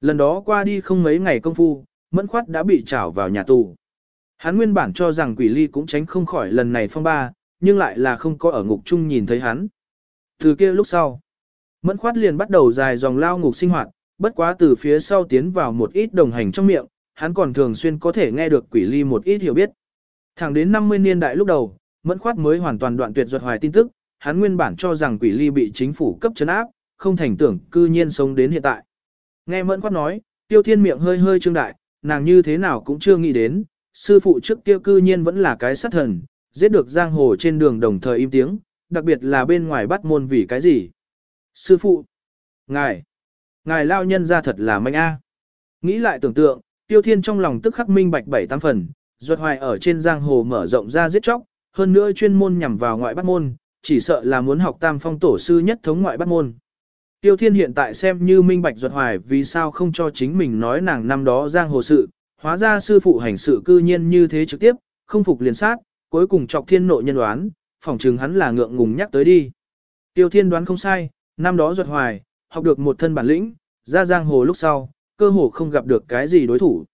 Lần đó qua đi không mấy ngày công phu, mẫn khoát đã bị trảo vào nhà tù. Hắn nguyên bản cho rằng quỷ ly cũng tránh không khỏi lần này phong ba, nhưng lại là không có ở ngục chung nhìn thấy hắn. Từ kia lúc sau, mẫn khoát liền bắt đầu dài dòng lao ngục sinh hoạt, bất quá từ phía sau tiến vào một ít đồng hành trong miệng, hắn còn thường xuyên có thể nghe được quỷ ly một ít hiểu biết. Thẳng đến 50 niên đại lúc đầu, mẫn khoát mới hoàn toàn đoạn tuyệt ruột hoài tin tức, hắn nguyên bản cho rằng quỷ ly bị chính phủ cấp chấn áp, không thành tưởng cư nhiên sống đến hiện tại. Nghe mẫn quát nói, tiêu thiên miệng hơi hơi trương đại, nàng như thế nào cũng chưa nghĩ đến, sư phụ trước kia cư nhiên vẫn là cái sát thần, giết được giang hồ trên đường đồng thời im tiếng, đặc biệt là bên ngoài bắt môn vì cái gì. Sư phụ, ngài, ngài lao nhân ra thật là mạnh a. Nghĩ lại tưởng tượng, tiêu thiên trong lòng tức khắc minh bạch bảy tam phần, ruột hoài ở trên giang hồ mở rộng ra giết chóc, hơn nữa chuyên môn nhằm vào ngoại bắt môn, chỉ sợ là muốn học tam phong tổ sư nhất thống ngoại bắt môn. Tiêu Thiên hiện tại xem như minh bạch ruột hoài vì sao không cho chính mình nói nàng năm đó giang hồ sự, hóa ra sư phụ hành sự cư nhiên như thế trực tiếp, không phục liền sát, cuối cùng chọc thiên nội nhân đoán, phỏng chừng hắn là ngượng ngùng nhắc tới đi. Tiêu Thiên đoán không sai, năm đó ruột hoài, học được một thân bản lĩnh, ra giang hồ lúc sau, cơ hồ không gặp được cái gì đối thủ.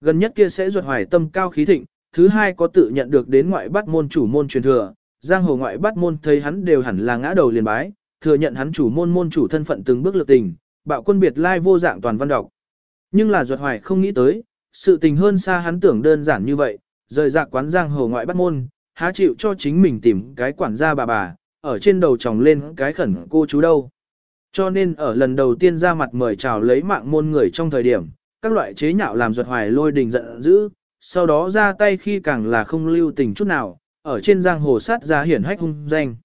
Gần nhất kia sẽ ruột hoài tâm cao khí thịnh, thứ hai có tự nhận được đến ngoại bắt môn chủ môn truyền thừa, giang hồ ngoại bắt môn thấy hắn đều hẳn là ngã đầu liền bái, thừa nhận hắn chủ môn môn chủ thân phận từng bước lược tình, bạo quân biệt lai vô dạng toàn văn đọc. Nhưng là ruột hoài không nghĩ tới, sự tình hơn xa hắn tưởng đơn giản như vậy, rời rạc quán giang hồ ngoại bắt môn, há chịu cho chính mình tìm cái quản gia bà bà, ở trên đầu tròng lên cái khẩn cô chú đâu. Cho nên ở lần đầu tiên ra mặt mời chào lấy mạng môn người trong thời điểm, các loại chế nhạo làm ruột hoài lôi đình giận dữ, sau đó ra tay khi càng là không lưu tình chút nào, ở trên giang hồ sát ra hiển hách hung danh.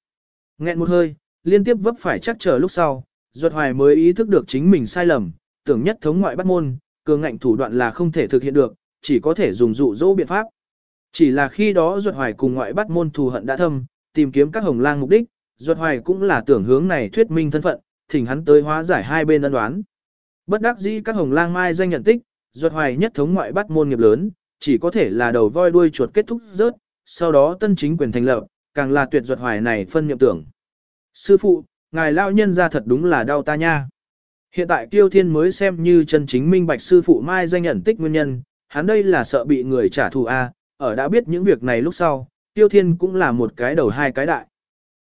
Nghẹn một hơi, liên tiếp vấp phải chắc chờ lúc sau, ruột hoài mới ý thức được chính mình sai lầm, tưởng nhất thống ngoại bắt môn, cường ngạnh thủ đoạn là không thể thực hiện được, chỉ có thể dùng dụ dỗ biện pháp. Chỉ là khi đó ruột hoài cùng ngoại bắt môn thù hận đã thâm, tìm kiếm các hồng lang mục đích, ruột hoài cũng là tưởng hướng này thuyết minh thân phận, thỉnh hắn tới hóa giải hai bên ân đoán. Bất đắc dĩ các hồng lang mai danh nhận tích, ruột hoài nhất thống ngoại bắt môn nghiệp lớn, chỉ có thể là đầu voi đuôi chuột kết thúc rớt, sau đó tân chính quyền thành lập, càng là tuyệt ruột hoài này phân nhiệm tưởng. Sư phụ, ngài lao nhân ra thật đúng là đau ta nha. Hiện tại Tiêu Thiên mới xem như chân chính minh bạch sư phụ mai danh nhận tích nguyên nhân, hắn đây là sợ bị người trả thù a, ở đã biết những việc này lúc sau, Tiêu Thiên cũng là một cái đầu hai cái đại.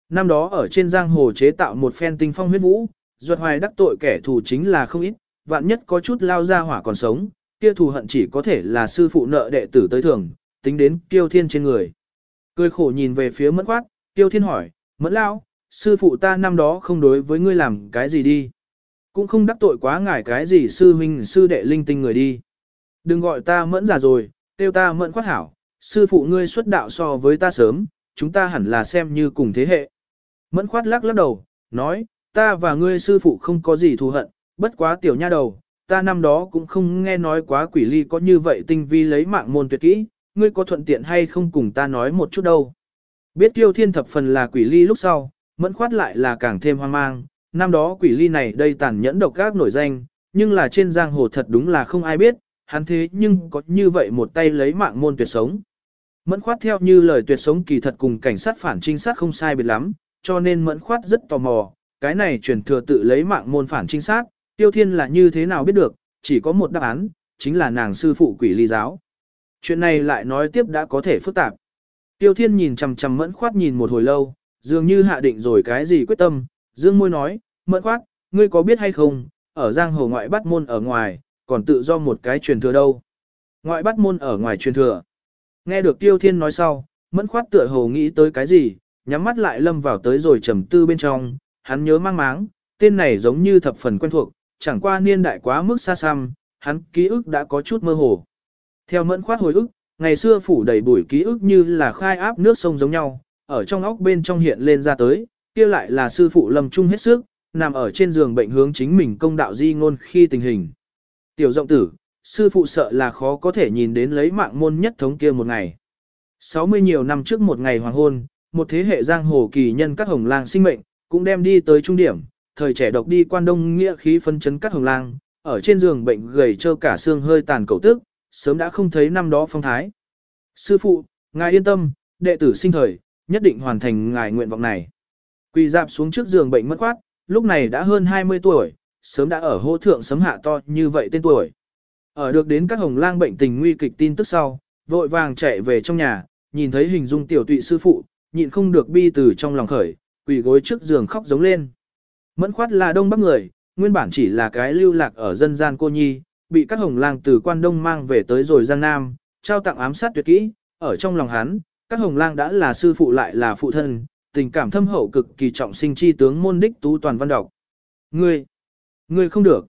Năm đó ở trên giang hồ chế tạo một phen tinh phong huyết vũ, ruột hoài đắc tội kẻ thù chính là không ít, vạn nhất có chút lao ra hỏa còn sống, kia thù hận chỉ có thể là sư phụ nợ đệ tử tới thường, tính đến Tiêu Thiên trên người. Cười khổ nhìn về phía Mẫn Quát, Tiêu Thiên hỏi, Mẫn Lao, sư phụ ta năm đó không đối với ngươi làm cái gì đi. Cũng không đắc tội quá ngài cái gì sư huynh sư đệ linh tinh người đi. Đừng gọi ta Mẫn già rồi, tiêu ta Mẫn Quát hảo, sư phụ ngươi xuất đạo so với ta sớm, chúng ta hẳn là xem như cùng thế hệ. Mẫn Khoát lắc lắc đầu, nói, ta và ngươi sư phụ không có gì thù hận, bất quá tiểu nha đầu, ta năm đó cũng không nghe nói quá quỷ ly có như vậy tinh vi lấy mạng môn tuyệt kỹ, ngươi có thuận tiện hay không cùng ta nói một chút đâu. Biết tiêu thiên thập phần là quỷ ly lúc sau, mẫn khoát lại là càng thêm hoang mang, năm đó quỷ ly này đây tàn nhẫn độc các nổi danh, nhưng là trên giang hồ thật đúng là không ai biết, hắn thế nhưng có như vậy một tay lấy mạng môn tuyệt sống. Mẫn khoát theo như lời tuyệt sống kỳ thật cùng cảnh sát phản trinh sát không sai biệt lắm, cho nên mẫn khoát rất tò mò, cái này truyền thừa tự lấy mạng môn phản trinh sát, tiêu thiên là như thế nào biết được, chỉ có một đáp án, chính là nàng sư phụ quỷ ly giáo. Chuyện này lại nói tiếp đã có thể phức tạp. Tiêu thiên nhìn chằm chằm mẫn khoát nhìn một hồi lâu, dường như hạ định rồi cái gì quyết tâm, dương môi nói, mẫn khoát, ngươi có biết hay không, ở giang hồ ngoại bắt môn ở ngoài, còn tự do một cái truyền thừa đâu. Ngoại bắt môn ở ngoài truyền thừa. Nghe được tiêu thiên nói sau, mẫn khoát tựa hồ nghĩ tới cái gì, nhắm mắt lại lâm vào tới rồi trầm tư bên trong, hắn nhớ mang máng, tên này giống như thập phần quen thuộc, chẳng qua niên đại quá mức xa xăm, hắn ký ức đã có chút mơ hồ. Theo mẫn khoát hồi ức, ngày xưa phủ đầy bụi ký ức như là khai áp nước sông giống nhau, ở trong óc bên trong hiện lên ra tới, kia lại là sư phụ lâm trung hết sức, nằm ở trên giường bệnh hướng chính mình công đạo di ngôn khi tình hình. Tiểu rộng tử, sư phụ sợ là khó có thể nhìn đến lấy mạng môn nhất thống kia một ngày. 60 nhiều năm trước một ngày hoàng hôn, một thế hệ giang hồ kỳ nhân các hồng lang sinh mệnh, cũng đem đi tới trung điểm, thời trẻ độc đi quan đông nghĩa khí phân chấn các hồng lang, ở trên giường bệnh gầy trơ cả xương hơi tàn cầu tức, sớm đã không thấy năm đó phong thái. Sư phụ, ngài yên tâm, đệ tử sinh thời, nhất định hoàn thành ngài nguyện vọng này. Quỳ dạp xuống trước giường bệnh mất khoát, lúc này đã hơn 20 tuổi, sớm đã ở hô thượng sấm hạ to như vậy tên tuổi. Ở được đến các hồng lang bệnh tình nguy kịch tin tức sau, vội vàng chạy về trong nhà, nhìn thấy hình dung tiểu tụy sư phụ, nhịn không được bi từ trong lòng khởi, quỳ gối trước giường khóc giống lên. Mẫn khoát là đông bắc người, nguyên bản chỉ là cái lưu lạc ở dân gian cô nhi, bị các hồng lang từ quan đông mang về tới rồi giang nam, trao tặng ám sát tuyệt kỹ, ở trong lòng hắn, các hồng lang đã là sư phụ lại là phụ thân, tình cảm thâm hậu cực kỳ trọng sinh chi tướng môn đích tú toàn văn đọc. Ngươi, ngươi không được.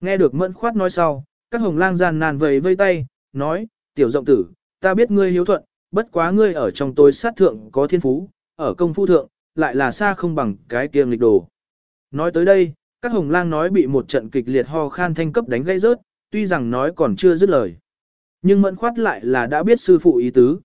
Nghe được mẫn khoát nói sau, các hồng lang gian nàn vầy vây tay, nói, tiểu rộng tử, ta biết ngươi hiếu thuận, bất quá ngươi ở trong tối sát thượng có thiên phú, ở công phu thượng, lại là xa không bằng cái kiêng lịch đồ. Nói tới đây, các hồng lang nói bị một trận kịch liệt ho khan thanh cấp đánh gây rớt, tuy rằng nói còn chưa dứt lời. Nhưng mẫn khoát lại là đã biết sư phụ ý tứ.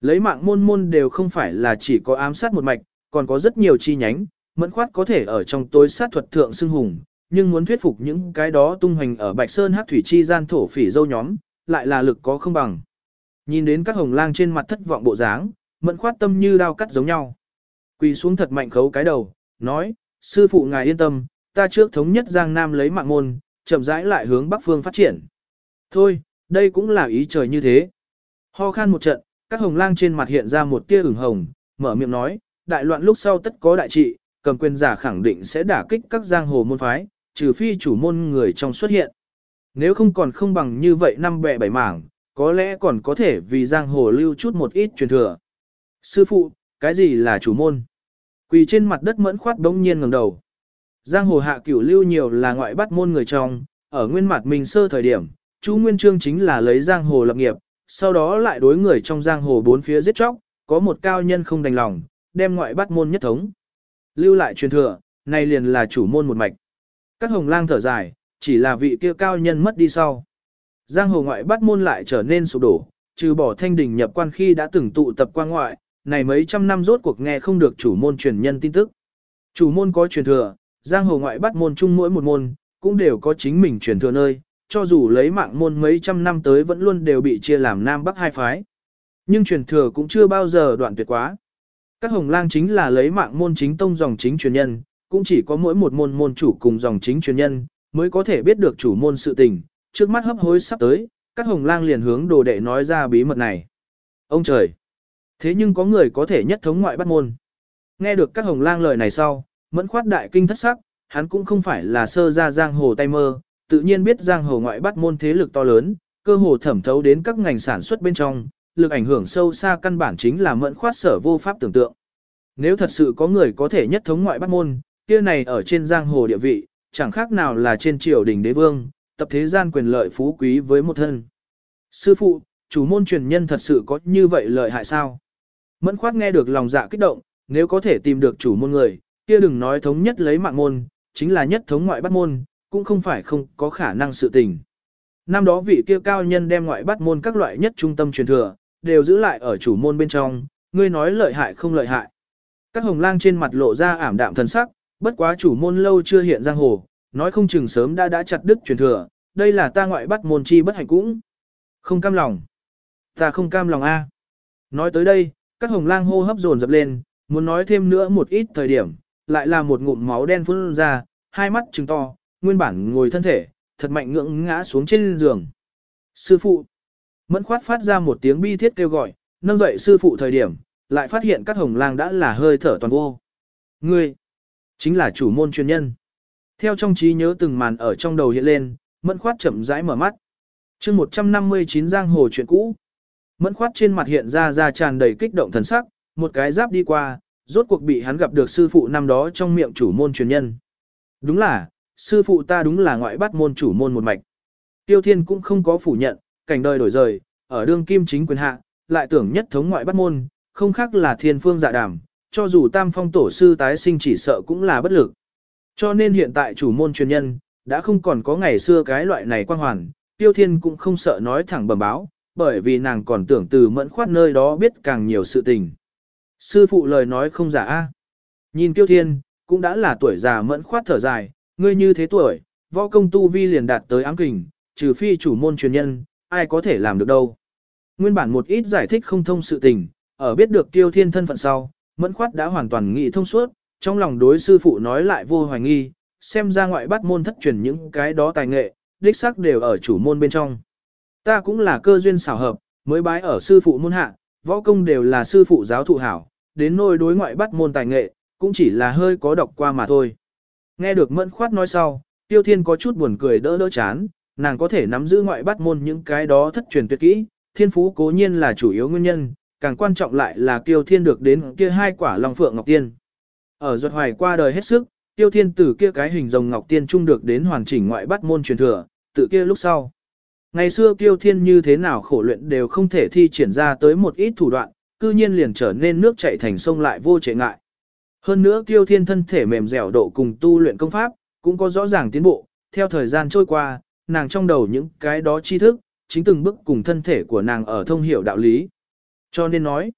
Lấy mạng môn môn đều không phải là chỉ có ám sát một mạch, còn có rất nhiều chi nhánh, mẫn khoát có thể ở trong tối sát thuật thượng xưng hùng, nhưng muốn thuyết phục những cái đó tung hoành ở Bạch Sơn Hắc Thủy Chi gian thổ phỉ dâu nhóm, lại là lực có không bằng. Nhìn đến các hồng lang trên mặt thất vọng bộ dáng, mẫn khoát tâm như đao cắt giống nhau. Quỳ xuống thật mạnh khấu cái đầu, nói, sư phụ ngài yên tâm, ta trước thống nhất Giang Nam lấy mạng môn, chậm rãi lại hướng Bắc Phương phát triển. Thôi, đây cũng là ý trời như thế. Ho khan một trận, các hồng lang trên mặt hiện ra một tia ửng hồng, mở miệng nói, đại loạn lúc sau tất có đại trị, cầm quyền giả khẳng định sẽ đả kích các giang hồ môn phái, trừ phi chủ môn người trong xuất hiện. Nếu không còn không bằng như vậy năm bẹ bảy mảng, có lẽ còn có thể vì giang hồ lưu chút một ít truyền thừa. Sư phụ, cái gì là chủ môn? Quỳ trên mặt đất mẫn khoát đống nhiên ngẩng đầu. Giang hồ hạ cửu lưu nhiều là ngoại bắt môn người trong, ở nguyên mặt mình sơ thời điểm, chú Nguyên Trương chính là lấy giang hồ lập nghiệp, sau đó lại đối người trong giang hồ bốn phía giết chóc, có một cao nhân không đành lòng, đem ngoại bắt môn nhất thống. Lưu lại truyền thừa, này liền là chủ môn một mạch. Các hồng lang thở dài, chỉ là vị kia cao nhân mất đi sau. Giang hồ ngoại bắt môn lại trở nên sụp đổ, trừ bỏ thanh đình nhập quan khi đã từng tụ tập quan ngoại, này mấy trăm năm rốt cuộc nghe không được chủ môn truyền nhân tin tức. Chủ môn có truyền thừa, giang hồ ngoại bắt môn chung mỗi một môn, cũng đều có chính mình truyền thừa nơi, cho dù lấy mạng môn mấy trăm năm tới vẫn luôn đều bị chia làm Nam Bắc hai phái. Nhưng truyền thừa cũng chưa bao giờ đoạn tuyệt quá. Các hồng lang chính là lấy mạng môn chính tông dòng chính truyền nhân, cũng chỉ có mỗi một môn môn chủ cùng dòng chính truyền nhân, mới có thể biết được chủ môn sự tình, trước mắt hấp hối sắp tới, các hồng lang liền hướng đồ đệ nói ra bí mật này. Ông trời! Thế nhưng có người có thể nhất thống ngoại bắt môn. Nghe được các hồng lang lời này sau, mẫn khoát đại kinh thất sắc, hắn cũng không phải là sơ ra giang hồ tay mơ, tự nhiên biết giang hồ ngoại bắt môn thế lực to lớn, cơ hồ thẩm thấu đến các ngành sản xuất bên trong, lực ảnh hưởng sâu xa căn bản chính là mẫn khoát sở vô pháp tưởng tượng. Nếu thật sự có người có thể nhất thống ngoại bắt môn, kia này ở trên giang hồ địa vị, chẳng khác nào là trên triều đình đế vương, tập thế gian quyền lợi phú quý với một thân. Sư phụ, chủ môn truyền nhân thật sự có như vậy lợi hại sao? Mẫn khoát nghe được lòng dạ kích động, nếu có thể tìm được chủ môn người, kia đừng nói thống nhất lấy mạng môn, chính là nhất thống ngoại bắt môn, cũng không phải không có khả năng sự tình. Năm đó vị kia cao nhân đem ngoại bắt môn các loại nhất trung tâm truyền thừa, đều giữ lại ở chủ môn bên trong, ngươi nói lợi hại không lợi hại. Các hồng lang trên mặt lộ ra ảm đạm thần sắc, bất quá chủ môn lâu chưa hiện giang hồ, nói không chừng sớm đã đã chặt đứt truyền thừa, đây là ta ngoại bắt môn chi bất hạnh cũng. Không cam lòng. Ta không cam lòng a. Nói tới đây, các hồng lang hô hấp dồn dập lên, muốn nói thêm nữa một ít thời điểm, lại là một ngụm máu đen phun ra, hai mắt trừng to, nguyên bản ngồi thân thể, thật mạnh ngưỡng ngã xuống trên giường. Sư phụ. Mẫn khoát phát ra một tiếng bi thiết kêu gọi, nâng dậy sư phụ thời điểm, lại phát hiện các hồng lang đã là hơi thở toàn vô. Ngươi, chính là chủ môn chuyên nhân. Theo trong trí nhớ từng màn ở trong đầu hiện lên, mẫn khoát chậm rãi mở mắt. chương 159 giang hồ chuyện cũ. Mẫn khoát trên mặt hiện ra ra tràn đầy kích động thần sắc, một cái giáp đi qua, rốt cuộc bị hắn gặp được sư phụ năm đó trong miệng chủ môn truyền nhân. Đúng là, sư phụ ta đúng là ngoại bắt môn chủ môn một mạch. Tiêu Thiên cũng không có phủ nhận, cảnh đời đổi rời, ở đương kim chính quyền hạ, lại tưởng nhất thống ngoại bắt môn, không khác là thiên phương dạ đàm, cho dù tam phong tổ sư tái sinh chỉ sợ cũng là bất lực. Cho nên hiện tại chủ môn truyền nhân, đã không còn có ngày xưa cái loại này quan hoàn, Tiêu Thiên cũng không sợ nói thẳng bẩm báo, bởi vì nàng còn tưởng từ mẫn khoát nơi đó biết càng nhiều sự tình. Sư phụ lời nói không giả a. Nhìn Tiêu Thiên, cũng đã là tuổi già mẫn khoát thở dài, ngươi như thế tuổi, võ công tu vi liền đạt tới ám kình, trừ phi chủ môn truyền nhân, ai có thể làm được đâu. Nguyên bản một ít giải thích không thông sự tình, ở biết được Tiêu Thiên thân phận sau, mẫn khoát đã hoàn toàn nghĩ thông suốt, trong lòng đối sư phụ nói lại vô hoài nghi, xem ra ngoại bắt môn thất truyền những cái đó tài nghệ, đích xác đều ở chủ môn bên trong. Ta cũng là cơ duyên xảo hợp, mới bái ở sư phụ môn hạ, võ công đều là sư phụ giáo thụ hảo, đến nôi đối ngoại bắt môn tài nghệ, cũng chỉ là hơi có đọc qua mà thôi. Nghe được mẫn khoát nói sau, tiêu thiên có chút buồn cười đỡ đỡ chán, nàng có thể nắm giữ ngoại bắt môn những cái đó thất truyền tuyệt kỹ, thiên phú cố nhiên là chủ yếu nguyên nhân, càng quan trọng lại là tiêu thiên được đến kia hai quả long phượng ngọc tiên. Ở ruột hoài qua đời hết sức, Tiêu Thiên từ kia cái hình rồng ngọc tiên trung được đến hoàn chỉnh ngoại bắt môn truyền thừa, tự kia lúc sau. Ngày xưa Tiêu Thiên như thế nào khổ luyện đều không thể thi triển ra tới một ít thủ đoạn, cư nhiên liền trở nên nước chảy thành sông lại vô chế ngại. Hơn nữa Tiêu Thiên thân thể mềm dẻo độ cùng tu luyện công pháp, cũng có rõ ràng tiến bộ, theo thời gian trôi qua, nàng trong đầu những cái đó tri thức, chính từng bước cùng thân thể của nàng ở thông hiểu đạo lý. Cho nên nói,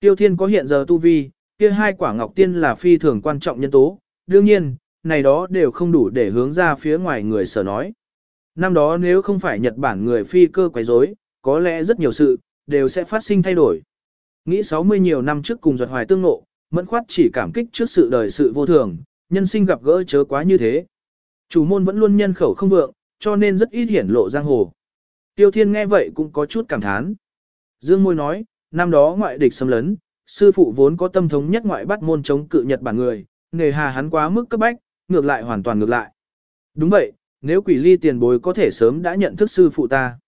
Tiêu Thiên có hiện giờ tu vi, kia hai quả ngọc tiên là phi thường quan trọng nhân tố, đương nhiên, này đó đều không đủ để hướng ra phía ngoài người sở nói. Năm đó nếu không phải Nhật Bản người phi cơ quấy rối, có lẽ rất nhiều sự, đều sẽ phát sinh thay đổi. Nghĩ 60 nhiều năm trước cùng giật hoài tương ngộ, mẫn khoát chỉ cảm kích trước sự đời sự vô thường, nhân sinh gặp gỡ chớ quá như thế. Chủ môn vẫn luôn nhân khẩu không vượng, cho nên rất ít hiển lộ giang hồ. Tiêu Thiên nghe vậy cũng có chút cảm thán. Dương Môi nói, năm đó ngoại địch xâm lấn, sư phụ vốn có tâm thống nhất ngoại bắt môn chống cự Nhật Bản người, nghề hà hắn quá mức cấp bách, ngược lại hoàn toàn ngược lại. Đúng vậy, nếu quỷ ly tiền bối có thể sớm đã nhận thức sư phụ ta.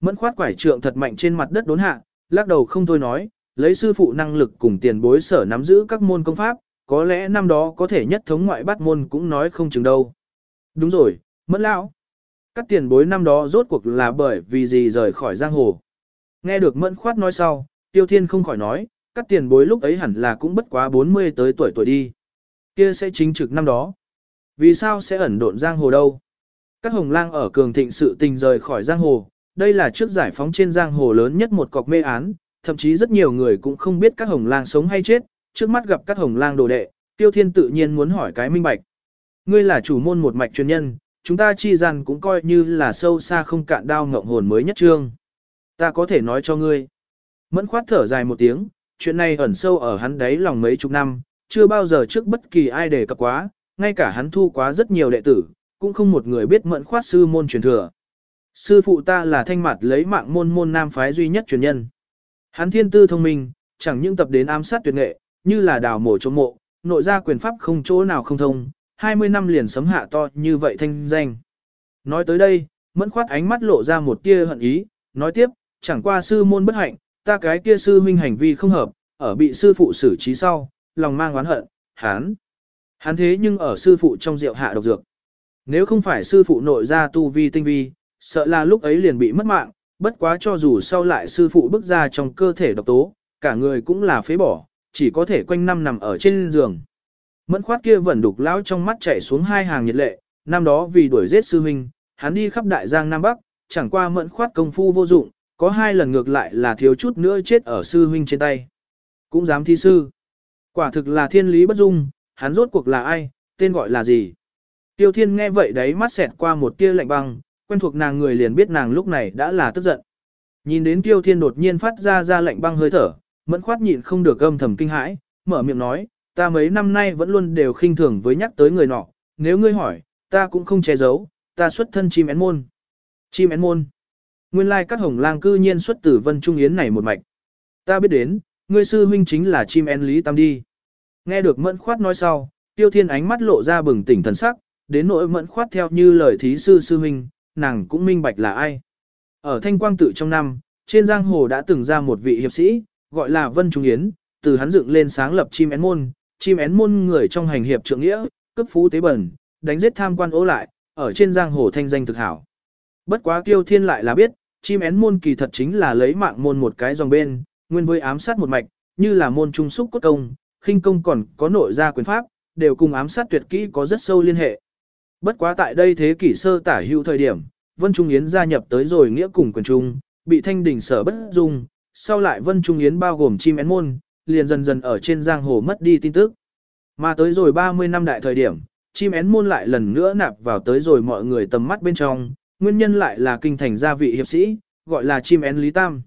Mẫn khoát quải trượng thật mạnh trên mặt đất đốn hạ, lắc đầu không thôi nói, lấy sư phụ năng lực cùng tiền bối sở nắm giữ các môn công pháp, có lẽ năm đó có thể nhất thống ngoại bắt môn cũng nói không chừng đâu. Đúng rồi, mẫn lão. Các tiền bối năm đó rốt cuộc là bởi vì gì rời khỏi giang hồ. Nghe được mẫn khoát nói sau, tiêu thiên không khỏi nói, các tiền bối lúc ấy hẳn là cũng bất quá 40 tới tuổi tuổi đi. Kia sẽ chính trực năm đó. Vì sao sẽ ẩn độn giang hồ đâu? Các hồng lang ở cường thịnh sự tình rời khỏi giang hồ, đây là trước giải phóng trên giang hồ lớn nhất một cọc mê án, thậm chí rất nhiều người cũng không biết các hồng lang sống hay chết, trước mắt gặp các hồng lang đồ đệ, tiêu thiên tự nhiên muốn hỏi cái minh bạch. Ngươi là chủ môn một mạch truyền nhân, chúng ta chi rằng cũng coi như là sâu xa không cạn đao ngộng hồn mới nhất trương. Ta có thể nói cho ngươi. Mẫn khoát thở dài một tiếng, chuyện này ẩn sâu ở hắn đấy lòng mấy chục năm, chưa bao giờ trước bất kỳ ai đề cập quá, ngay cả hắn thu quá rất nhiều đệ tử, cũng không một người biết mẫn khoát sư môn truyền thừa. Sư phụ ta là thanh mặt lấy mạng môn môn nam phái duy nhất truyền nhân. Hắn thiên tư thông minh, chẳng những tập đến ám sát tuyệt nghệ, như là đào mổ chống mộ, nội ra quyền pháp không chỗ nào không thông, 20 năm liền sấm hạ to như vậy thanh danh. Nói tới đây, mẫn khoát ánh mắt lộ ra một tia hận ý, nói tiếp, chẳng qua sư môn bất hạnh, ta cái kia sư huynh hành vi không hợp, ở bị sư phụ xử trí sau, lòng mang oán hận, hắn. Hắn thế nhưng ở sư phụ trong rượu hạ độc dược. Nếu không phải sư phụ nội ra tu vi tinh vi, sợ là lúc ấy liền bị mất mạng, bất quá cho dù sau lại sư phụ bước ra trong cơ thể độc tố, cả người cũng là phế bỏ, chỉ có thể quanh năm nằm ở trên giường. Mẫn khoát kia vẫn đục lão trong mắt chảy xuống hai hàng nhiệt lệ, năm đó vì đuổi giết sư huynh, hắn đi khắp đại giang Nam Bắc, chẳng qua mẫn khoát công phu vô dụng, có hai lần ngược lại là thiếu chút nữa chết ở sư huynh trên tay. Cũng dám thi sư. Quả thực là thiên lý bất dung, hắn rốt cuộc là ai, tên gọi là gì. Tiêu thiên nghe vậy đấy mắt xẹt qua một tia lạnh băng, quen thuộc nàng người liền biết nàng lúc này đã là tức giận. Nhìn đến tiêu thiên đột nhiên phát ra ra lạnh băng hơi thở, mẫn khoát nhịn không được âm thầm kinh hãi, mở miệng nói, ta mấy năm nay vẫn luôn đều khinh thường với nhắc tới người nọ, nếu ngươi hỏi, ta cũng không che giấu, ta xuất thân chim én môn. Chim én môn. Nguyên lai các hồng lang cư nhiên xuất từ vân trung yến này một mạch. Ta biết đến, ngươi sư huynh chính là chim én lý tam đi. Nghe được mẫn khoát nói sau, tiêu thiên ánh mắt lộ ra bừng tỉnh thần sắc, đến nỗi mẫn khoát theo như lời thí sư sư huynh, nàng cũng minh bạch là ai. Ở thanh quang tự trong năm, trên giang hồ đã từng ra một vị hiệp sĩ, gọi là Vân Trung Yến, từ hắn dựng lên sáng lập chim én môn, chim én môn người trong hành hiệp trượng nghĩa, cấp phú tế bẩn, đánh giết tham quan ố lại, ở trên giang hồ thanh danh thực hảo. Bất quá tiêu thiên lại là biết, chim én môn kỳ thật chính là lấy mạng môn một cái dòng bên, nguyên với ám sát một mạch, như là môn trung xúc cốt công, khinh công còn có nội gia quyền pháp, đều cùng ám sát tuyệt kỹ có rất sâu liên hệ. Bất quá tại đây thế kỷ sơ tả hữu thời điểm, Vân Trung Yến gia nhập tới rồi nghĩa cùng quyền trung, bị thanh đỉnh sở bất dung, sau lại Vân Trung Yến bao gồm chim én môn, liền dần dần ở trên giang hồ mất đi tin tức. Mà tới rồi 30 năm đại thời điểm, chim én môn lại lần nữa nạp vào tới rồi mọi người tầm mắt bên trong, nguyên nhân lại là kinh thành gia vị hiệp sĩ, gọi là chim én Lý Tam.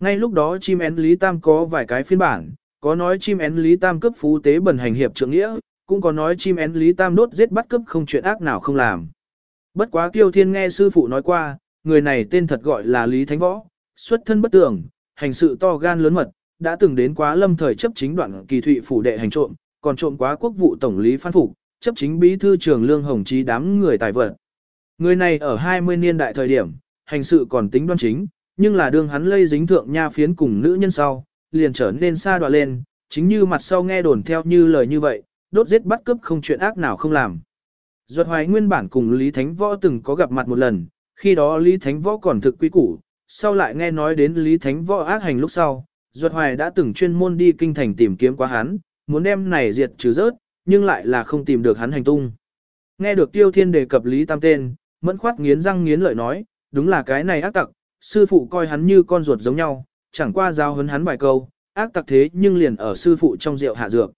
Ngay lúc đó chim én Lý Tam có vài cái phiên bản, có nói chim én Lý Tam cấp phú tế bẩn hành hiệp trượng nghĩa, cũng có nói chim én Lý Tam đốt giết bắt cấp không chuyện ác nào không làm. Bất quá Kiêu Thiên nghe sư phụ nói qua, người này tên thật gọi là Lý Thánh Võ, xuất thân bất tường, hành sự to gan lớn mật, đã từng đến quá lâm thời chấp chính đoạn kỳ thụy phủ đệ hành trộm, còn trộm quá quốc vụ tổng lý phan phục, chấp chính bí thư trường lương hồng trí đám người tài vật. Người này ở 20 niên đại thời điểm, hành sự còn tính đoan chính, nhưng là đương hắn lây dính thượng nha phiến cùng nữ nhân sau, liền trở nên xa đoạn lên, chính như mặt sau nghe đồn theo như lời như vậy, đốt giết bắt cướp không chuyện ác nào không làm. Duật hoài nguyên bản cùng Lý Thánh Võ từng có gặp mặt một lần, khi đó Lý Thánh Võ còn thực quý củ, sau lại nghe nói đến Lý Thánh Võ ác hành lúc sau, Duật hoài đã từng chuyên môn đi kinh thành tìm kiếm qua hắn, muốn đem này diệt trừ rớt, nhưng lại là không tìm được hắn hành tung. Nghe được Tiêu Thiên đề cập Lý Tam tên, mẫn khoát nghiến răng nghiến lợi nói, đúng là cái này ác tặc, sư phụ coi hắn như con ruột giống nhau, chẳng qua giao hấn hắn vài câu, ác tặc thế nhưng liền ở sư phụ trong rượu hạ dược.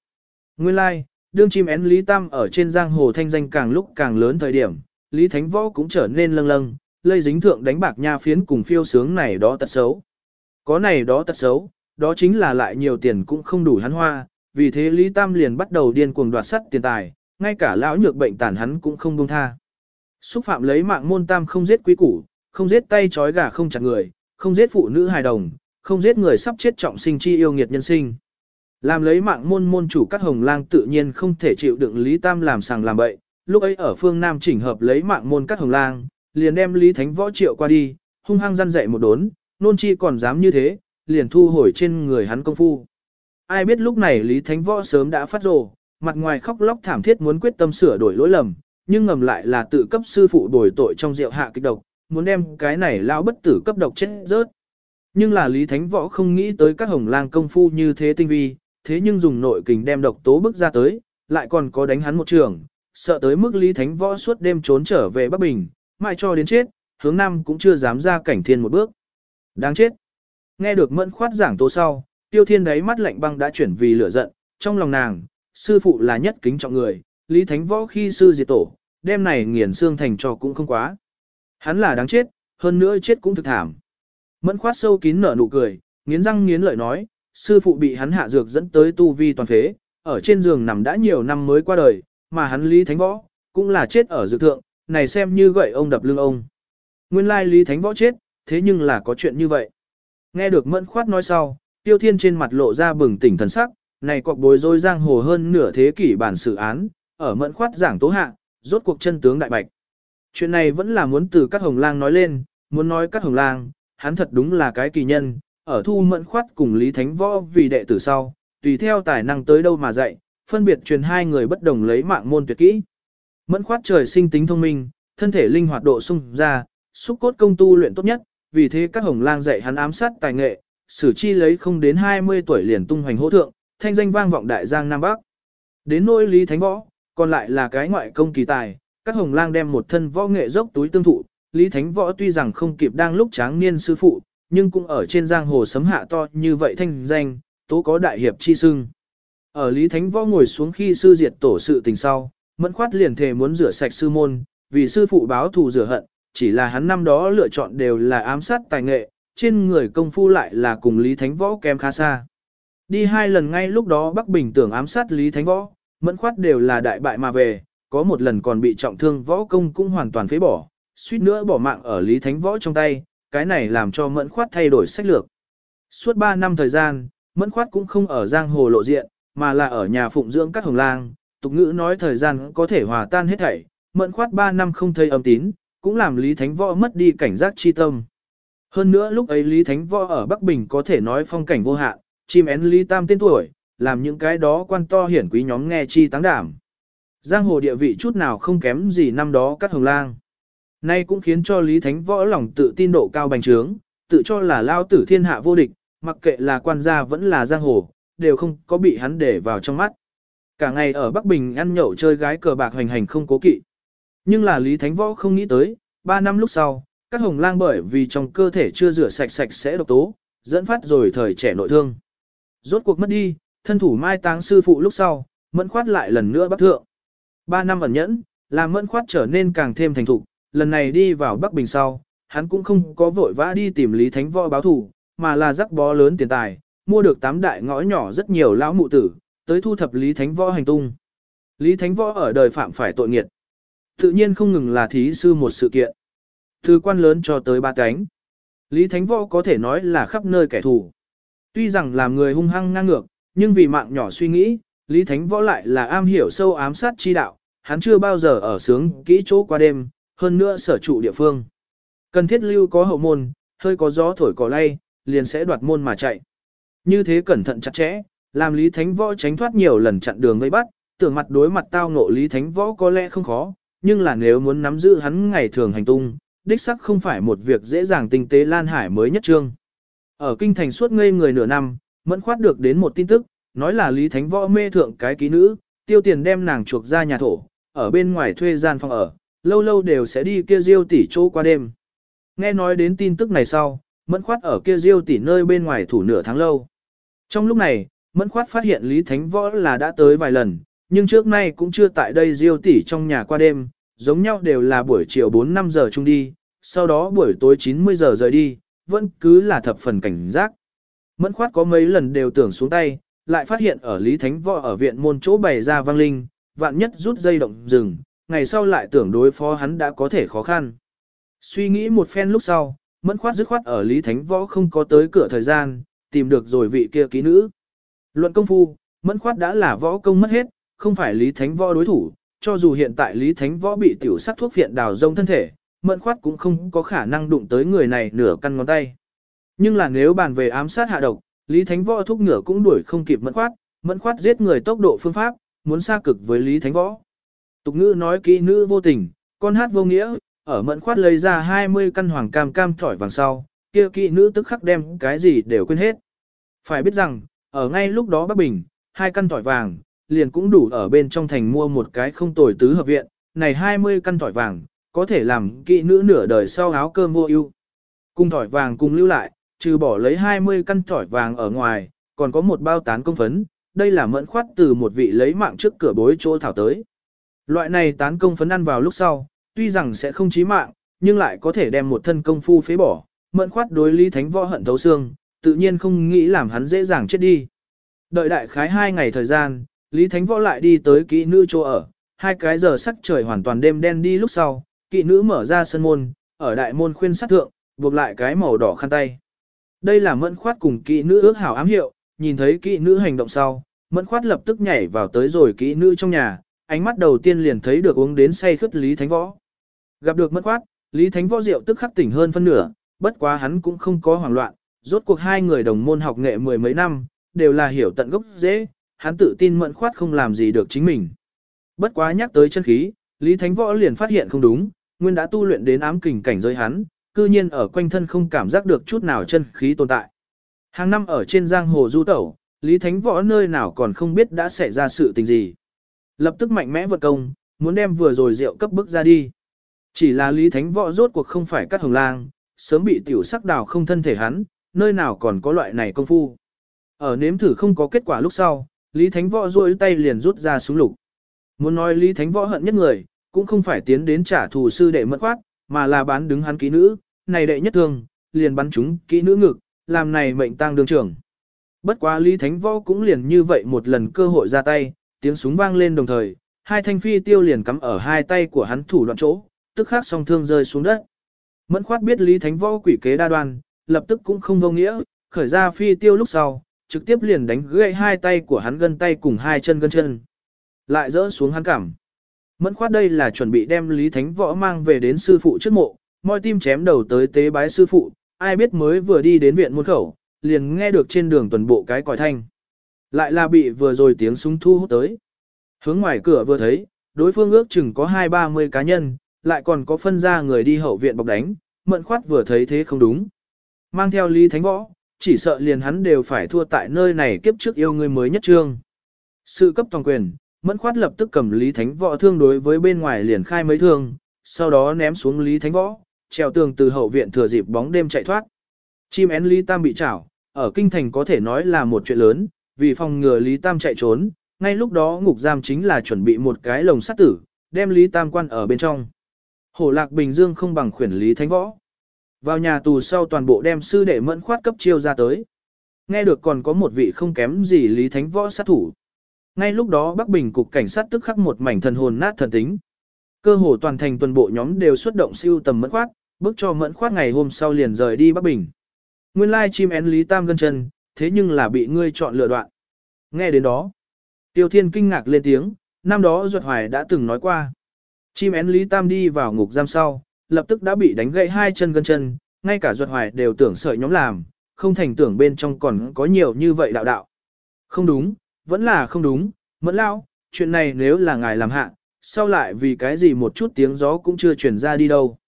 Nguyên lai, like, đương chim én Lý Tam ở trên giang hồ thanh danh càng lúc càng lớn thời điểm, Lý Thánh Võ cũng trở nên lâng lâng, lây dính thượng đánh bạc nha phiến cùng phiêu sướng này đó tật xấu. Có này đó tật xấu, đó chính là lại nhiều tiền cũng không đủ hắn hoa, vì thế Lý Tam liền bắt đầu điên cuồng đoạt sắt tiền tài, ngay cả lão nhược bệnh tàn hắn cũng không buông tha. Xúc phạm lấy mạng môn tam không giết quý củ, không giết tay trói gà không chặt người, không giết phụ nữ hài đồng, không giết người sắp chết trọng sinh chi yêu nghiệt nhân sinh. Làm lấy mạng môn môn chủ các hồng lang tự nhiên không thể chịu đựng Lý Tam làm sàng làm bậy, lúc ấy ở phương Nam chỉnh hợp lấy mạng môn các hồng lang, liền đem Lý Thánh Võ triệu qua đi, hung hăng răn dạy một đốn, nôn chi còn dám như thế, liền thu hồi trên người hắn công phu. Ai biết lúc này Lý Thánh Võ sớm đã phát rồ, mặt ngoài khóc lóc thảm thiết muốn quyết tâm sửa đổi lỗi lầm, nhưng ngầm lại là tự cấp sư phụ đổi tội trong rượu hạ kích độc, muốn đem cái này lao bất tử cấp độc chết rớt. Nhưng là Lý Thánh Võ không nghĩ tới các hồng lang công phu như thế tinh vi, thế nhưng dùng nội kình đem độc tố bức ra tới, lại còn có đánh hắn một trường, sợ tới mức Lý Thánh Võ suốt đêm trốn trở về Bắc Bình, mãi cho đến chết, hướng Nam cũng chưa dám ra cảnh thiên một bước. Đáng chết. Nghe được mẫn khoát giảng tố sau, tiêu thiên đáy mắt lạnh băng đã chuyển vì lửa giận, trong lòng nàng, sư phụ là nhất kính trọng người, Lý Thánh Võ khi sư diệt tổ, đêm này nghiền xương thành cho cũng không quá. Hắn là đáng chết, hơn nữa chết cũng thực thảm. Mẫn khoát sâu kín nở nụ cười, nghiến răng nghiến lợi nói, sư phụ bị hắn hạ dược dẫn tới tu vi toàn phế, ở trên giường nằm đã nhiều năm mới qua đời, mà hắn Lý Thánh Võ, cũng là chết ở dược thượng, này xem như gậy ông đập lưng ông. Nguyên lai Lý Thánh Võ chết, thế nhưng là có chuyện như vậy. Nghe được mẫn khoát nói sau, tiêu thiên trên mặt lộ ra bừng tỉnh thần sắc, này cọc bối rối giang hồ hơn nửa thế kỷ bản sự án, ở mẫn khoát giảng tố hạ, rốt cuộc chân tướng đại bạch. Chuyện này vẫn là muốn từ các hồng lang nói lên, muốn nói các hồng lang, hắn thật đúng là cái kỳ nhân, ở thu mẫn khoát cùng Lý Thánh Võ vì đệ tử sau, tùy theo tài năng tới đâu mà dạy, phân biệt truyền hai người bất đồng lấy mạng môn tuyệt kỹ. Mẫn khoát trời sinh tính thông minh, thân thể linh hoạt độ sung ra, xúc cốt công tu luyện tốt nhất, vì thế các hồng lang dạy hắn ám sát tài nghệ, sử chi lấy không đến 20 tuổi liền tung hoành hỗ thượng, thanh danh vang vọng đại giang Nam Bắc. Đến nỗi Lý Thánh Võ, còn lại là cái ngoại công kỳ tài, các hồng lang đem một thân võ nghệ dốc túi tương thụ, Lý Thánh Võ tuy rằng không kịp đang lúc tráng niên sư phụ, nhưng cũng ở trên giang hồ sấm hạ to như vậy thanh danh, tố có đại hiệp chi sưng. Ở Lý Thánh Võ ngồi xuống khi sư diệt tổ sự tình sau, mẫn khoát liền thề muốn rửa sạch sư môn, vì sư phụ báo thù rửa hận, chỉ là hắn năm đó lựa chọn đều là ám sát tài nghệ, trên người công phu lại là cùng Lý Thánh Võ kém khá xa. Đi hai lần ngay lúc đó Bắc Bình tưởng ám sát Lý Thánh Võ, mẫn khoát đều là đại bại mà về, có một lần còn bị trọng thương võ công cũng hoàn toàn phế bỏ, suýt nữa bỏ mạng ở Lý Thánh Võ trong tay, cái này làm cho mẫn khoát thay đổi sách lược. Suốt 3 năm thời gian, mẫn khoát cũng không ở giang hồ lộ diện, mà là ở nhà phụng dưỡng các hồng lang, tục ngữ nói thời gian có thể hòa tan hết thảy, mẫn khoát 3 năm không thấy âm tín, cũng làm Lý Thánh Võ mất đi cảnh giác chi tâm. Hơn nữa lúc ấy Lý Thánh Võ ở Bắc Bình có thể nói phong cảnh vô hạn, chim én Lý Tam tên tuổi, làm những cái đó quan to hiển quý nhóm nghe chi táng đảm. Giang hồ địa vị chút nào không kém gì năm đó các hồng lang. Nay cũng khiến cho Lý Thánh Võ lòng tự tin độ cao bành trướng, tự cho là lao tử thiên hạ vô địch, mặc kệ là quan gia vẫn là giang hồ, đều không có bị hắn để vào trong mắt. Cả ngày ở Bắc Bình ăn nhậu chơi gái cờ bạc hoành hành không cố kỵ. Nhưng là Lý Thánh Võ không nghĩ tới, 3 năm lúc sau, các hồng lang bởi vì trong cơ thể chưa rửa sạch sạch sẽ độc tố, dẫn phát rồi thời trẻ nội thương. Rốt cuộc mất đi, thân thủ mai táng sư phụ lúc sau, mẫn khoát lại lần nữa bắc thượng. ba năm ẩn nhẫn, làm mẫn khoát trở nên càng thêm thành thục, lần này đi vào Bắc Bình sau, hắn cũng không có vội vã đi tìm Lý Thánh Võ báo thủ, mà là rắc bó lớn tiền tài, mua được tám đại ngõ nhỏ rất nhiều lão mụ tử, tới thu thập Lý Thánh Võ hành tung. Lý Thánh Võ ở đời phạm phải tội nghiệt. Tự nhiên không ngừng là thí sư một sự kiện. Từ quan lớn cho tới ba cánh. Lý Thánh Võ có thể nói là khắp nơi kẻ thù. Tuy rằng làm người hung hăng ngang ngược, nhưng vì mạng nhỏ suy nghĩ, Lý Thánh Võ lại là am hiểu sâu ám sát chi đạo, hắn chưa bao giờ ở sướng kỹ chỗ qua đêm, hơn nữa sở trụ địa phương. Cần thiết lưu có hậu môn, hơi có gió thổi cỏ lay, liền sẽ đoạt môn mà chạy. Như thế cẩn thận chặt chẽ, làm Lý Thánh Võ tránh thoát nhiều lần chặn đường vây bắt, tưởng mặt đối mặt tao ngộ Lý Thánh Võ có lẽ không khó, nhưng là nếu muốn nắm giữ hắn ngày thường hành tung, đích sắc không phải một việc dễ dàng tinh tế Lan Hải mới nhất trương. Ở kinh thành suốt ngây người nửa năm, mẫn khoát được đến một tin tức, nói là Lý Thánh Võ mê thượng cái ký nữ, tiêu tiền đem nàng chuộc ra nhà thổ, ở bên ngoài thuê gian phòng ở, lâu lâu đều sẽ đi kia diêu tỷ chỗ qua đêm. Nghe nói đến tin tức này sau, mẫn khoát ở kia diêu tỷ nơi bên ngoài thủ nửa tháng lâu. Trong lúc này, mẫn khoát phát hiện Lý Thánh Võ là đã tới vài lần, nhưng trước nay cũng chưa tại đây diêu tỷ trong nhà qua đêm, giống nhau đều là buổi chiều 4-5 giờ chung đi, sau đó buổi tối 90 giờ rời đi, vẫn cứ là thập phần cảnh giác. Mẫn khoát có mấy lần đều tưởng xuống tay, lại phát hiện ở Lý Thánh Võ ở viện môn chỗ bày ra vang linh, vạn nhất rút dây động rừng, ngày sau lại tưởng đối phó hắn đã có thể khó khăn. Suy nghĩ một phen lúc sau, mẫn khoát dứt khoát ở Lý Thánh Võ không có tới cửa thời gian, tìm được rồi vị kia ký nữ. Luận công phu, mẫn khoát đã là võ công mất hết, không phải Lý Thánh Võ đối thủ, cho dù hiện tại Lý Thánh Võ bị tiểu sắc thuốc viện đào rông thân thể, mẫn khoát cũng không có khả năng đụng tới người này nửa căn ngón tay. Nhưng là nếu bàn về ám sát hạ độc, Lý Thánh Võ thúc ngựa cũng đuổi không kịp mẫn khoát, mẫn khoát giết người tốc độ phương pháp, muốn xa cực với Lý Thánh Võ. Tục ngữ nói kỹ nữ vô tình, con hát vô nghĩa, ở mẫn khoát lấy ra 20 căn hoàng cam cam thỏi vàng sau, kia kỹ nữ tức khắc đem cái gì đều quên hết. Phải biết rằng, ở ngay lúc đó Bắc Bình, hai căn thỏi vàng, liền cũng đủ ở bên trong thành mua một cái không tồi tứ hợp viện, này 20 căn thỏi vàng, có thể làm kỹ nữ nửa đời sau áo cơm vô ưu. Cùng thỏi vàng cùng lưu lại, trừ bỏ lấy 20 căn tỏi vàng ở ngoài, còn có một bao tán công phấn, đây là mẫn khoát từ một vị lấy mạng trước cửa bối chỗ thảo tới. Loại này tán công phấn ăn vào lúc sau, tuy rằng sẽ không chí mạng, nhưng lại có thể đem một thân công phu phế bỏ, mẫn khoát đối Lý Thánh Võ hận thấu xương, tự nhiên không nghĩ làm hắn dễ dàng chết đi. Đợi đại khái hai ngày thời gian, Lý Thánh Võ lại đi tới kỹ nữ chỗ ở, hai cái giờ sắc trời hoàn toàn đêm đen đi lúc sau, kỵ nữ mở ra sân môn, ở đại môn khuyên sát thượng, buộc lại cái màu đỏ khăn tay. Đây là mẫn khoát cùng kỵ nữ ước hảo ám hiệu, nhìn thấy kỵ nữ hành động sau, mẫn khoát lập tức nhảy vào tới rồi kỵ nữ trong nhà, ánh mắt đầu tiên liền thấy được uống đến say khướt Lý Thánh Võ. Gặp được mẫn khoát, Lý Thánh Võ rượu tức khắc tỉnh hơn phân nửa, bất quá hắn cũng không có hoảng loạn, rốt cuộc hai người đồng môn học nghệ mười mấy năm, đều là hiểu tận gốc dễ, hắn tự tin mẫn khoát không làm gì được chính mình. Bất quá nhắc tới chân khí, Lý Thánh Võ liền phát hiện không đúng, nguyên đã tu luyện đến ám kình cảnh giới hắn, cư nhiên ở quanh thân không cảm giác được chút nào chân khí tồn tại. Hàng năm ở trên giang hồ du tẩu, Lý Thánh Võ nơi nào còn không biết đã xảy ra sự tình gì. Lập tức mạnh mẽ vật công, muốn đem vừa rồi rượu cấp bức ra đi. Chỉ là Lý Thánh Võ rốt cuộc không phải cắt hồng lang, sớm bị tiểu sắc đào không thân thể hắn, nơi nào còn có loại này công phu. Ở nếm thử không có kết quả lúc sau, Lý Thánh Võ rôi tay liền rút ra súng lục. Muốn nói Lý Thánh Võ hận nhất người, cũng không phải tiến đến trả thù sư đệ mất khoát, mà là bán đứng hắn kỹ nữ, này đệ nhất thương, liền bắn chúng kỹ nữ ngực, làm này mệnh tang đường trưởng. Bất quá Lý Thánh Võ cũng liền như vậy một lần cơ hội ra tay, tiếng súng vang lên đồng thời, hai thanh phi tiêu liền cắm ở hai tay của hắn thủ đoạn chỗ, tức khắc song thương rơi xuống đất. Mẫn khoát biết Lý Thánh Võ quỷ kế đa đoan, lập tức cũng không vô nghĩa, khởi ra phi tiêu lúc sau, trực tiếp liền đánh gãy hai tay của hắn gân tay cùng hai chân gân chân. Lại rỡ xuống hắn cảm. Mẫn khoát đây là chuẩn bị đem Lý Thánh Võ mang về đến sư phụ trước mộ, moi tim chém đầu tới tế bái sư phụ, ai biết mới vừa đi đến viện môn khẩu, liền nghe được trên đường tuần bộ cái còi thanh. Lại là bị vừa rồi tiếng súng thu hút tới. Hướng ngoài cửa vừa thấy, đối phương ước chừng có hai ba mươi cá nhân, lại còn có phân ra người đi hậu viện bọc đánh, mẫn khoát vừa thấy thế không đúng. Mang theo Lý Thánh Võ, chỉ sợ liền hắn đều phải thua tại nơi này kiếp trước yêu người mới nhất trương. Sự cấp toàn quyền, mẫn khoát lập tức cầm Lý Thánh Võ thương đối với bên ngoài liền khai mấy thương, sau đó ném xuống Lý Thánh Võ, trèo tường từ hậu viện thừa dịp bóng đêm chạy thoát. Chim én Lý Tam bị chảo, ở kinh thành có thể nói là một chuyện lớn, vì phòng ngừa Lý Tam chạy trốn, ngay lúc đó ngục giam chính là chuẩn bị một cái lồng sắt tử, đem Lý Tam quan ở bên trong. Hổ lạc Bình Dương không bằng khuyển Lý Thánh Võ. Vào nhà tù sau toàn bộ đem sư đệ mẫn khoát cấp chiêu ra tới. Nghe được còn có một vị không kém gì Lý Thánh Võ sát thủ. Ngay lúc đó Bắc Bình cục cảnh sát tức khắc một mảnh thần hồn nát thần tính. Cơ hồ toàn thành tuần bộ nhóm đều xuất động siêu tầm mẫn khoát, bước cho mẫn khoát ngày hôm sau liền rời đi Bắc Bình. Nguyên lai chim én Lý Tam gân chân, thế nhưng là bị ngươi chọn lựa đoạn. Nghe đến đó, Tiêu Thiên kinh ngạc lên tiếng, năm đó Duật Hoài đã từng nói qua. Chim én Lý Tam đi vào ngục giam sau, lập tức đã bị đánh gãy hai chân gân chân, ngay cả Duật Hoài đều tưởng sợi nhóm làm, không thành tưởng bên trong còn có nhiều như vậy đạo đạo. Không đúng, vẫn là không đúng, mẫn lao, chuyện này nếu là ngài làm hạ, sau lại vì cái gì một chút tiếng gió cũng chưa truyền ra đi đâu.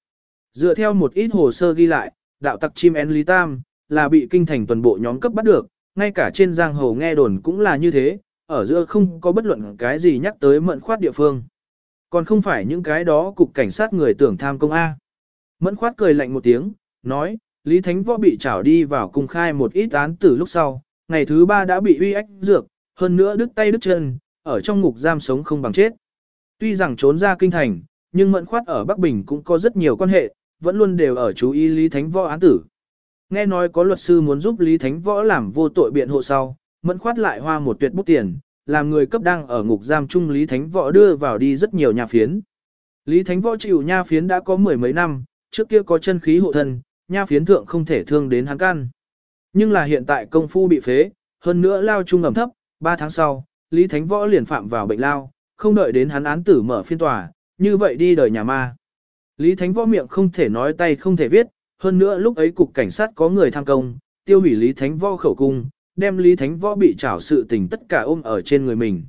Dựa theo một ít hồ sơ ghi lại, đạo tặc chim én Lý Tam, là bị kinh thành toàn bộ nhóm cấp bắt được, ngay cả trên giang hồ nghe đồn cũng là như thế, ở giữa không có bất luận cái gì nhắc tới mẫn khoát địa phương. Còn không phải những cái đó cục cảnh sát người tưởng tham công A. Mẫn khoát cười lạnh một tiếng, nói, Lý Thánh Võ bị trảo đi vào cung khai một ít án tử lúc sau, ngày thứ ba đã bị uy ách dược, hơn nữa đứt tay đứt chân, ở trong ngục giam sống không bằng chết. Tuy rằng trốn ra kinh thành, nhưng mẫn khoát ở Bắc Bình cũng có rất nhiều quan hệ, vẫn luôn đều ở chú ý Lý Thánh Võ án tử. Nghe nói có luật sư muốn giúp Lý Thánh Võ làm vô tội biện hộ sau, mẫn khoát lại hoa một tuyệt bút tiền, làm người cấp đang ở ngục giam chung Lý Thánh Võ đưa vào đi rất nhiều nhà phiến. Lý Thánh Võ chịu nha phiến đã có mười mấy năm, trước kia có chân khí hộ thân, nha phiến thượng không thể thương đến hắn căn. Nhưng là hiện tại công phu bị phế, hơn nữa lao chung ẩm thấp, Ba tháng sau, Lý Thánh Võ liền phạm vào bệnh lao, không đợi đến hắn án tử mở phiên tòa, như vậy đi đời nhà ma. Lý Thánh Võ miệng không thể nói tay không thể viết, hơn nữa lúc ấy cục cảnh sát có người tham công, tiêu hủy Lý Thánh Võ khẩu cung, đem Lý Thánh Võ bị trảo sự tình tất cả ôm ở trên người mình.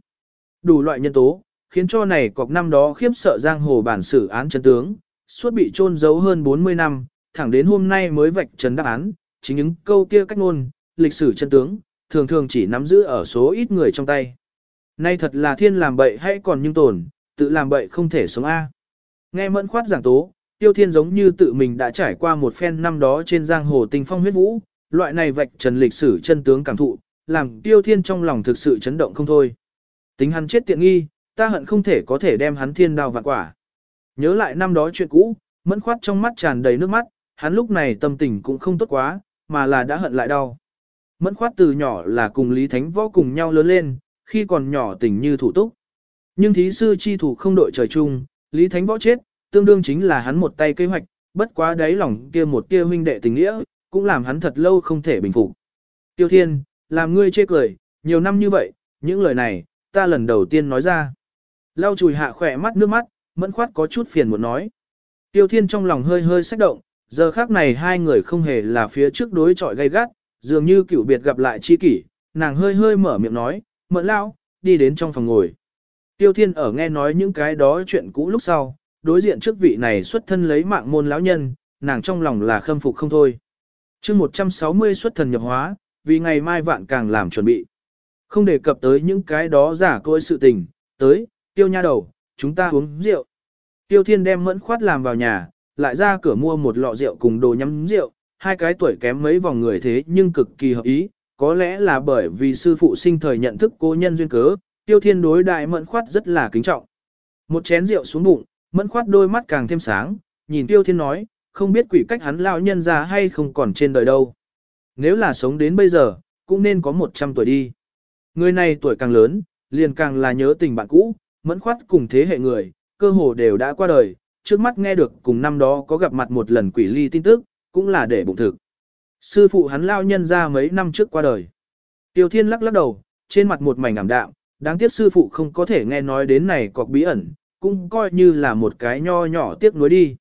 Đủ loại nhân tố, khiến cho này cọc năm đó khiếp sợ giang hồ bản xử án chân tướng, suốt bị chôn giấu hơn 40 năm, thẳng đến hôm nay mới vạch trần đáp án, chính những câu kia cách ngôn, lịch sử chân tướng, thường thường chỉ nắm giữ ở số ít người trong tay. Nay thật là thiên làm bậy hay còn nhưng tồn, tự làm bậy không thể sống A. Nghe mẫn khoát giảng tố, tiêu thiên giống như tự mình đã trải qua một phen năm đó trên giang hồ tinh phong huyết vũ, loại này vạch trần lịch sử chân tướng cảm thụ, làm tiêu thiên trong lòng thực sự chấn động không thôi. Tính hắn chết tiện nghi, ta hận không thể có thể đem hắn thiên đào vạn quả. Nhớ lại năm đó chuyện cũ, mẫn khoát trong mắt tràn đầy nước mắt, hắn lúc này tâm tình cũng không tốt quá, mà là đã hận lại đau. Mẫn khoát từ nhỏ là cùng Lý Thánh Võ cùng nhau lớn lên, khi còn nhỏ tình như thủ túc. Nhưng thí sư chi thủ không đội trời chung, Lý Thánh Võ chết, tương đương chính là hắn một tay kế hoạch, bất quá đáy lòng kia một tia huynh đệ tình nghĩa, cũng làm hắn thật lâu không thể bình phục. Tiêu Thiên, làm ngươi chê cười, nhiều năm như vậy, những lời này, ta lần đầu tiên nói ra. Lau chùi hạ khỏe mắt nước mắt, mẫn khoát có chút phiền muốn nói. Tiêu Thiên trong lòng hơi hơi xách động, giờ khác này hai người không hề là phía trước đối chọi gay gắt, dường như cựu biệt gặp lại chi kỷ, nàng hơi hơi mở miệng nói, mẫn lao, đi đến trong phòng ngồi. Tiêu Thiên ở nghe nói những cái đó chuyện cũ lúc sau, đối diện trước vị này xuất thân lấy mạng môn lão nhân, nàng trong lòng là khâm phục không thôi. chương 160 xuất thần nhập hóa, vì ngày mai vạn càng làm chuẩn bị. Không đề cập tới những cái đó giả côi sự tình, tới, tiêu nha đầu, chúng ta uống rượu. Tiêu Thiên đem mẫn khoát làm vào nhà, lại ra cửa mua một lọ rượu cùng đồ nhắm rượu, hai cái tuổi kém mấy vòng người thế nhưng cực kỳ hợp ý, có lẽ là bởi vì sư phụ sinh thời nhận thức cô nhân duyên cớ, tiêu thiên đối đại mẫn khoát rất là kính trọng. Một chén rượu xuống bụng, mẫn khoát đôi mắt càng thêm sáng, nhìn tiêu thiên nói, không biết quỷ cách hắn lão nhân già hay không còn trên đời đâu. Nếu là sống đến bây giờ, cũng nên có 100 tuổi đi. Người này tuổi càng lớn, liền càng là nhớ tình bạn cũ, mẫn khoát cùng thế hệ người, cơ hồ đều đã qua đời, trước mắt nghe được cùng năm đó có gặp mặt một lần quỷ ly tin tức, cũng là để bụng thực. Sư phụ hắn lao nhân ra mấy năm trước qua đời. Tiêu Thiên lắc lắc đầu, trên mặt một mảnh ảm đạm, đáng tiếc sư phụ không có thể nghe nói đến này cọc bí ẩn, cũng coi như là một cái nho nhỏ tiếc nuối đi.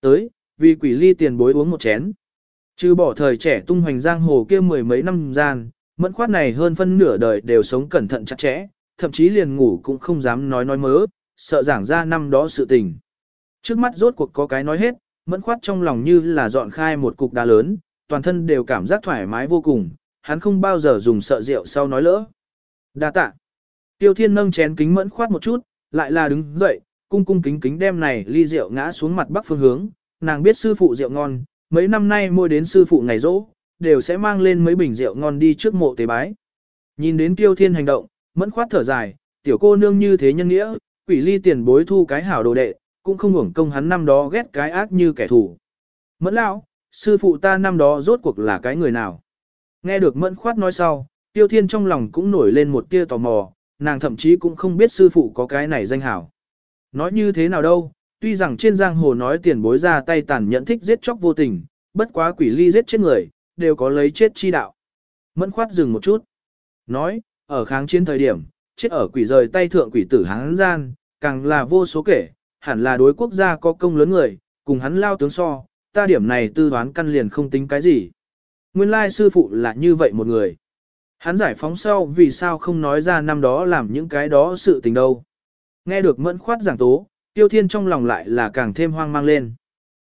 Tới, vì quỷ ly tiền bối uống một chén. Chứ bỏ thời trẻ tung hoành giang hồ kia mười mấy năm gian, mẫn khoát này hơn phân nửa đời đều sống cẩn thận chặt chẽ, thậm chí liền ngủ cũng không dám nói nói mớ, sợ giảng ra năm đó sự tình. Trước mắt rốt cuộc có cái nói hết, mẫn khoát trong lòng như là dọn khai một cục đá lớn, toàn thân đều cảm giác thoải mái vô cùng, hắn không bao giờ dùng sợ rượu sau nói lỡ. Đa tạ. Tiêu thiên nâng chén kính mẫn khoát một chút, lại là đứng dậy, cung cung kính kính đem này ly rượu ngã xuống mặt bắc phương hướng, nàng biết sư phụ rượu ngon, mấy năm nay mua đến sư phụ ngày rỗ, đều sẽ mang lên mấy bình rượu ngon đi trước mộ tế bái. Nhìn đến tiêu thiên hành động, mẫn khoát thở dài, tiểu cô nương như thế nhân nghĩa, quỷ ly tiền bối thu cái hảo đồ đệ, cũng không hưởng công hắn năm đó ghét cái ác như kẻ thù. Mẫn lão, sư phụ ta năm đó rốt cuộc là cái người nào? Nghe được mẫn khoát nói sau, tiêu thiên trong lòng cũng nổi lên một tia tò mò, nàng thậm chí cũng không biết sư phụ có cái này danh hảo. Nói như thế nào đâu, tuy rằng trên giang hồ nói tiền bối ra tay tàn nhẫn thích giết chóc vô tình, bất quá quỷ ly giết chết người, đều có lấy chết chi đạo. Mẫn khoát dừng một chút. Nói, ở kháng chiến thời điểm, chết ở quỷ rời tay thượng quỷ tử hán gian, càng là vô số kể, hẳn là đối quốc gia có công lớn người, cùng hắn lao tướng so, ta điểm này tư đoán căn liền không tính cái gì. Nguyên lai sư phụ là như vậy một người. Hắn giải phóng sau vì sao không nói ra năm đó làm những cái đó sự tình đâu. Nghe được mẫn khoát giảng tố, tiêu thiên trong lòng lại là càng thêm hoang mang lên.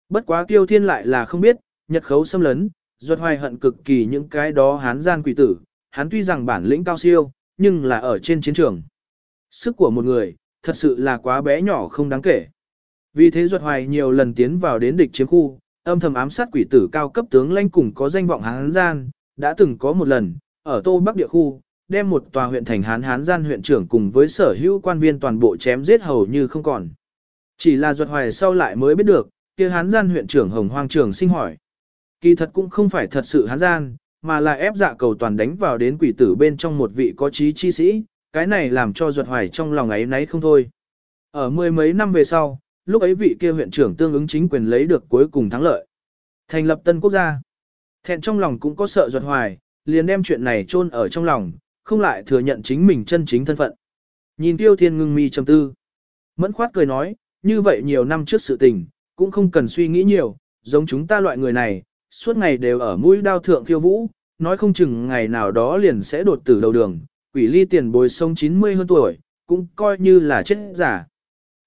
Bất quá tiêu thiên lại là không biết, nhật khấu xâm lấn, ruột hoài hận cực kỳ những cái đó hán gian quỷ tử, hắn tuy rằng bản lĩnh cao siêu, nhưng là ở trên chiến trường. Sức của một người, thật sự là quá bé nhỏ không đáng kể. Vì thế duật hoài nhiều lần tiến vào đến địch chiếm khu, âm thầm ám sát quỷ tử cao cấp tướng lãnh cùng có danh vọng hán gian, đã từng có một lần, ở Tô Bắc địa khu, đem một tòa huyện thành hán hán gian huyện trưởng cùng với sở hữu quan viên toàn bộ chém giết hầu như không còn. Chỉ là duật hoài sau lại mới biết được, kia hán gian huyện trưởng Hồng Hoang Trường sinh hỏi. Kỳ thật cũng không phải thật sự hán gian, mà là ép dạ cầu toàn đánh vào đến quỷ tử bên trong một vị có trí chi sĩ, cái này làm cho duật hoài trong lòng ấy nấy không thôi. Ở mười mấy năm về sau, lúc ấy vị kia huyện trưởng tương ứng chính quyền lấy được cuối cùng thắng lợi. Thành lập tân quốc gia. Thẹn trong lòng cũng có sợ duật hoài, liền đem chuyện này chôn ở trong lòng, không lại thừa nhận chính mình chân chính thân phận. Nhìn tiêu thiên ngưng mi trầm tư. Mẫn khoát cười nói, như vậy nhiều năm trước sự tình, cũng không cần suy nghĩ nhiều, giống chúng ta loại người này, suốt ngày đều ở mũi đao thượng khiêu vũ, nói không chừng ngày nào đó liền sẽ đột tử đầu đường, quỷ ly tiền bồi sông 90 hơn tuổi, cũng coi như là chết giả.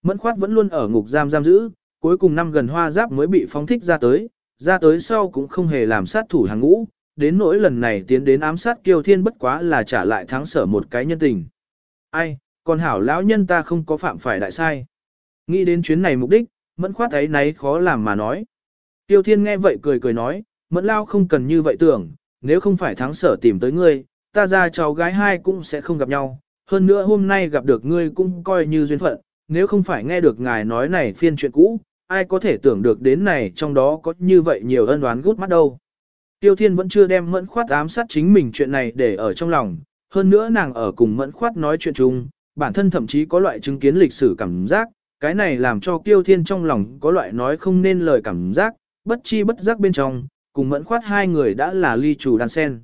Mẫn khoát vẫn luôn ở ngục giam giam giữ, cuối cùng năm gần hoa giáp mới bị phóng thích ra tới, ra tới sau cũng không hề làm sát thủ hàng ngũ, đến nỗi lần này tiến đến ám sát kiêu thiên bất quá là trả lại thắng sở một cái nhân tình. Ai, còn hảo lão nhân ta không có phạm phải đại sai. Nghĩ đến chuyến này mục đích, mẫn khoát ấy nấy khó làm mà nói. Tiêu thiên nghe vậy cười cười nói, mẫn lao không cần như vậy tưởng, nếu không phải thắng sở tìm tới ngươi, ta ra cháu gái hai cũng sẽ không gặp nhau. Hơn nữa hôm nay gặp được ngươi cũng coi như duyên phận, nếu không phải nghe được ngài nói này phiên chuyện cũ, ai có thể tưởng được đến này trong đó có như vậy nhiều ân đoán gút mắt đâu. Tiêu Thiên vẫn chưa đem mẫn khoát ám sát chính mình chuyện này để ở trong lòng, hơn nữa nàng ở cùng mẫn khoát nói chuyện chung, bản thân thậm chí có loại chứng kiến lịch sử cảm giác, cái này làm cho Tiêu Thiên trong lòng có loại nói không nên lời cảm giác, bất chi bất giác bên trong, cùng mẫn khoát hai người đã là ly chủ đàn sen.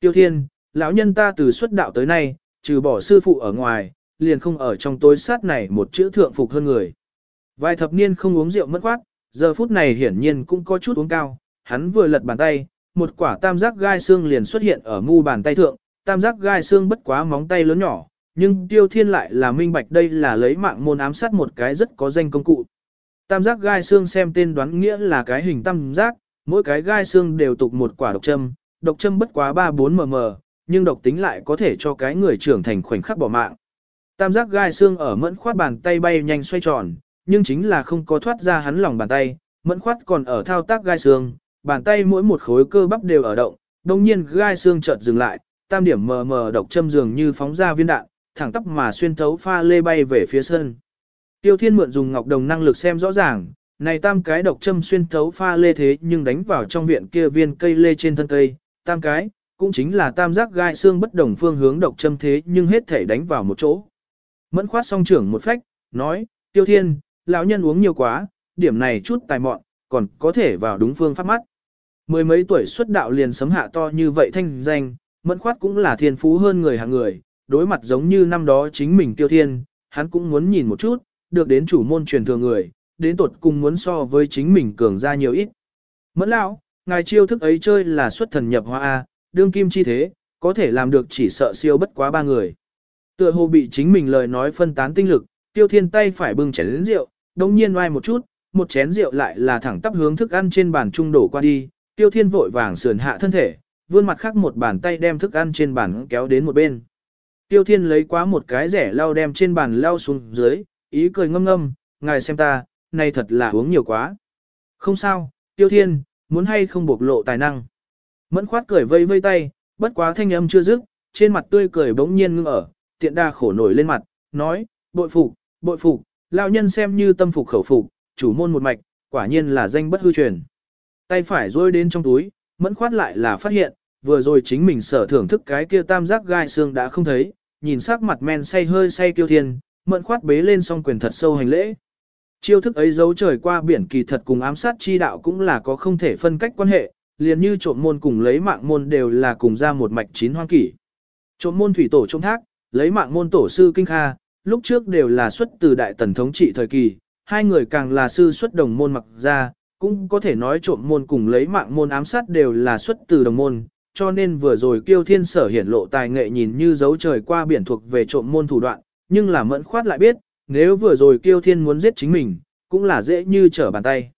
Tiêu Thiên, lão nhân ta từ xuất đạo tới nay, trừ bỏ sư phụ ở ngoài, liền không ở trong tối sát này một chữ thượng phục hơn người. Vài thập niên không uống rượu mất quát, giờ phút này hiển nhiên cũng có chút uống cao, hắn vừa lật bàn tay, một quả tam giác gai xương liền xuất hiện ở mu bàn tay thượng, tam giác gai xương bất quá móng tay lớn nhỏ, nhưng tiêu thiên lại là minh bạch đây là lấy mạng môn ám sát một cái rất có danh công cụ. Tam giác gai xương xem tên đoán nghĩa là cái hình tam giác, mỗi cái gai xương đều tục một quả độc châm, độc châm bất quá 3-4 mm, nhưng độc tính lại có thể cho cái người trưởng thành khoảnh khắc bỏ mạng. Tam giác gai xương ở mẫn khoát bàn tay bay nhanh xoay tròn, nhưng chính là không có thoát ra hắn lòng bàn tay, mẫn khoát còn ở thao tác gai xương, bàn tay mỗi một khối cơ bắp đều ở động, đồng nhiên gai xương chợt dừng lại, tam điểm mờ mờ độc châm dường như phóng ra viên đạn, thẳng tắp mà xuyên thấu pha lê bay về phía sân. Tiêu Thiên mượn dùng ngọc đồng năng lực xem rõ ràng, này tam cái độc châm xuyên thấu pha lê thế nhưng đánh vào trong viện kia viên cây lê trên thân cây, tam cái, cũng chính là tam giác gai xương bất đồng phương hướng độc châm thế nhưng hết thể đánh vào một chỗ. Mẫn khoát song trưởng một phách, nói, Tiêu Thiên, lão nhân uống nhiều quá, điểm này chút tài mọn, còn có thể vào đúng phương pháp mắt. Mười mấy tuổi xuất đạo liền sấm hạ to như vậy thanh danh, mẫn khoát cũng là thiên phú hơn người hàng người, đối mặt giống như năm đó chính mình tiêu thiên, hắn cũng muốn nhìn một chút, được đến chủ môn truyền thừa người, đến tột cùng muốn so với chính mình cường ra nhiều ít. Mẫn lão, ngài chiêu thức ấy chơi là xuất thần nhập hoa. A, đương kim chi thế, có thể làm được chỉ sợ siêu bất quá ba người. Tựa hồ bị chính mình lời nói phân tán tinh lực, tiêu thiên tay phải bưng chén đến rượu, đồng nhiên oai một chút, một chén rượu lại là thẳng tắp hướng thức ăn trên bàn trung đổ qua đi, Tiêu Thiên vội vàng sườn hạ thân thể, vươn mặt khác một bàn tay đem thức ăn trên bàn kéo đến một bên. Tiêu Thiên lấy quá một cái rẻ lau đem trên bàn lau xuống dưới, ý cười ngâm ngâm, ngài xem ta, này thật là uống nhiều quá. Không sao, Tiêu Thiên, muốn hay không bộc lộ tài năng. Mẫn khoát cười vây vây tay, bất quá thanh âm chưa dứt, trên mặt tươi cười bỗng nhiên ngưng ở, tiện đa khổ nổi lên mặt, nói, bội phục, bội phục, lão nhân xem như tâm phục khẩu phục, chủ môn một mạch, quả nhiên là danh bất hư truyền. Tay phải rôi đến trong túi, mẫn khoát lại là phát hiện, vừa rồi chính mình sở thưởng thức cái kia tam giác gai xương đã không thấy, nhìn sắc mặt men say hơi say kiêu thiên, mẫn khoát bế lên song quyền thật sâu hành lễ. Chiêu thức ấy giấu trời qua biển kỳ thật cùng ám sát chi đạo cũng là có không thể phân cách quan hệ, liền như trộm môn cùng lấy mạng môn đều là cùng ra một mạch chín hoang kỷ. Trộm môn thủy tổ trộm thác, lấy mạng môn tổ sư kinh kha, lúc trước đều là xuất từ đại tần thống trị thời kỳ, hai người càng là sư xuất đồng môn mặc ra, cũng có thể nói trộm môn cùng lấy mạng môn ám sát đều là xuất từ đồng môn, cho nên vừa rồi kiêu thiên sở hiển lộ tài nghệ nhìn như dấu trời qua biển thuộc về trộm môn thủ đoạn, nhưng là mẫn khoát lại biết, nếu vừa rồi kiêu thiên muốn giết chính mình, cũng là dễ như trở bàn tay.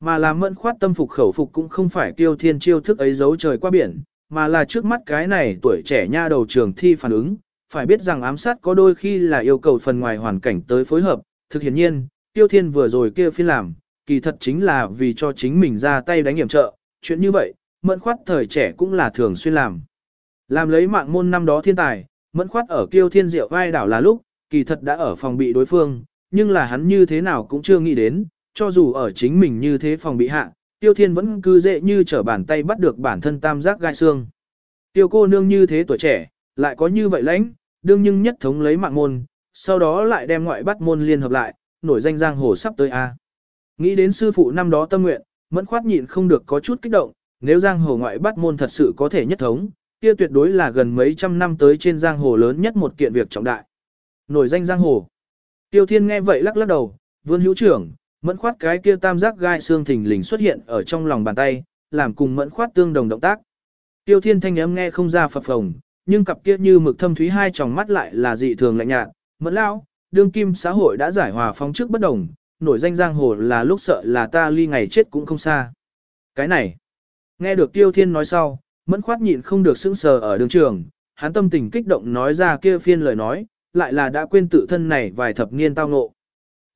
Mà làm mẫn khoát tâm phục khẩu phục cũng không phải kiêu thiên chiêu thức ấy giấu trời qua biển, mà là trước mắt cái này tuổi trẻ nha đầu trường thi phản ứng, phải biết rằng ám sát có đôi khi là yêu cầu phần ngoài hoàn cảnh tới phối hợp, thực hiện nhiên, tiêu thiên vừa rồi kia phiên làm, kỳ thật chính là vì cho chính mình ra tay đánh hiểm trợ, chuyện như vậy, mẫn khoát thời trẻ cũng là thường xuyên làm. Làm lấy mạng môn năm đó thiên tài, mẫn khoát ở kiêu thiên diệu vai đảo là lúc, kỳ thật đã ở phòng bị đối phương, nhưng là hắn như thế nào cũng chưa nghĩ đến, cho dù ở chính mình như thế phòng bị hạ, tiêu thiên vẫn cứ dễ như trở bàn tay bắt được bản thân tam giác gai xương. Tiêu cô nương như thế tuổi trẻ, lại có như vậy lãnh, đương nhưng nhất thống lấy mạng môn, sau đó lại đem ngoại bắt môn liên hợp lại, nổi danh giang hồ sắp tới A. Nghĩ đến sư phụ năm đó tâm nguyện, mẫn khoát nhịn không được có chút kích động, nếu giang hồ ngoại bắt môn thật sự có thể nhất thống, kia tuyệt đối là gần mấy trăm năm tới trên giang hồ lớn nhất một kiện việc trọng đại. Nổi danh giang hồ. Tiêu Thiên nghe vậy lắc lắc đầu, vươn hữu trưởng, mẫn khoát cái kia tam giác gai xương thình lình xuất hiện ở trong lòng bàn tay, làm cùng mẫn khoát tương đồng động tác. Tiêu Thiên thanh âm nghe không ra phập phồng, nhưng cặp kia như mực thâm thúy hai tròng mắt lại là dị thường lạnh nhạt. Mẫn lão, đương kim xã hội đã giải hòa phong trước bất đồng, nổi danh giang hồ là lúc sợ là ta ly ngày chết cũng không xa. Cái này, nghe được Tiêu Thiên nói sau, mẫn khoát nhịn không được sững sờ ở đường trường, hắn tâm tình kích động nói ra kia phiên lời nói, lại là đã quên tự thân này vài thập niên tao ngộ.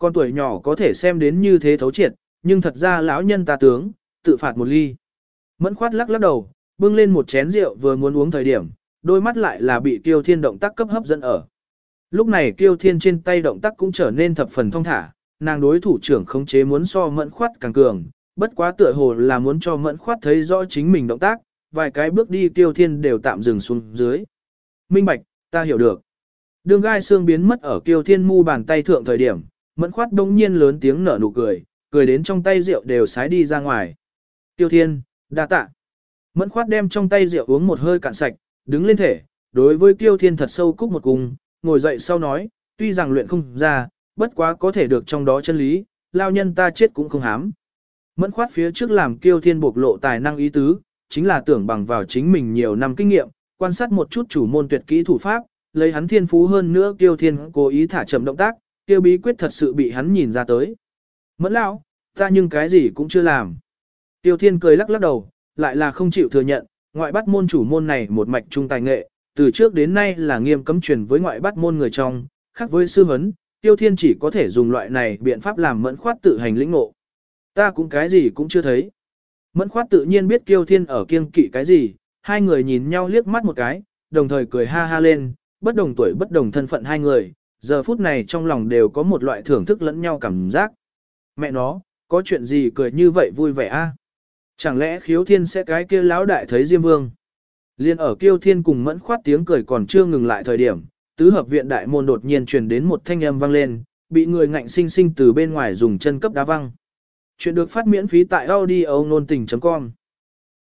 Con tuổi nhỏ có thể xem đến như thế thấu triệt, nhưng thật ra lão nhân ta tướng, tự phạt một ly. Mẫn khoát lắc lắc đầu, bưng lên một chén rượu vừa muốn uống thời điểm, đôi mắt lại là bị Kiêu Thiên động tác cấp hấp dẫn ở. Lúc này Kiêu Thiên trên tay động tác cũng trở nên thập phần thông thả, nàng đối thủ trưởng khống chế muốn so mẫn khoát càng cường, bất quá tựa hồ là muốn cho mẫn khoát thấy rõ chính mình động tác, vài cái bước đi Kiêu Thiên đều tạm dừng xuống dưới. Minh Bạch, ta hiểu được. Đường gai xương biến mất ở Kiêu Thiên mu bàn tay thượng thời điểm, mẫn khoát đông nhiên lớn tiếng nở nụ cười, cười đến trong tay rượu đều sái đi ra ngoài. Tiêu Thiên, đa tạ. Mẫn khoát đem trong tay rượu uống một hơi cạn sạch, đứng lên thể, đối với Tiêu Thiên thật sâu cúc một cung, ngồi dậy sau nói, tuy rằng luyện không ra, bất quá có thể được trong đó chân lý, lao nhân ta chết cũng không hám. Mẫn khoát phía trước làm Kiêu Thiên bộc lộ tài năng ý tứ, chính là tưởng bằng vào chính mình nhiều năm kinh nghiệm, quan sát một chút chủ môn tuyệt kỹ thủ pháp, lấy hắn thiên phú hơn nữa Kiêu Thiên cố ý thả chậm động tác, Kiêu bí quyết thật sự bị hắn nhìn ra tới. Mẫn lão, ta nhưng cái gì cũng chưa làm. Tiêu Thiên cười lắc lắc đầu, lại là không chịu thừa nhận, ngoại bắt môn chủ môn này một mạch trung tài nghệ, từ trước đến nay là nghiêm cấm truyền với ngoại bắt môn người trong, khác với sư huấn, tiêu thiên chỉ có thể dùng loại này biện pháp làm mẫn khoát tự hành lĩnh ngộ. Ta cũng cái gì cũng chưa thấy. Mẫn khoát tự nhiên biết tiêu thiên ở kiêng kỵ cái gì, hai người nhìn nhau liếc mắt một cái, đồng thời cười ha ha lên, bất đồng tuổi bất đồng thân phận hai người, giờ phút này trong lòng đều có một loại thưởng thức lẫn nhau cảm giác. Mẹ nó, có chuyện gì cười như vậy vui vẻ a? Chẳng lẽ khiếu thiên sẽ cái kia lão đại thấy Diêm Vương? Liên ở kiêu thiên cùng mẫn khoát tiếng cười còn chưa ngừng lại thời điểm, tứ hợp viện đại môn đột nhiên truyền đến một thanh âm vang lên, bị người ngạnh sinh sinh từ bên ngoài dùng chân cấp đá văng. Chuyện được phát miễn phí tại audio nôn tình.com